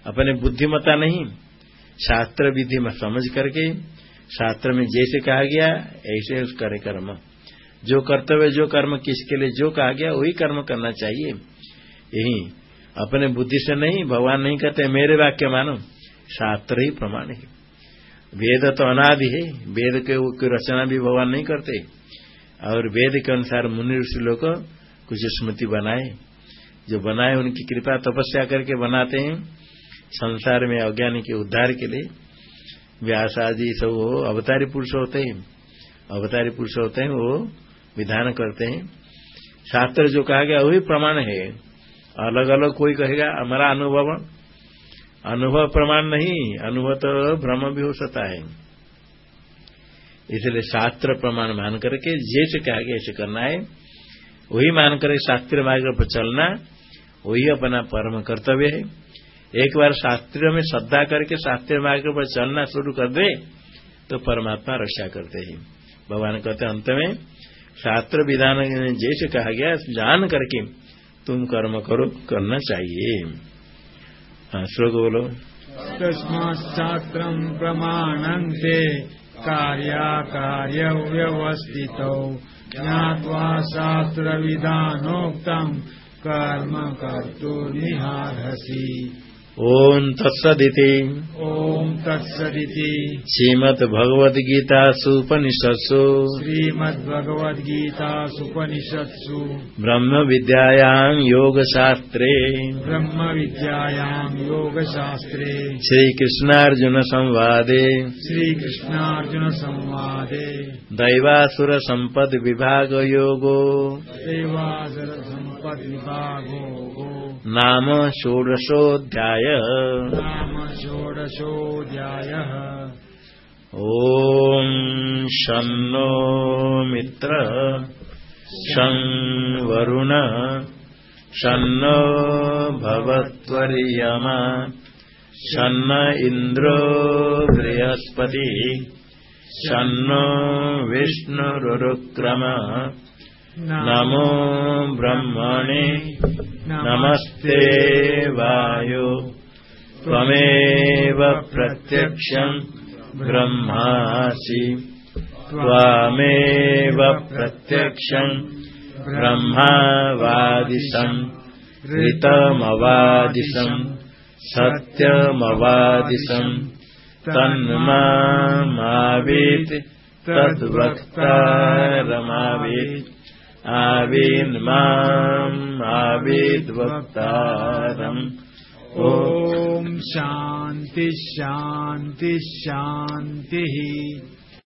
Speaker 1: अपने बुद्धिमता नहीं, शास्त्र विधि में समझ करके शास्त्र में जैसे कहा गया, ऐसे उस करे कर्म जो कर्तव्य, जो कर्म, किसके लिए जो कहा गया, वही कर्म करना चाहिए। यही, अपने बुद्धि से नहीं, भगवान नहीं कहते, मेरे वाक्य मानो। शास्त्र ही प्रमाण है। वेद तो अनादि है। वेद के रचना भी भगवान नहीं करते। और वेद के अनुसार मुनि ऋषि लोग कुछ स्मृति बनाए। जो बनाए, उनकी कृपा तपस्या करके बनाते हैं। संसार में अज्ञानी के उद्धार के लिए। व्यास आदि सब वो अवतारी पुरुष होते हैं। अवतारी पुरुष होते हैं, वो विधान करते हैं। शास्त्र जो कहा गया, वही प्रमाण है। अलग अलग कोई कहेगा, हमारा अनुभव अनुभव प्रमाण नहीं, अनुभव तो भ्रम भी हो सकता है। इसलिए शास्त्र प्रमाण मान करके, जैसे कहा गया, ऐसे करना है। वही मान करके शास्त्रीय मार्ग पर चलना, वही अपना परम कर्तव्य है। एक बार शास्त्रीय में श्रद्धा करके शास्त्रीय मार्ग पर चलना शुरू कर दे तो परमात्मा रक्षा करते ही। भगवान कहते अंत में शास्त्र विधान जैसे कहा गया जान करके तुम कर्म करो, करना चाहिए। हाँ श्लोक बोलो।
Speaker 3: तस्माच्छास्त्रम् प्रमाणन्ते कार्याकार्यव्यवस्थितौ ज्ञात्वा शास्त्रविधानोक्तम् कर्म कर्तुर्निहारसि।
Speaker 1: ओम तत्सदिति।
Speaker 3: ॐ तत्सदिति।
Speaker 1: श्रीमद्भगवद्गीतासूपनिषत्सु
Speaker 3: श्रीमद्भगवद्गीतासुपनिषत्सु
Speaker 1: ब्रह्म विद्यायां योगशास्त्रे।
Speaker 3: ब्रह्मविद्यायाम् योगशास्त्रे।
Speaker 1: श्रीकृष्णार्जुन संवादे
Speaker 3: श्रीकृष्णार्जुनसंवादे।
Speaker 1: दैवासुर संपद विभाग योगो
Speaker 3: देवासुरसम्पद्विभागो गो
Speaker 1: नाम षोडशोऽध्याय।
Speaker 3: नाम षोडशोऽध्यायः।
Speaker 1: ॐ शन्नो मित्र शं वरुण शन्नो भवत्वर्यमा शन्न इन्द्रो बृहस्पति शन्नो विष्णुरुक्रम नमो ब्रह्मणे नमस्ते वायो। त्वमेव प्रत्यक्षम् ब्रह्मासि। त्वामेव प्रत्यक्षम् ब्रह्मावादिशम् ऋतमवादिशम् सत्यमवादिशम् तन्मामावीत् तद्वक्तारमावीत् आवीन्माम् आवीद्वक्तारम्। ॐ
Speaker 3: ॐ शान्ति शान्ति शान्तिः